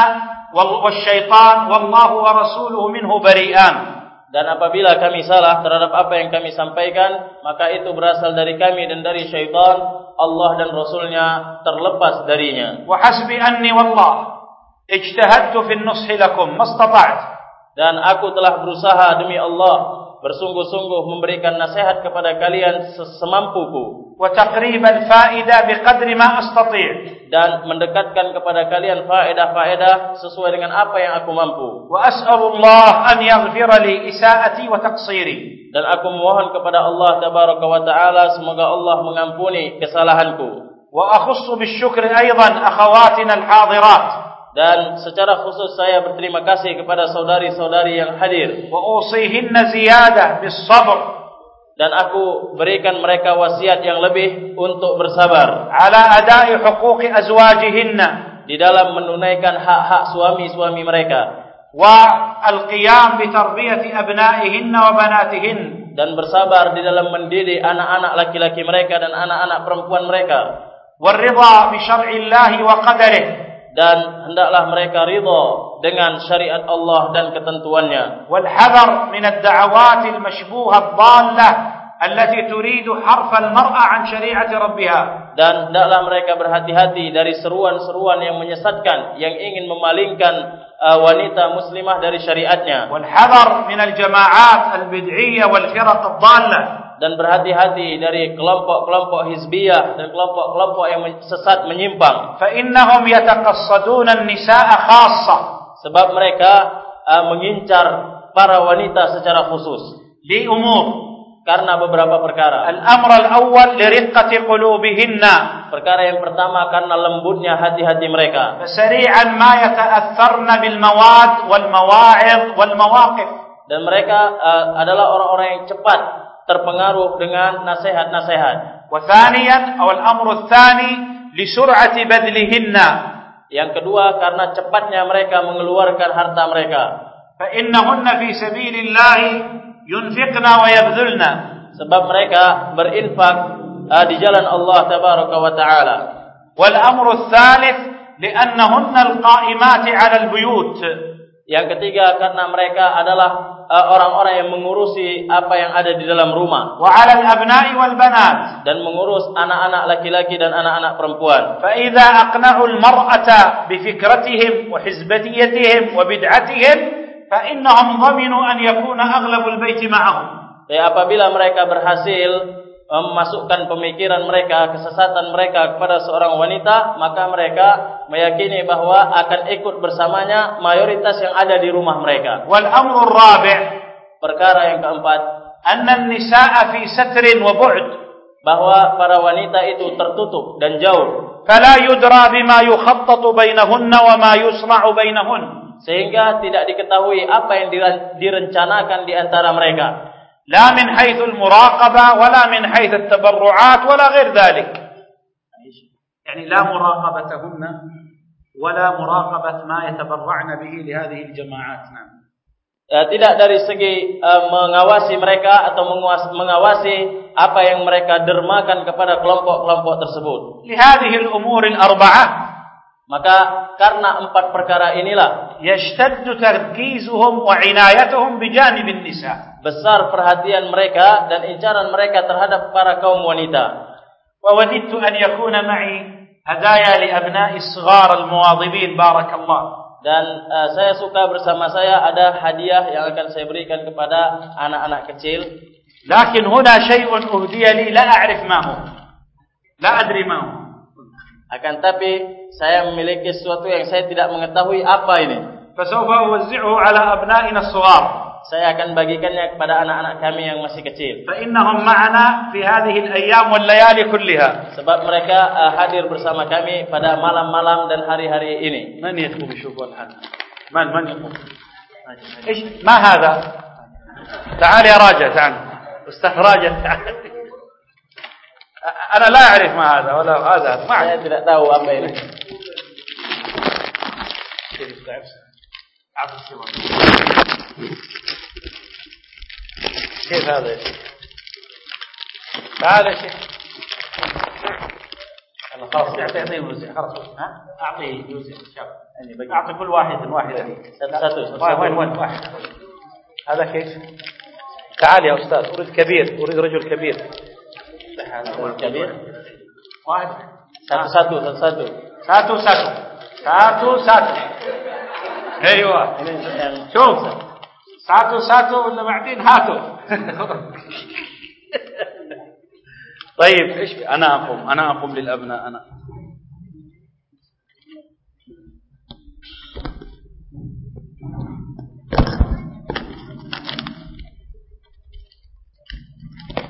والشيطان والله ورسوله منه بريئان Dan apabila kami salah terhadap apa yang kami sampaikan, maka itu berasal dari kami dan dari syaitan. Allah dan Rasulnya terlepas darinya. Wahsbi anni wallah, ijtihadu fil nushilakum, mastata'tu Dan aku telah berusaha demi Allah bersungguh-sungguh memberikan nasihat kepada kalian semampuku وتقريب الفائدة بقدر ma astati' dan mendekatkan kepada kalian faedah-faedah sesuai dengan apa yang aku mampu. Wa as'alullah an yaghfira li isaati wa taqsiri dan aku mohon kepada Allah Tabaraka wa Taala semoga Allah mengampuni kesalahanku. وأخص aidan akhawatina al-hadirat dan secara khusus saya berterima kasih kepada saudari-saudari yang hadir. وأوصيهن bis-sabr dan aku berikan mereka wasiat yang lebih untuk bersabar. Ala ada'i huquqi azwajihinna. Di dalam menunaikan hak-hak suami-suami mereka. Wa alqiyam bi tarbiyati abna'ihinna wa banatihin dan bersabar di dalam mendidik anak-anak laki-laki mereka dan anak-anak perempuan mereka. Waridha bi syar'illah wa qadarih dan hendaklah mereka ridha dengan syariat Allah dan ketentuannya. Wal hadar min ad-da'awat al-mashbuha ad-dallah allati turid harf al-mar'a 'an syari'ati rabbiha. Dan hendaklah mereka berhati-hati dari seruan-seruan yang menyesatkan yang ingin memalingkan uh, wanita muslimah dari syariatnya. Wal hadar min al-jama'at al-bid'iyyah wal firaq ad-dallah dan berhati-hati dari kelompok-kelompok hizbiyah dan kelompok-kelompok yang sesat menyimpang. Fa innahum yataqassaduna an-nisaa khassah sebab mereka uh, mengincar para wanita secara khusus. Di umur. Karena beberapa perkara. Al-amr al-awwal liriqqati qulubihinna. Perkara yang pertama karena lembutnya hati-hati mereka. Sari'an ma yata'atharna bil mawad wal mawa'id wal mawaqif. Dan mereka uh, adalah orang-orang yang cepat terpengaruh dengan nasihat-nasihat. Wasaniyan awal amrul tani li surati badlihinna. Yang kedua karena cepatnya mereka mengeluarkan harta mereka. Fa innahunna fi sabilillah yunfiqna wa yabdhulna. Sebab mereka berinfak uh, di jalan Allah tabaraka wa taala. Wal amrul thalith li'annahunna alqa'imat 'ala albuyut. Yang ketiga karena mereka adalah Eh, orang-orang yang mengurusi apa yang ada di dalam rumah. Wa alal abna'i wal banat dan mengurus anak-anak laki-laki dan anak-anak perempuan. Fa idza aqna'u al-mar'ata bi fikratihim wa hizbatiyatihim wa bid'atihim fa innahum dhaminu an yakuna aghlabul bait ma'ahum. Jadi apabila mereka berhasil memasukkan pemikiran mereka, kesesatan mereka kepada seorang wanita, maka mereka meyakini bahawa akan ikut bersamanya mayoritas yang ada di rumah mereka. Wal amrul rabi' perkara yang keempat, annan nisaa fi satrin wa bu'd, bahwa para wanita itu tertutup dan jauh. Fala yudra bima yukhattatu bainahunna wa ma yusra'u bainahun. Sehingga tidak diketahui apa yang direncanakan di antara mereka. لا من حيث المراقبة ولا من حيث التبرعات ولا غير ذلك يعني لا مراقبتهن ولا مراقبة ما يتبرعن به لهذه الجماعات نعم Ya, tidak dari segi uh, mengawasi mereka atau menguas, mengawasi apa yang mereka dermakan kepada kelompok-kelompok tersebut. لهذه الأمور الأربعة Maka karena empat perkara inilah يشتد تركيزهم وعنايتهم بجانب النساء besar perhatian mereka dan incaran mereka terhadap para kaum wanita. Wa wadittu an yakuna ma'i hadaya li abna'i sghar al-muwadhibin barakallah. Dan uh, saya suka bersama saya ada hadiah yang akan saya berikan kepada anak-anak kecil. Lakin huna syai'un uhdiya li la a'rif ma hu. La adri ma akan tapi saya memiliki sesuatu yang saya tidak mengetahui apa ini. Fasawfa uwazzi'uhu ala abna'ina as-sughar Saya akan bagikannya kepada anak-anak kami yang masih kecil. فإنهم معنا في هذه الأيام والليالي كلها Sebab mereka uh, hadir bersama kami pada malam-malam dan hari-hari ini. من يقوم يشوف الحال من من يقوم إيش ما هذا تعال يا راجع تعال أستاذ راجع تعال أنا لا أعرف ما هذا ولا هذا ما Saya كيف هذا؟ يا شيخ تعال يا شيخ خلاص. اعطي أعطيه يوزع خلاص. ها؟ أعطيه يوزع bagi. أعطي كل واحد واحدة. وين وين واحد هذا كيف؟ تعال يا أستاذ. أريد كبير. أريد رجل كبير. Kabir. واحد. Satu-satu, satu-satu. ساتو ساتو ساتو ساتو أيوه. شوف. ساتو ساتو ولا بعدين هاتوا. [laughs] طيب إيش؟ أنا أقوم أنا أقوم للأبناء أنا.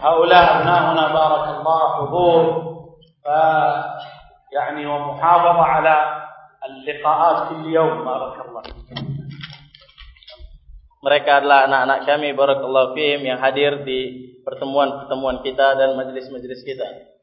هؤلاء أبناؤنا بارك الله حضور يعني ومحافظه على اللقاءات كل يوم بارك الله mereka adalah anak-anak kami barakallahu fihim yang hadir di pertemuan-pertemuan kita dan majlis-majlis kita.